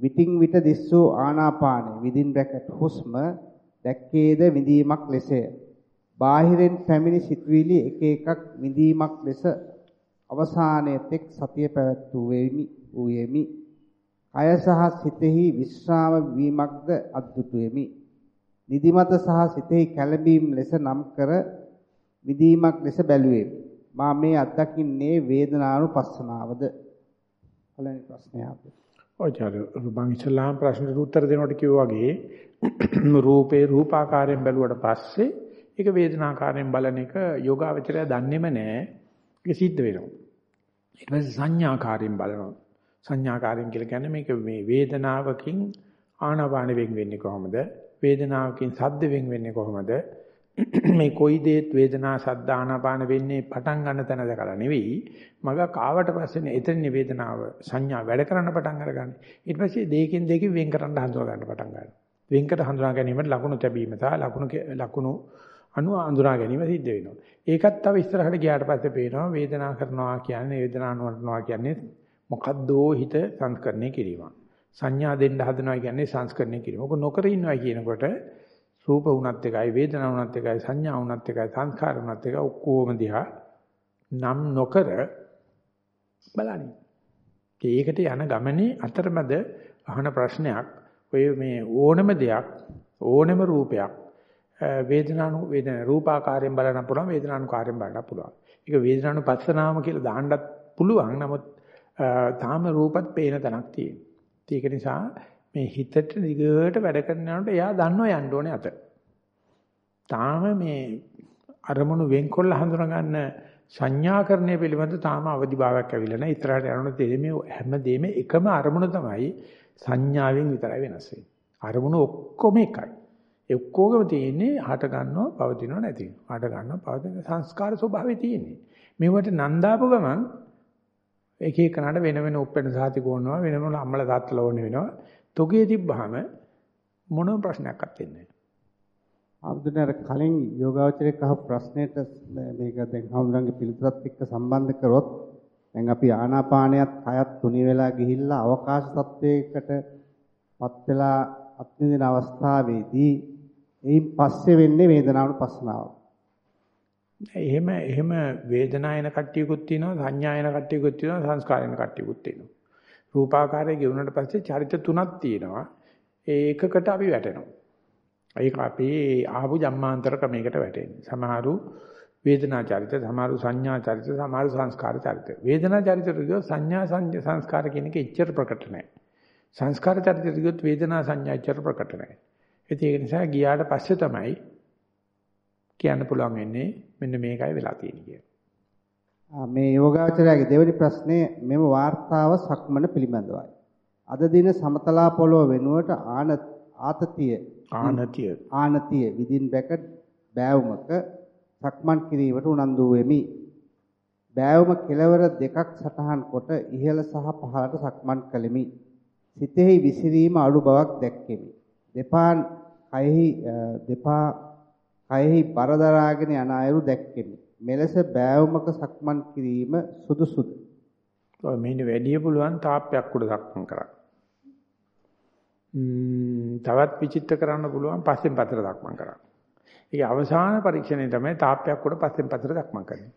විටින් විට දිස්සූ ආනාපාන විදින් බ්‍රැකට් හුස්ම දැක්කේද විදීමක් ලෙසය. බාහිරෙන් පැමිණි සිතුවිලි එක එකක් විඳීමක් ලෙස අවසානයේ තෙක් සතිය පැවැත්වූ වෙමි ඌයෙමි කය සහ සිතෙහි විශ්‍රාම වීමක්ද අද්දුටු වෙමි නිදිමත සහ සිතෙහි කැළඹීම් ලෙස නම් කර විදීමක් ලෙස බැලුවේ මා මේ අත්දකින්නේ වේදනානුපස්සනාවද පළවෙනි ප්‍රශ්නය අපේ ඔච්චර මම ඉස්ලාම් ප්‍රශ්නට උත්තර දෙනකොට කිව්වා වගේ රූපේ රූපාකාරයෙන් බැලුවට පස්සේ ඒක වේදනාකාරයෙන් බලන එක යෝගාවචරය දන්නේම නැහැ. ඒක සිද්ධ වෙනවා. ඊට පස්සේ සංඥාකාරයෙන් බලනවා. සංඥාකාරයෙන් කියලා කියන්නේ මේක මේ වේදනාවකින් ආනාපාන වෙන් වෙන්නේ කොහොමද? වේදනාවකින් සද්ද වෙන් වෙන්නේ කොහොමද? *clears throat* මේ කොයි දේත් වේදනා සද්ද ආනාපාන වෙන්නේ පටන් ගන්න තැන දැකලා නෙවෙයි. මගක් ආවට පස්සේ එතනනේ වේදනාව සංඥා වැඩ කරන්න පටන් අරගන්නේ. ඊට පස්සේ දෙකකින් දෙකකින් වෙන් කරන්න හඳුනා ගන්න පටන් ගන්නවා. වෙන්කට හඳුනා ගැනීමට ලකුණු තැබීම සහ ලකුණු ලකුණු අනු හඳුනා ගැනීම සිද්ධ වෙනවා. ඒකත් තව ඉස්සරහට ගියාට පස්සේ පේනවා වේදනා කරනවා කියන්නේ වේදනා අනුවරනවා කියන්නේ මොකද්දෝ හිත සංස්කරණය කිරීම සංඥා දෙන්න හදනවා කියන්නේ සංස්කරණය කිරීම. ඔක නොකර ඉන්නවා කියනකොට රූප වුණත් එකයි වේදනා වුණත් එකයි සංඥා වුණත් එකයි සංස්කාර වුණත් එකයි ඔක්කොම දිහා නම් නොකර බලන්න. ඒකට යන ගමනේ අතරමැද අහන ප්‍රශ්නයක් ඔය මේ ඕනම දෙයක් ඕනම රූපයක් වේදනානු වේදන රූපාකාරයෙන් බලන්න පුළුවන් වේදනානුකාරයෙන් බලන්න පුළුවන්. ඒක වේදනානුපස්සනාම කියලා දාන්නත් පුළුවන්. නමුත් තාම රූපත් පේන තැනක් තියෙනවා. ඒක නිසා මේ හිතට දිගට වැඩ කරන යනකොට එයා දන්නව යන්න ඕනේ අත. තාම මේ අරමුණු වෙන්කොල්ල හඳුනා ගන්න සංඥාකරණය පිළිබඳ තාම අවදිභාවයක් ඇවිල්ලා නැහැ. ඉතරහට යනකොට තේරෙන්නේ හැමදේම එකම අරමුණ තමයි සංඥාවෙන් විතරයි වෙනස් වෙන්නේ. අරමුණු ඔක්කොම එකයි. ඒ ඔක්කොගම තියෙන්නේ හට ගන්නව පවතිනව නැති වෙනව. හට ගන්නව පවතින සංස්කාර ස්වභාවය තියෙන්නේ. මේවට නන්දාපු ගමන් එක එකනට වෙන වෙන උප්පෙන සාති ගෝනවා වෙන වෙන අම්මල තාත්තල ඕන වෙනවා. තොගේ තිබ්බහම මොනම ප්‍රශ්නයක්වත් වෙන්නේ නැහැ. කලින් යෝගාවචරයේ අහපු ප්‍රශ්නෙට මේක දැන් හඳුනන්ගේ පිළිතුරත් එක්ක සම්බන්ධ කරොත් දැන් අපි ආනාපානයත් කයත් තුනි වෙලා ගිහිල්ලා අවකාශ තත්වයකට පත් වෙලා අත්විඳින අවස්ථාවේදී එයින් පස්සේ වෙන්නේ වේදනානුපස්සනාව. එහෙම එහෙම වේදනායන කට්ටියකුත් තියෙනවා සංඥායන කට්ටියකුත් තියෙනවා සංස්කාරයන කට්ටියකුත් තියෙනවා. රූපාකාරයේ ගෙවුනට පස්සේ චරිත තුනක් තියෙනවා. ඒකකට අපි වැටෙනවා. ඒක අපි ආපු ජම්මාන්තර ක්‍රමයකට වැටෙන්නේ. සමහරු වේදනා චරිත, සමහරු සංඥා චරිත, සමහරු සංස්කාර චරිත. වේදනා චරිතට ගියොත් සංඥා සංස්කාර කියන එක එච්චර ප්‍රකට නැහැ. සංස්කාර චරිතට ගියොත් වේදනා සංඥා එච්චර ප්‍රකට නැහැ. ඒක නිසා ගියාට පස්සේ තමයි කියන්න පුළුවන් වෙන්නේ මෙන්න මේකයි වෙලා තියෙන්නේ කියලා. මේ යෝගාචරයේ දෙවෙනි ප්‍රශ්නේ මෙම වාර්තාව සක්මන පිළිබඳවයි. අද දින සමතලා පොළොව වෙනුවට ආන ආතතිය ආනතිය ආනතිය විදින් බැකට් බෑවුමක සක්මන් කිරීමට උනන්දු වෙමි. බෑවුම කෙලවර දෙකක් සටහන් කොට ඉහළ සහ පහළට සක්මන් කළෙමි. සිතෙහි විසිරීම අඩු බවක් දැක්කෙමි. දෙපා කයෙහි දෙපා කයෙහි බර දරාගෙන යන අයුරු දැක්කෙමි. මෙලෙස බෑවුමක සක්මන් කිරීම සුදුසුද? ඔය මෙන්න වැඩි පුළුවන් තාප්පයක් උඩ සක්මන් කරන්න. තවත් විචිත්ත කරන්න පුළුවන් පස්සෙන් පතර සක්මන් කරන්න. ඒකේ අවසාන පරීක්ෂණය තමයි තාප්පයක් උඩ පස්සෙන් පතර සක්මන් කරන්නේ.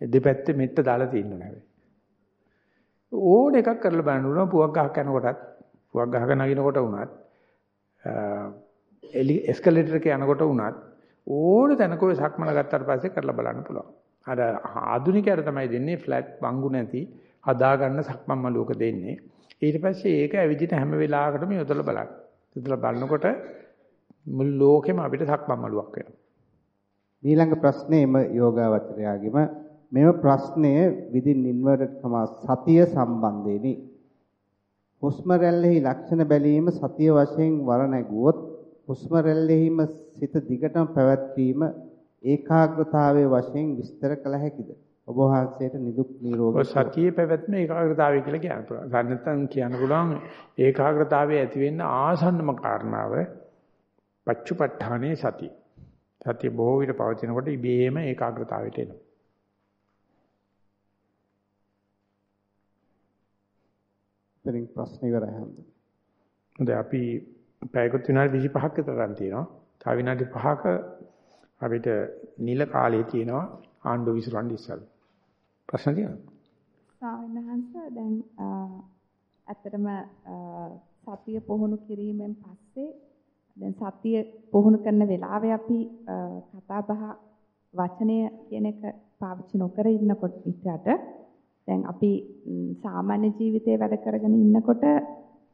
දෙපැත්තේ මෙට්ට දාලා තියෙන්න ඕනේ. ඕන එකක් කරලා බලන්න ඕන පුවක් ගහක් යනකොටත් පුවක් ගහක නගිනකොට වුණත් එලි එස්කලේටර් එක යනකොට වුණත් ඕන තැනක ඔය සක්මන ගත්තාට පස්සේ කරලා බලන්න පුළුවන්. අර ආධුනිකයර තමයි දෙන්නේ ෆ්ලැට් වංගු නැති හදා ගන්න සක්මන් මලුවක දෙන්නේ. ඊට පස්සේ ඒක ඇවිදින හැම වෙලාවකටම යොදලා බලන්න. යොදලා බලනකොට මුළු ලෝකෙම අපිට සක්මන් මලුවක් වෙනවා. ඊළඟ ප්‍රශ්නේම යෝගාවචරයාගෙම මෙම ප්‍රශ්නය within inverted commas සතිය සම්බන්ධයෙනි. හුස්ම රැල්ලෙහි ලක්ෂණ බැලීම සතිය වශයෙන් වර නැගුවොත් හුස්ම රැල්ලෙහිම සිත දිගටම පැවැත්වීම ඒකාග්‍රතාවයේ වශයෙන් විස්තර කළ හැකිද? ඔබ වහන්සේට නිදුක් නිරෝගී සතියේ පැවැත්ම ඒකාග්‍රතාවය කියලා කියන්න පුළුවන්. නැත්නම් කියන්න පුළුවන් ඒකාග්‍රතාවයේ ඇති වෙන්න ආසන්නම කාරණාව පච්චුපට්ඨානේ සතිය. සතිය බොහෝ විට පවතිනකොට ඉබේම ඒකාග්‍රතාවයට එනවා. ඉතින් ප්‍රශ්න ඉවරයි. හොඳයි අපි පැයකට විනාඩි 25ක් විතර ගන්න තියෙනවා. තව විනාඩි 5ක අපිට නිල කාලේ තියෙනවා ආණ්ඩුව විසිරවන්න ඉස්සෙල්ලා. ප්‍රශ්න තියෙනවද? ස්වාමීන් වහන්සේ දැන් ඇත්තටම සතිය පුහුණු කිරීමෙන් පස්සේ දැන් සතිය පුහුණු කරන වෙලාවේ අපි කතා බහ වචනය කියන එක පාවිච්චි නොකර ඉන්නකොට ඉතට දැන් අපි සාමාන්‍ය ජීවිතේ වැඩ කරගෙන ඉන්නකොට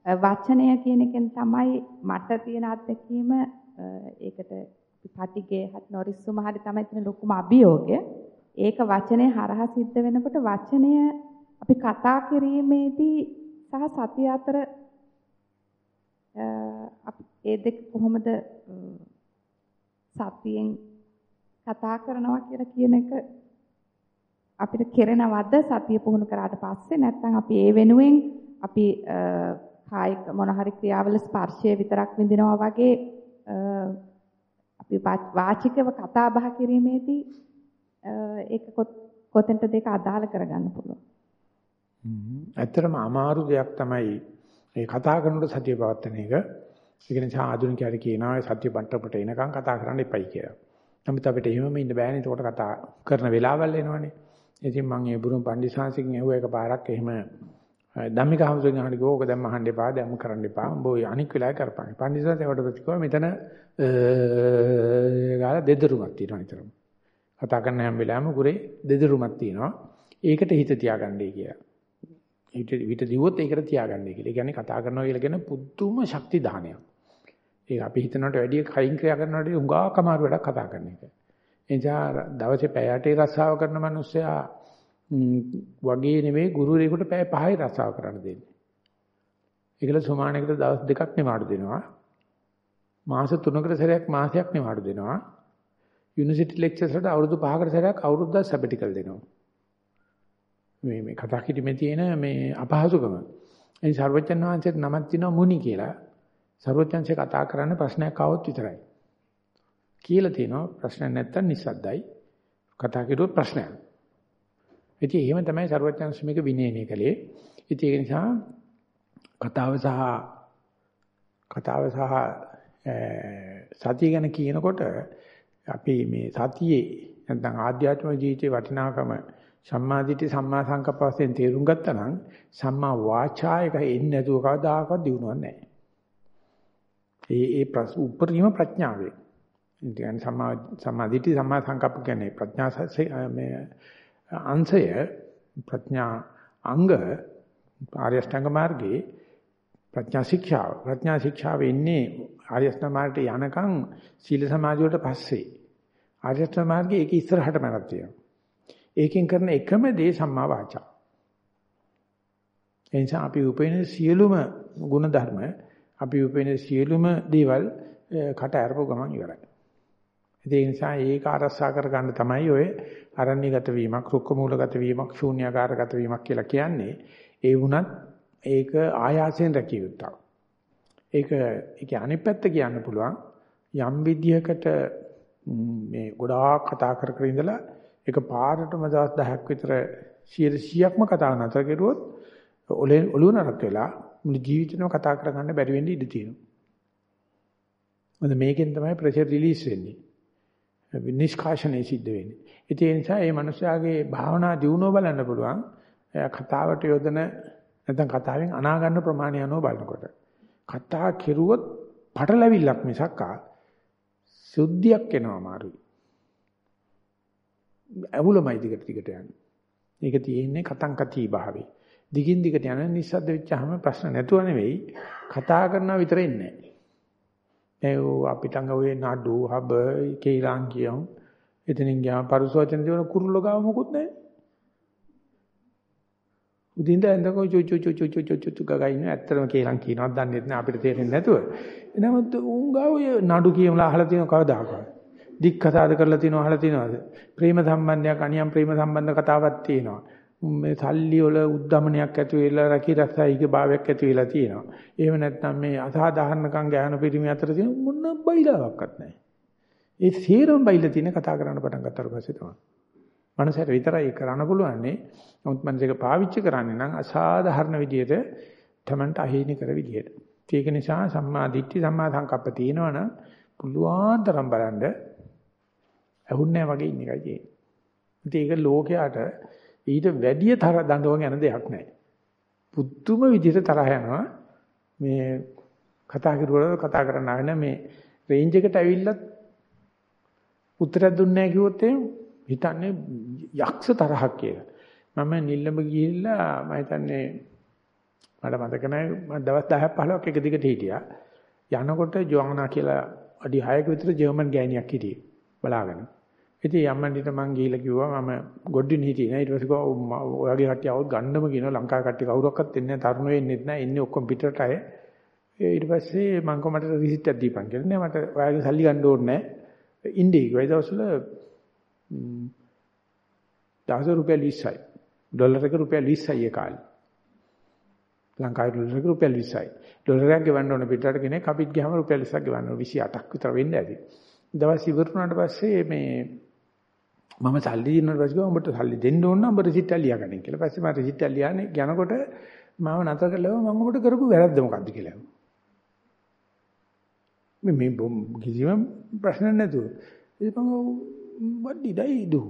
වචනය කියන එකෙන් තමයි මට තියෙන අත්දැකීම ඒකට පටිගේ හත් නොරිස්සුම හරි තමයි තියෙන ලොකුම අභියෝගය. ඒක වචනේ හරහා සිද්ධ වෙනකොට වචනය අපි කතා කිරීමේදී සහ සතිය අතර අපි ඒ දෙක කොහොමද සතියෙන් කතා කරනවා කියලා කියන එක අපිට කෙරෙනවද සතිය පුහුණු කරාට පස්සේ නැත්නම් අපි ඒ වෙනුවෙන් අපි කායික මොන හරි ක්‍රියාවල ස්පර්ශය විතරක් විඳිනවා වගේ අපි වාචිකව කතා බහ කිරීමේදී ඒක කොතෙන්ට දෙක අදාළ කරගන්න පුළුවන්. ඇත්තටම අමාරු දෙයක් තමයි මේ කතා කරනකොට සතිය පවත්වන එක. ඒක නිසා ආධුනිකයන්ට කියනවා සතිය බණ්ඩපට එනකන් කතා කරන්න එපයි කියලා. නමුත් අපිට එහෙමම ඉන්න බෑනේ. ඒකට කතා කරන වෙලාවල් එනවනේ. ඉතින් මම ඒ බුරුම් පණ්ඩිසාංශකින් ඇහුව එක පාරක් එහෙම ධම්මික හමුදුන් අහන්න ගිහුවා. ඕක දැන් මහන්න එපා, දැන් කරන්න එපා. උඹ ඔය අනික් වෙලාවේ කරපන්. පණ්ඩිසාංශ ඒකට ප්‍රතිකෝව මෙතන ගාලා දෙදරුමක් තියෙනවා නිතරම. කතා කරන හැම වෙලාවෙම කුරේ දෙදරුමක් තියෙනවා. ඒකට හිත තියාගන්නයි කියලා. හිත විත දිවුවොත් ඒකට තියාගන්නයි කියලා. ඒ කියන්නේ කතා කරනවා කියලා කියන පුදුම ශක්ති දානයක්. ඒක අපි හිතනකට වැඩිය කයින් ක්‍රියා කරනවට උඟා කමාරු වැඩක් කතා කරන එක. ඒ නිසා දවසේ පැය 8 රස්සාව කරන මිනිස්සයා වගේ නෙමෙයි ගුරුවරයෙකුට පැය 5යි රස්සාව කරන්න දෙන්නේ. ඒකල සමානයකට දවස් දෙකක් නිවාඩු දෙනවා. මාස 3කට සැරයක් මාසයක් නිවාඩු දෙනවා. යුනිවර්සිටි ලෙක්චර්ස් වලට අවුරුදු 5කට සැරයක් අවුරුද්දක් සැබටිකල් දෙනවා. මේ මේ කතා කිරීමේ තියෙන මේ අපහසුකම. ඒ සර්වඥාන් වහන්සේට නමක් තියෙනවා මුනි කියලා. සර්වඥාන්සේ කතා කරන්න ප්‍රශ්නයක් ආවොත් විතරයි. කියලා තියෙනවා ප්‍රශ්නයක් නැත්තම් නිස්සද්දයි. කතා කරුවොත් ප්‍රශ්නයක්. ඉතින් එහෙම තමයි සර්වඥාන්සේ මේක විනයනය කළේ. ඉතින් ඒක නිසා කතාව සහ කතාව සහ සතිය ගැන කියනකොට අපි මේ සතියේ නැත්නම් ආධ්‍යාත්මික ජීවිතේ වටිනාකම සම්මාදිට්ඨි සම්මා සංකප්ප වශයෙන් තේරුම් ගත්තා නම් සම්මා වාචා එක එන්නේ නැතුව කවදාකවත් දිනුවක් නැහැ. ඒ ඒ උපරිම ප්‍රඥාවේ. ඉතින් සම්මා සම්මාදිට්ඨි සම්මා සංකප්ප කියන්නේ ප්‍රඥා මේ අංශය ප්‍රඥා අංග ආර්ය අෂ්ටාංග මාර්ගයේ ප්‍රඥා ශික්ෂාව ප්‍රඥා ශික්ෂාව ඉන්නේ ආර්ය අෂ්ටාංග මාර්ගයට යනකම් සීල සමාධි වලට පස්සේ ආර්ය අෂ්ටාංග මාර්ගයේ ඒක ඉස්සරහට මනක් තියෙනවා ඒකෙන් කරන එකම දේ සම්මා වාචා. ඒ නිසා අපි උපේන සියලුම ගුණ ධර්ම අපි උපේන සියලුම දේවල් කට අරපුව ගමන් ඉවරයි. ඒ නිසා ඒක ආරස්සා කරගන්න තමයි ඔය අරණ්‍යගත වීමක්, රුක්ක මූලගත වීමක්, ශූන්‍යාකාරගත වීමක් කියලා කියන්නේ. ඒ වුණත් ඒක ආයාසයෙන් රැකිය යුත්තක්. ඒක ඒක අනිත් පැත්ත කියන්න පුළුවන් යම් විදියකට මේ ගොඩාක් කතා කර කර ඉඳලා ඒක පාරටම දවස් 10ක් විතර 100%ක්ම කතා නතර කරුවොත් ඔළුව නරක් වෙලා මුළු ජීවිතේම කතා කරගන්න බැරි වෙන්න ඉඩ තියෙනවා. මොකද මේකෙන් තමයි ප්‍රෙෂර් රිලීස් වෙන්නේ. නිෂ්කාශනයේ සිද්ධ වෙන්නේ. ඒ නිසා මේ මනුස්සයාගේ භාවනා දියුණුව බලන්න පුළුවන්. කතාවට යොදන නැත්නම් කතාවෙන් අනා ගන්න ප්‍රමාණය අනුව බලනකොට. කතා කෙරුවොත් පටලැවිල්ලක් මිසක් සුද්ධියක් එනවා අමාරුයි. ඇවුලමයි දිගට දිගට යන්නේ. ඒක තියෙන්නේ කතං කති භාවේ. දිගින් දිගට යන නිස්සද්ද වෙච්චාම ප්‍රශ්න නැතුව නෙවෙයි කතා කරනවා විතර ඉන්නේ මේ අපිට අඟ ඔය නඩු හබ කේලාන් කියමු. එතනින් ගියාම පරිසෝචන දින කුරුල්ල ගාව මොකුත් නැහැ. උදින්ද ඇඳකෝ චු චු චු චු චු චු චු ගගයින ඇත්තම කේලාන් කියනවා දන්නේ නැහැ අපිට තේරෙන්නේ නැතුව. එනමුත් උන් ගාව ඔය නඩු කියමලා අහලා තියෙන කවදාකවත්. දික් කතාද කරලා තියෙනව අහලා තියෙනවද? ප්‍රේම සම්බන්ධයක් අනියම් ප්‍රේම සම්බන්ධ කතාවක් තියෙනවා. මේ සල්ලි වල උද්දමනයක් ඇති වෙලා රකී රසයික භාවයක් ඇති වෙලා තියෙනවා. එහෙම නැත්නම් මේ අසාධාරණකම් ගෑනු පිරිමි අතර තියෙන මොන බයිලාවක්වත් නැහැ. ඒ සේරම බයිලා තියෙන කතා කරන්න පටන් ගත්තාට පස්සේ තමයි. මනසට විතරයි කරන්න පුළුවන්නේ. නමුත් මනසක පාවිච්චි කරන්නේ නම් අසාධාරණ විදියට තමන්ට අහේනි කර විදියට. ඒක නිසා සම්මා දිට්ඨි සම්මා සංකප්ප තියෙනවනම් පුළුවන් තරම් බලන්න ඇහුන්නේ වගේ ඉන්න එකයි තියෙන්නේ. ඒක ලෝකයට ඊට වැඩිය තර දඬුවම් යන දෙයක් නැහැ. පුදුම විදිහට තරහ යනවා. මේ කතා කරුවල කතා කරන්න ආවෙ මේ රේන්ජ් එකට ඇවිල්ලත් උත්තරයක් දුන්නේ නැහැ කිව්වොත් එහෙම හිතන්නේ යක්ෂ තරහක් කියලා. මම නිල්ලඹ ගිහිල්ලා මම හිතන්නේ මට මතක නැහැ මම දවස් 10ක් 15ක් එක දිගට හිටියා. යනකොට ජෝනා කියලා අඩි 6ක විතර ජර්මන් ගෑණියක් හිටියේ බලාගෙන. ඉතින් යම්මන්ඩිට මං ගිහිල්ලා කිව්වා මම ගොඩින් හිටියේ නෑ ඊට පස්සේ කිව්වා ඔයාගේ කට්ටිය આવොත් ගන්නම කියනවා ලංකාවේ කට්ටිය කවුරක්වත් එන්නේ නෑ තරුණ වෙන්නෙත් නෑ එන්නේ ඔක්කොම පිටරට අය ඊට පස්සේ මං කොහමද රිසිට් එකක් දීපන් කියලා නෑ මට ඔයාගේ සල්ලි ගන්න ඕනේ නෑ ඉන්දියාවේ ගිය දවස්වල දහස රුපියල් 20යි. ඩොලර් එක රුපියල් 20යි ඒ කාලේ. ලංකාවේ ඩොලර් එක රුපියල් 20යි. ඩොලරයක් ගෙවන්න ඕන පිටරට කෙනෙක් අපිත් ගියාම රුපියල් 20ක් ගෙවන්න ඕන 28ක් විතර වෙන්න ඇති. දවස් ඉවරුනාට පස්සේ මේ මම සල්ලි දිනන පස්සේ උඹට සල්ලි දෙන්න ඕන නම් උඹ රිසිට් එක ලියාගන්න කියලා. පස්සේ මම රිසිට් එක ලියානේ යනකොට මම නතර කළා මම උඹට කරපු වැරද්ද මොකක්ද කියලා. මේ මේ කිසිම ප්‍රශ්න නැතුව. ඉතින් මම what did I do?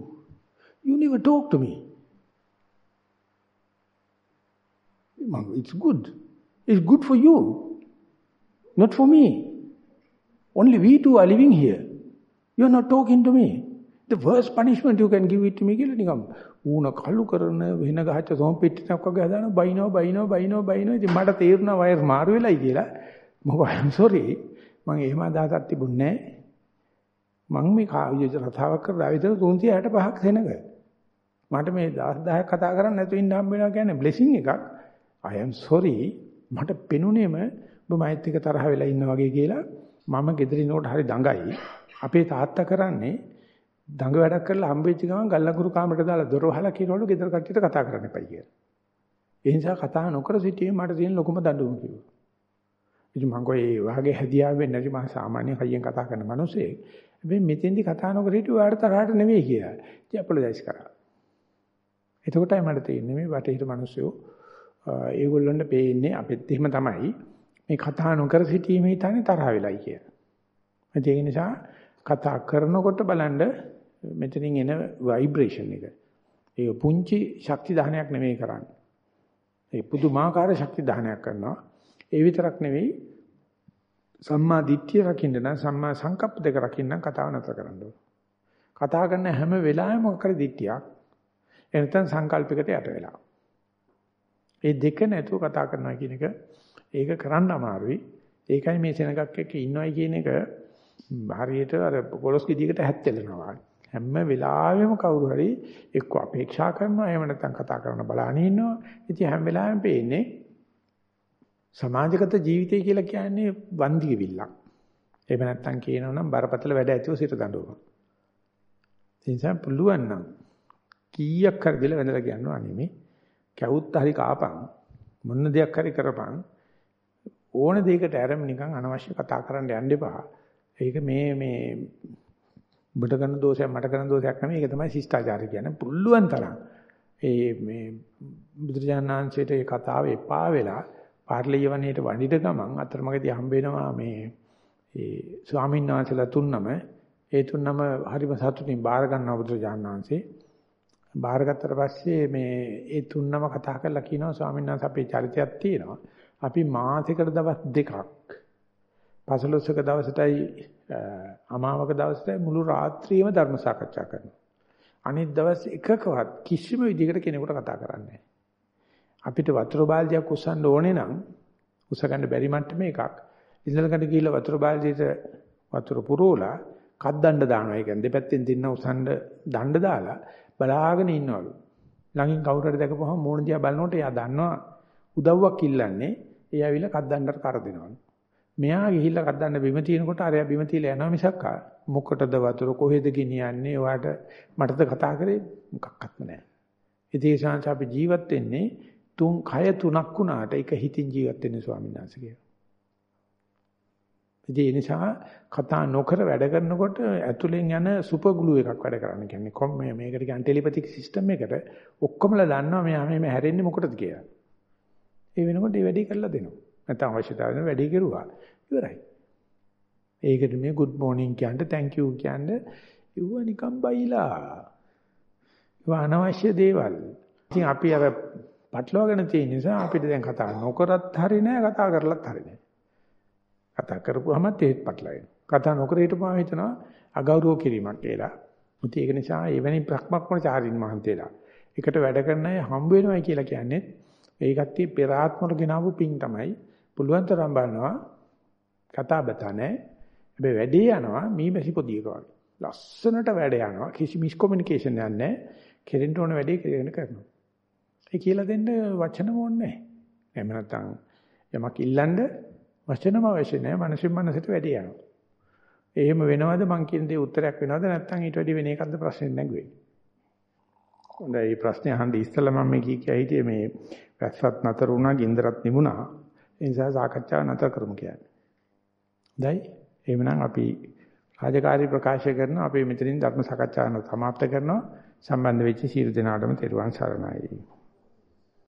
You never talk to me. It's good. It's good for you. Not for me. Only we two are living here. You're not talking to me. The worst punishment you can give it to me කියලා නිකම් ඌන කළු කරන වෙන ගහච්ච සෝම් පිටිනක් වගේ හදාන බයිනෝ බයිනෝ බයිනෝ බයිනෝ ඉතින් මට තේරුණා wire මාරු වෙලයි කියලා. මම I'm sorry. මම එහෙම අදහසක් තිබුණේ නැහැ. මම මේ කාවිය රතාවක් කරලා විතර 365ක් සෙනග මට මේ 10 10ක් කතා කරන්න නැතුව ඉන්න හම්බ වෙනවා කියන්නේ බ්ලෙසිං එකක්. I am sorry. මට පෙනුනේම ඔබ මයිත් එක තරහ වෙලා ඉන්න වගේ කියලා මම ගෙදරිනකොට හරි දඟයි. අපේ තාත්තා කරන්නේ දඟ වැඩක් කරලා හම්බෙච්ච ගමන් ගල්ලඟුරු කාමරට දාලා දොර වහලා කියනවලු ගෙදර කට්ටියට කතා කරන්න එපයි කියලා. ඒ නිසා කතා නොකර සිටීමේ මට තියෙන ලොකුම දඬුවම කිව්වා. ඉතින් මම කොයි වාගේ හැදියාව වෙන්නේ නැති මම සාමාන්‍ය කයියෙන් කතා කරන මිනිසෙක්. හැබැයි මෙතෙන්දි කතා නොකර හිටිය ඔයාලට තරහට නෙවෙයි කියලා. ඉතින් අපොලොජයිස් කරා. එතකොටයි මට තේරෙන්නේ මේ වටේට මිනිස්සු ඒගොල්ලන්ට පේන්නේ අපිත් එහෙම තමයි මේ කතා නොකර සිටීමේ තනේ තරහ වෙලයි කියලා. ඒ නිසා කතා කරනකොට බලන්න මෙතනින් එන ভাইබ්‍රේෂන් එක. ඒ පුංචි ශක්ති දහනයක් නෙමෙයි කරන්නේ. ඒ පුදුමාකාර ශක්ති දහනයක් කරනවා. ඒ විතරක් නෙවෙයි සම්මා දිට්ඨිය රකින්න නම් සම්මා සංකප්ප දෙක රකින්න කතාව නතර කරන්න ඕන. කතා කරන හැම වෙලාවෙම මොකක් හරි දිට්ඨියක් එනතන් සංකල්පයකට යට වෙලා. ඒ දෙක නැතුව කතා කරනවා කියන එක ඒක කරන්න අමාරුයි. ඒකයි මේ සෙනගක් එක්ක ඉන්නවයි කියන එක හරියට අර පොලොස් ගෙඩියකට හැත්තෙලනවා. හැම වෙලාවෙම කවුරු හරි එක්ක අපේක්ෂා කරනවා එහෙම නැත්නම් කතා කරන බලාගෙන ඉන්නවා. ඉතින් හැම වෙලාවෙම පේන්නේ සමාජගත ජීවිතය කියලා කියන්නේ වන්දිය විල්ලක්. එහෙම නැත්නම් කියනවනම් බරපතල වැඩ ඇතිව සිට දඬුවම. ඒ නිසා පුළුවන් නම් කීයක් හරි දෙල වැඳලා කියනවා අනිමේ කැවුත් හරි කාපන් මොන දෙයක් හරි කරපන් ඕන දෙයකට ඇරෙම නිකන් අනවශ්‍ය කතා කරන්න යන්න එපා. ඒක මේ මේ ඔබට කරන දෝෂයක් මට කරන දෝෂයක් නෙමෙයි ඒක තමයි ශිෂ්ටාචාරය කියන්නේ. පුළුවන් තරම් ඒ මේ බුදුරජාණන් වහන්සේට ඒ කතාව එපා වෙලා පාර්ලියවණේට වඩිට ගමන් අතරමඟදී හම්බ වෙනවා මේ ඒ ස්වාමීන් වහන්සේලා තුන්නම ඒ තුන්නම හරිම සතුටින් බාර ගන්නවා බුදුරජාණන් වහන්සේ. බාරගත්තට පස්සේ මේ ඒ තුන්නම කතා කරලා කියනවා ස්වාමීන් වහන්සේ අපේ චරිතයක් තියෙනවා. අපි මාසෙකට දවස් දෙකක් පසළොස්වක දවසටයි අමාවක දවසටයි මුළු රාත්‍රියම ධර්ම සාකච්ඡා කරනවා. අනිත් දවස් එකකවත් කිසිම විදිහකට කෙනෙකුට කතා කරන්නේ නැහැ. අපිට වතුර බාල්දියක් උස්සන්න ඕනේ නම් උස්සගන්න බැරි මට්ටමේ එකක්. ඉඳලකට ගිහිල්ලා වතුර බාල්දියට වතුර පුරවලා කද්දණ්ඩ දානවා. ඒ කියන්නේ දෙපැත්තෙන් දින්න උස්සන්න දණ්ඩ දාලා බලාගෙන ඉන්නවලු. ළඟින් කවුරු හරි දැකපුවහම මූණ දිහා බලනකොට එයා දන්නවා උදව්වක් ඉල්ලන්නේ. ඒ ඇවිල්ලා කද්දණ්ඩට කර දෙනවලු. මෙයා ගිහිල්ලා කද්දන්න බිම තියෙනකොට අරයා බිම තියලා යනවා මිසක් මොකටද වතුර කොහෙද ගෙනියන්නේ ඔයාට මටද කතා කරේ මොකක්වත්ම නැහැ. ඉතින් ඒ ශාංශ අපි ජීවත් වෙන්නේ තුන් කය තුනක් වුණාට එක හිතින් ජීවත් වෙන්නේ ස්වාමීන් වහන්සේ කියලා. ඉතින් ඒ නිසා කතා නොකර වැඩ කරනකොට ඇතුලෙන් යන සුපර් ග්ලූ එකක් වැඩ කරන්න කියන්නේ කොම් මේ මේකට කියන්නේ ටෙලිපැතික් සිස්ටම් එකට ඔක්කොමලා දන්නවා මෙයා මේ හැරෙන්නේ මොකටද කියලා. ඒ වෙනකොට ඒ වැඩේ කරලා දෙනවා. නැත්නම් අවශ්‍යතාවය වෙන වැඩේ කෙරුවා. ඉවරයි. ඒකට මේ good morning කියන්න thank you කියන්න ඉව නිකම් බයිලා. ඒව අනවශ්‍ය දේවල්. ඉතින් අපි අර පටලවාගෙන තියෙන නිසා අපිට දැන් කතා නොකරත් හරි නෑ කතා කරලත් හරි නෑ. කතා කරපුවාම තේත් පටලවෙනවා. කතා නොකර හිටපුවාම හිතනවා අගෞරව කිරීමක් කියලා. මුත් ඒක නිසා එවැනි ප්‍රඥාක්මන චාරින් මහන්තේලා. එකට වැඩ කරන අය හම්බ වෙනවයි කියලා කියන්නේ ඒකත් පෙර ආත්මවල ගෙනාවු පිං තමයි. පුළුවන් තරම් බලනවා කතා බත නැහැ. හැබැයි වැඩේ යනවා මීමැසි පොදියක වගේ. ලස්සනට වැඩ යනවා. කිසි මිස්කොමියුනිකේෂන් යන්නේ නැහැ. කෙරෙන්න ඕන වැඩේ කෙරෙන්න කරනවා. ඒ කියලා දෙන්න වචනම ඕනේ නැහැ. එහෙම නැත්නම් යමක් ඉල්ලන්න වචනම අවශ්‍ය නැහැ. මනසින් මනසට වැඩේ යනවා. එහෙම වෙනවද මං කියන දේ උත්තරයක් වෙනවද නැත්නම් ඊට වැඩි වෙන එකක්ද ප්‍රශ්නේ නැගුවේ? හොඳයි මේ ප්‍රශ්නේ අහන්න ඉස්සෙල්ලා මම මේ කිය කිය හිටියේ මේ වැස්සත් නතර වුණා, ගින්දරත් නිමුණා. ඒ නිසා සාකච්ඡාව නතර කරමු කියන්නේ. හොඳයි. එහෙමනම් අපි රාජකාරී ප්‍රකාශය කරනවා අපි මෙතනින් ධර්ම සාකච්ඡාව සමාප්ත කරනවා සම්බන්ධ වෙච්ච සියලු දෙනාටම තෙරුවන් සරණයි